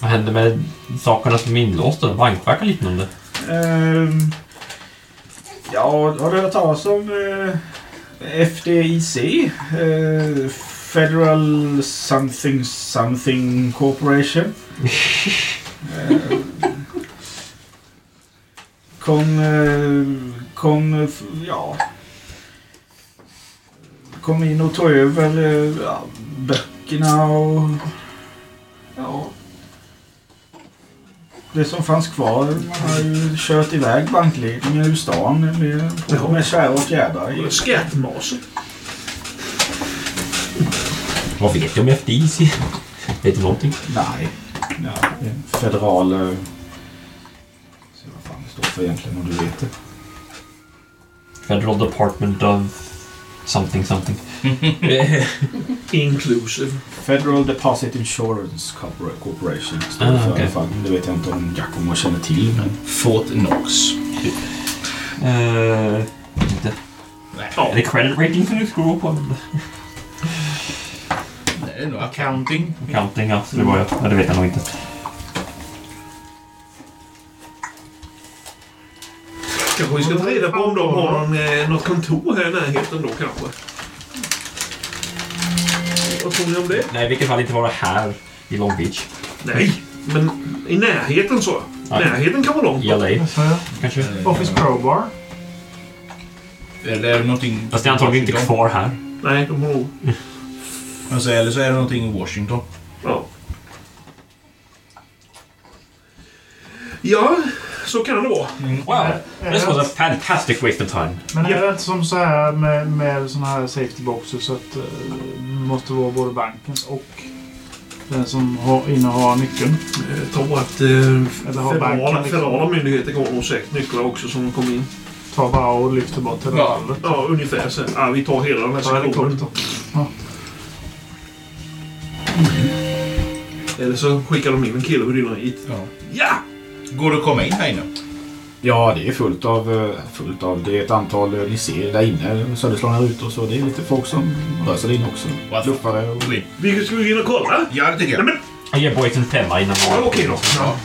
Vad hände med sakerna som är inlåsta? Bankfack och liknande? Ehm, ja, har du hört talas om eh, FDIC? Federal Something Something Corporation? Eh, kom, eh, kom, ja, kom in och tog över eh, ja, böckerna och ja, det som fanns kvar. Man har ju kört iväg bankledningen ur stan med, Ja. med skära och fjädrar. Skattmasen. Vad vet du om FDIC? Vet du någonting? Nej. Ja, federal... eh, Se vad fan det står för egentligen om du vet det. Federal Department of something something. Eh, Inclusive. Federal Deposit Insurance Corpora- Corporation står det Ah, för i okej. alla fall. Det vet jag inte om Giacomo känner till. Men Fort Knox. eh, inte. Ja. Är det credit rating som du scroll på? Det är nog accounting. Accounting, ja. Så det var jag. Ja, det vet jag nog inte. Kanske vi ska ta reda på om de har någon, eh, något kontor här i närheten då kanske. Vad tror ni om det? Nej, i vilket fall inte vara här i Long Beach. Nej, men i närheten så. Ja. Närheten kan vara långt. I LA, kanske. Office Pro Bar. Eller är det någonting... Fast det är antagligen inte kvar här. Nej, de har nog... Alltså, eller så är det någonting i Washington. Ja. Ja, så kan det vara. Wow, this was a fantastic waste of time. Men är det inte som så här med, med såna här safety boxes så att eh, det måste vara både bankens och den som har, innehar nyckeln? Jag tror att eh, Eller har federala, banken liksom- federala myndigheter har nog säkert nycklar också som kom in. Ta bara och lyfter bort hela Ja. Ja, ungefär så. Ja, vi tar hela den här Ta sektionen. Ja. Eller så skickar de in en kille med dynamit. Ja. Ja! Går det att komma in här inne? Ja, det är fullt av, eh, fullt av. Det är ett antal, eh, ni ser där inne, sönderslagna rutor så. Det är lite folk som rör sig där inne också. Luffare och... Vi ska gå in och kolla. Ja, det tycker jag. Nej, men, Jag ger boys en femma innan ja, okej då. Ja.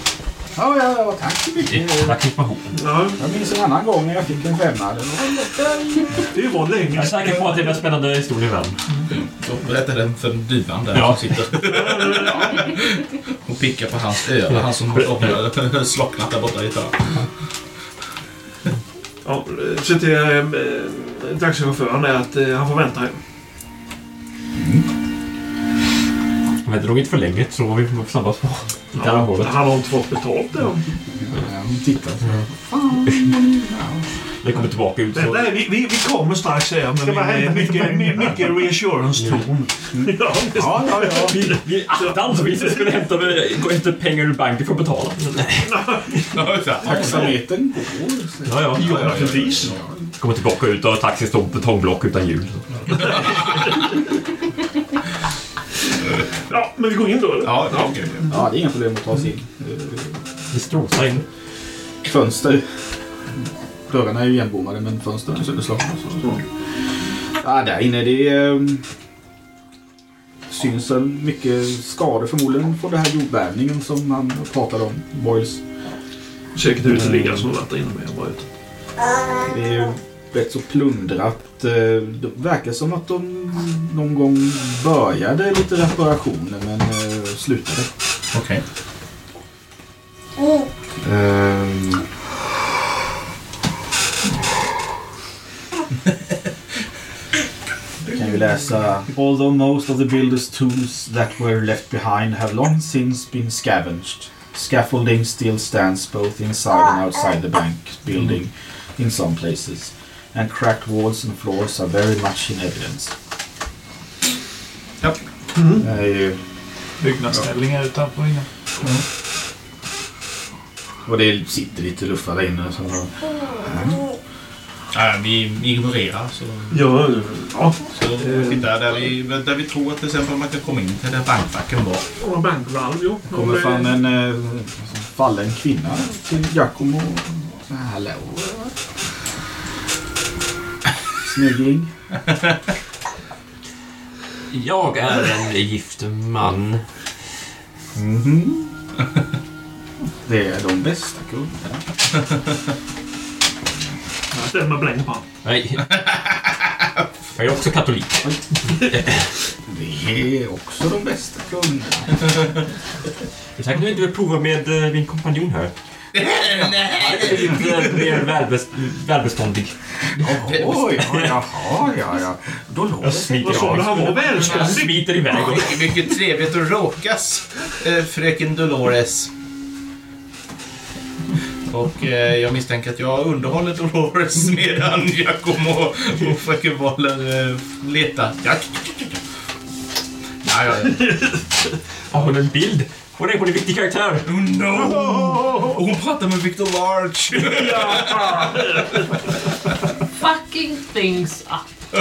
Ja, ja, ja, tack så mycket. Tack information. Ja, Jag minns en annan gång när jag fick en femma. Det var- länge Jag är säker på att det är en spännande historia vän. Så berättar den för duvan där Ja. som sitter och pickar på hans öra. Han som har slocknat- slocknat där borta i ett hörn. Ja, så till eh, taxichauffören är att eh, han får vänta Men det drog inte för länge så var vi snabbast på terrormålet. Han har inte fått betalt än. Ja, så här. Det kommer tillbaka ut så... Nej, vi, vi, vi kommer strax här Ska bara med hämta mycket, mycket, mycket reassurance-ton. Ja, det- Ja, ja, ja. Vid, vid attan så vi skulle hämta, gå efter pengar ur banken för att betala. Taxametern går. Ja, ja. Ja, naturligtvis. Kommer tillbaka ut och taxin står på betongblock utan hjul. Ja, men vi går in då eller? Ja, ja, okej. Ja, det är inga problem att ta sig in. Vi strosar in. Fönster. Dörrarna är ju igenbommade men fönstren är sönderslagna. Så. Ja, där inne det eh, syns väl mycket skador förmodligen från den här jordbävningen som han pratade om. Boys. Säkert uteliggare som har varit där inne med. Bara. Det är ju rätt så plundrat. Eh, Det verkar som att de någon gång började lite reparationer men eh, slutade. Okej. Ehm. kan vi läsa Although most of the builders tools that were left behind have long since been scavenged. Scaffolding still stands both inside and outside the bank building in some places. And cracked walls and floors are very much in evidence. Ja. Det är ju Byggnadsställningar utanför inne. Och det sitter lite luffar där inne. Så, Ja, vi ignorerar så... Ja, ja. Så tittar där vi, där vi tror att till exempel man kan komma in till där bankfacken var. Och bankvalv, jo. kommer Och, fram en eh, fallen kvinna till Giacomo. Hallå. Snygging. Jag är en gift man. Mhm. Det är de bästa kunderna. Och blänger på. Nej. Jag är också katolik. Det är också de bästa kunderna. Säker du inte vill prova med eh, min kompanjon här. Nej! Mer välbest välbeståndig. Oj, jaha, ja, ja. Då Jag låter det. smiter? Han var Jag välståndig. smiter iväg. och- Mycket, mycket trevligt att råkas, eh, fröken Dolores. Och eh, jag misstänker att jag underhåller Dolores medan Giacomo och fröken Waller eh, letar. Ja, ja, ja. Har hon en bild? Hon är hon är en viktig karaktär. Oh no! Och hon pratar med Victor Large. Fucking things up.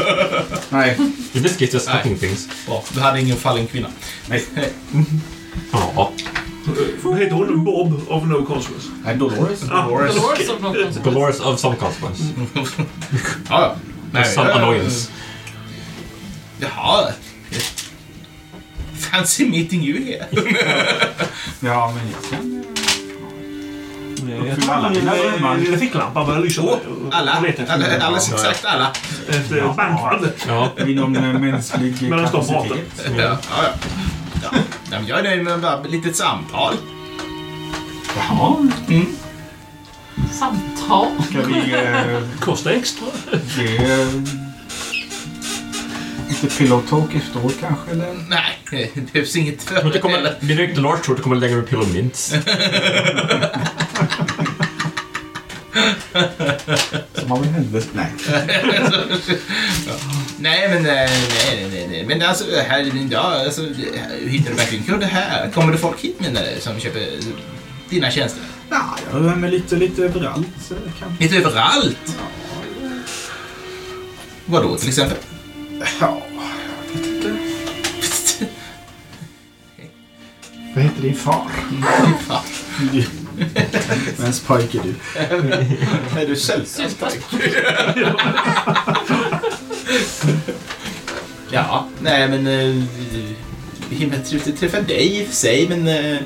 Nej, In this case, just Nej. fucking things. Bra, du hade ingen fallen kvinna. nej, Ja. Vad heter hon? Bob of no consequence. nej, Dolores. Ah, Dolores. Dolores of no consequence. Dolores of some consequence. Ja, ja. Nej, Some annoyance. Jaha. Fancy meeting you here. Ja, men jag kan... Jag tar alla min dina drömmar. lilla ficklampa och börjar lysa. Alla. alldeles exakt alla. Ett eh, bankfall. Ja. Inom eh, mänsklig Medan de pratar. kapacitet. Ja, ja, ja. ja. Nej, men jag är nöjd med bara ett litet samtal. Jaha. Samtal. Ska vi eh, Kostar extra. ge eh, lite pillow talk efteråt kanske? Eller? Nej, det behövs inget tror det för kommer, det riktigt large tror jag att det kommer lägga upp Pillow Mints. Som har vi helvete... Nej. Nej, men nej, nej, nej, nej. Men alltså, här, ja, alltså, hur hittar du verkligen kund här? Kommer det folk hit menar du, som köper dina tjänster? Nej, jag rör mig lite, lite överallt. Så jag kan... Lite överallt? Vadå till exempel? Ja, jag vet inte. Vad heter din far? Vems pojke är du? Är du sällsynt Ja, nej men... Uh, himla trevligt att träffa dig i och för sig, men... eh,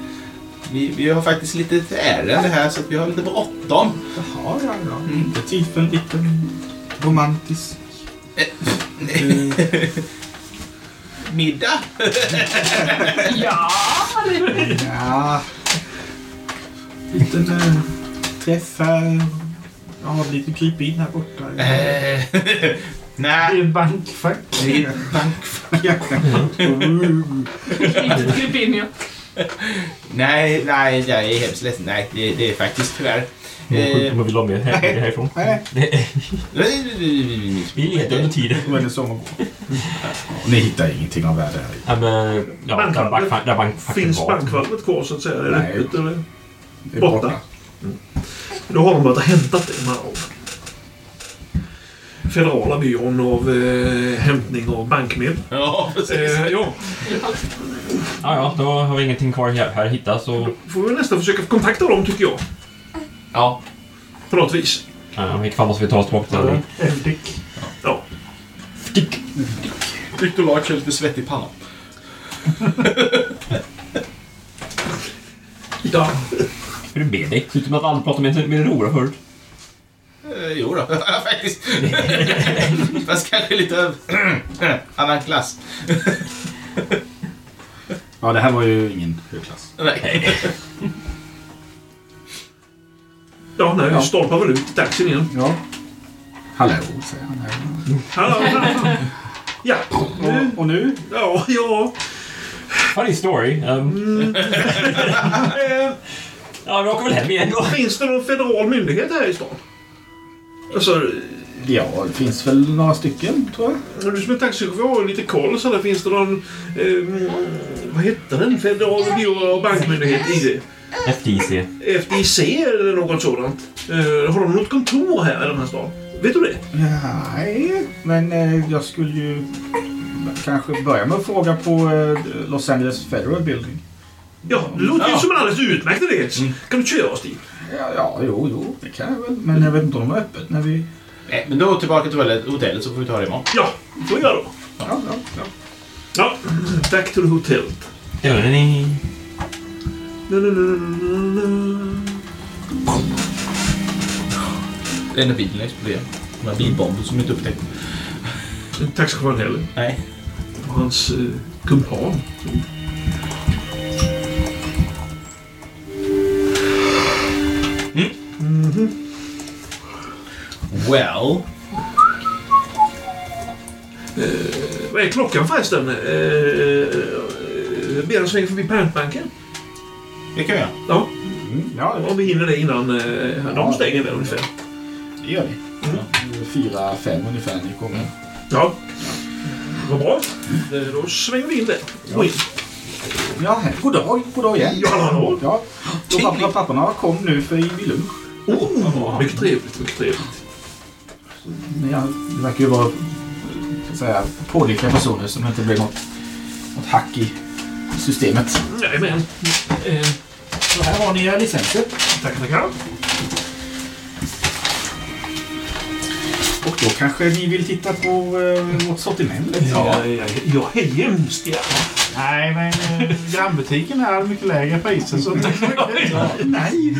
vi, vi har faktiskt lite ett ärende här så att vi har lite bråttom. Jaha, ja, ja. Inte tid för en liten romantisk... Middag? Ja, Ja. Liten äh, träff här. Jag har lite krypin här borta. Eh, Det nej, är bankfack. det är bank... Ja. litet klipp in ja. Nej, nej, jag är hemskt ledsen. Nej, det, det är faktiskt tyvärr... Eh, Om vi vill ha mer här, härifrån. Nej, Vi letar under tiden. då är det som att gå. Ni hittar ingenting av värde här. Ja, men, ja, där bankfack- där bankfacken Finns bankvalvet kvar så att säga? Är det Nej. öppet eller? Det är Borta. Då har de börjat ha hämtat det med av Federala byrån av eh, hämtning av bankmedel. Ja, precis. Eh, ja, Ja, ja, då har vi ingenting kvar här, här att hitta så... får vi nästan försöka kontakta dem tycker jag. Ja, På något vis. Ja, I vilket fall måste vi ta oss tillbaka till... Eldick. Ja. Victor Larch är lite svettig i pannan. Ja. Hur är det med dig? Ser ut som att alla pratar med, med en rora förut. Eh, jo då, faktiskt. Fast kanske lite över... annan klass. Ja, det här var ju ingen högklass. Nej. Ja, nej, Ja. stolpar väl ut i taxin igen. Ja. Hallå, säger han. Hallå, hallå. Ja, nu. Och, och nu? Ja, ja. Funny story. Um, Eh, ja, vi åker väl hem igen då. finns det någon federal myndighet här i stan? Alltså, Ja, det finns väl några stycken, tror jag. du som är taxichaufför har ju lite koll. Så där finns det någon... Eh, vad heter den? Federal byrå och bankmyndighet i det? FDC. FDC eller något sådant. Eh, har de något kontor här i den här stan? Vet du det? Nej, men eh, jag skulle ju kanske börja med att fråga på eh, Los Angeles Federal Building. Ja, det låter ju Ja. som en alldeles utmärkt idé. Kan du köra oss dit? Ja, ja, jo, jo, det kan jag väl. Men jag vet inte om de är öppet när vi... Nej, men då tillbaka till hotellet- hotellet så får vi ta det imorgon. Ja, det får vi göra då. Ja, ja, ja. Ja, back to the hotel. Na, na. Det är när bilen exploderar. De här bilbomben som inte upptäckt. Taxichauffören heller. Nej. Och hans eh, kumpan. Well. Vad är klockan förresten? Eh, eh, ber en sväng förbi Pantbanken. Det kan vi göra. Ja, Mm, ja, om vi hinner det innan eh, de stänger väl ungefär. det gör vi. Mm. Ja, fyra, fem ungefär ni kommer. Ja. Vad bra. Eh, Då svänger vi in där. Och in. Ja, hej. god dag, god dag igen. Ja, hallå. Ja, då pappa, papporna kom nu för vid lunch. Oh, mycket trevligt, mycket trevligt. Men ja, det verkar ju vara så att säga, pålitliga personer som inte blir något, något hack i systemet. Jajamän. Eh, Så här har ni era licenser. tack, tackar. Och då kanske ni vill titta på eh, vårt sortiment? Ja, ja, ja, hemskt gärna. Nej, men eh, grannbutiken är mycket lägre priser så det är så mycket. Nej!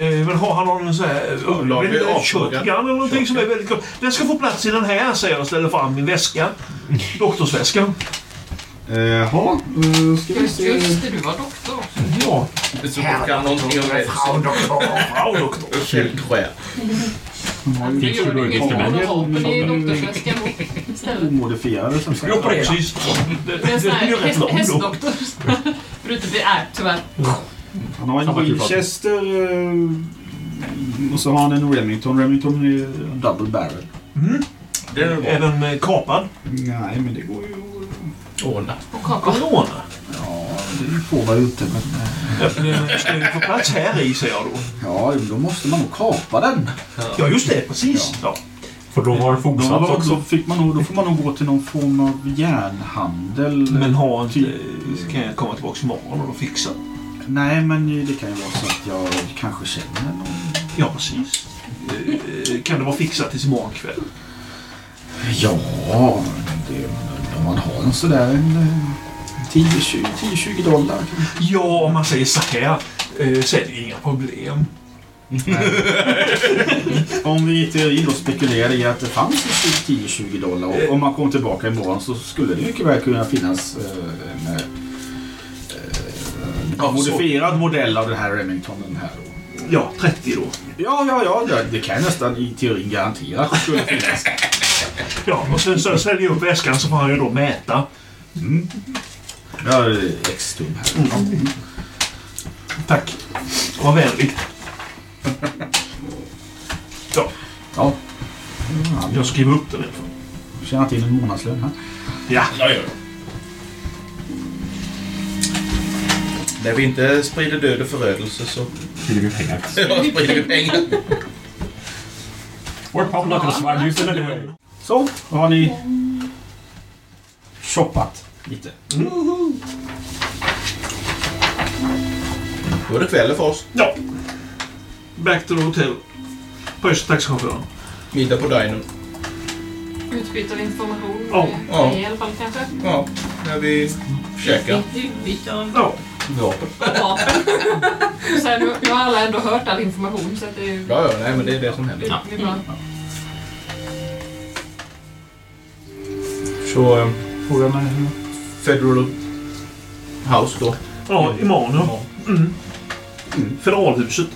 Eh, men har han någon sån här... Olaglig. Shotgun eller någonting som är väldigt gott. Den ska få plats i den här, säger jag och ställer fram min väska. Doktorsväskan. Eh, Jaha, eh, ska vi Just, se. just det, du var doktor också. Ja, Så du kan någonting om Frau medicin. doktor. Frau doktor. Det gjorde då inget med vapen i doktorsväskan istället. Omodifierade som sagt. Ja, precis. Det, Det är en sån det här hästdoktor. Förutom det är tyvärr. Han har en Samma typ av- Winchester eh, och så har han en Remington. Remington är double barrel. Mm. Det är bra. Är den eh, kapad? Nej, men det går ju Ordna. Och kaka. Corona? Ja, det får ju inte. Men, eh, Ja, den Ska ju få plats här i, säger jag då. ja, då måste man nog kapa den. Ja, just det. Precis. Ja. För då har Då, fogsats då, också. fick man nog, då får man nog gå till någon form av järnhandel. Men ha inte... Kan jag komma tillbaka imorgon och då fixa? Nej, men det kan ju vara så att jag kanske känner någon. Ja, precis. Eh, Kan det vara fixat tills imorgon kväll? Ja, det, om man har en sådär en eh, 10-20 10-20 dollar. Ja, om man säger så här eh, så är det inga problem. Om vi i teorin då spekulerar i att det fanns 10-20 dollar och om man kom tillbaka imorgon så skulle det mycket väl kunna finnas eh, en eh, Ja, modifierad modell av den här Remingtonen här. Då. Ja, 30 då. Ja, ja, ja, det- det kan jag nästan i teorin garantera att det skulle finnas. Ja, och sen så säljer jag upp väskan så får han ju då mäta. Mm. Ja, det är X-tum här. Tack. Vad vänligt. Ja, Ja. Jag jag skriver upp har tjänat in en månadslön här. Ja. Ja, ja. När vi inte sprider död och förödelse så Skriver vi pengar. ja, sprider vi pengar. We're probably not gonna survive it anyway. Så, då har ni shoppat lite. Då är det kväll för oss. Ja. Back to the hotel. Puss taxichauffören. Middag på dinern. Utbyte av information. Ja. Ja. I alla fall kanske. Ja, när vi käkar. Utbyte av Ja. Vapen. Vapen. Så här, nu, nu har alla ändå hört all information så att det är ju Ja, ja, nej men det är det som händer. det är bra. Så, eh, Frågan är hur... Federal House då. Ja, imorgon ja. Mm. Federalhuset.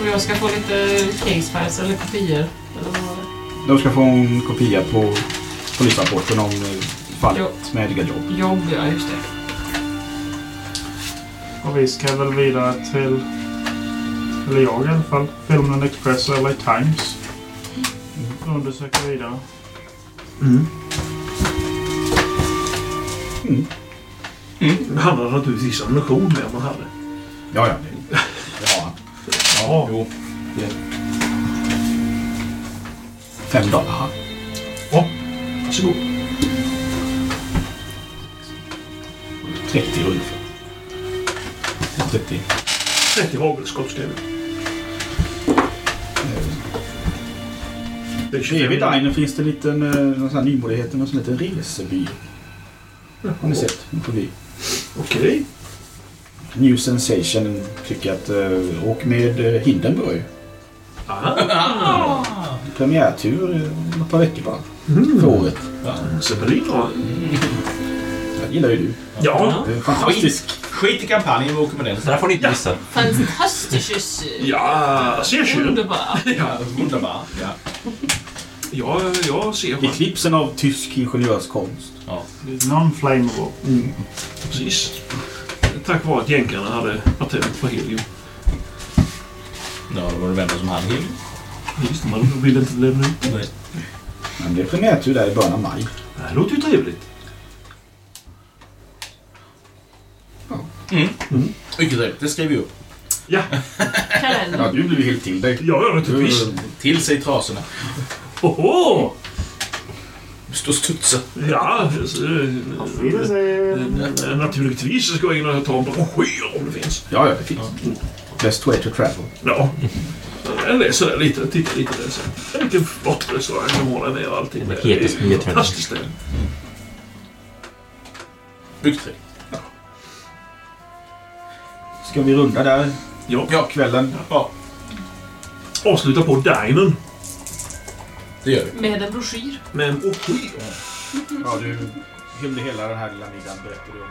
Och jag ska få lite case files eller kopior. Eller vad var det? De ska få en kopia på polisrapporten om eh, fallet Jo. med Edgar Jobb. Jobb, ja just det. Och vi ska väl vidare till... Eller jag i alla fall. Filmen Express och LA Times. Undersöka vidare. Mm. Mm. Det handlar naturligtvis om ammunition med man hade. Ja, ja. Det, det har han. Ja. Jo. Det. Fem dollar. Ja. Varsågod. 30 ungefär. 30. 30 hagelskott skrev vi. Det är 25 Bredvid dinen finns det en liten eh, någon sån här nymodighet, någon som heter reseby. Har ni sett? Förbi. Okej. New Sensation tycker att uh, åk med uh, Hindenburg. Aha. Premiärtur uh, ett par veckor bara. Mm. För året. Ja. Det gillar ju du. Ja. Det är fantastiskt. Skit i kampanjen, vi åker med den. Så där får ni inte missa. Fantastiskt! Ja, ser ju. Underbart! Ja, underbart. Ja. Ja, jag ser. Eklipsen av tysk ingenjörskonst. Non-flammable. Mm. Precis. Tack vare att jänkarna hade patent på helium. Ja, det var det vänner som hade helium. Just det, man vill inte lämna ut. Nej. Men det är premiärtur där i början av maj. Det här låter ju trevligt. Mycket trevligt, det skriver vi upp. Ja, Kalender. Ja, du blir helt till dig. ja, ja naturligtvis. Till sig trasorna. Oho! Stå och studsa. Ja, naturligtvis ska jag in och ta en broschyr om det finns. Ja, ja, det finns. Best way to travel. Ja. Jag läser det lite, tittar lite där sen. Vilken flott restaurang de har där nere och allting. Det är fantastiskt det. Mycket trevligt. Ska vi runda där? Ja. Ja, kvällen. Ja, Avsluta på dinen det gör vi. Med en broschyr. med en broschyr. Ja, du under hela den här lilla middagen berättade du om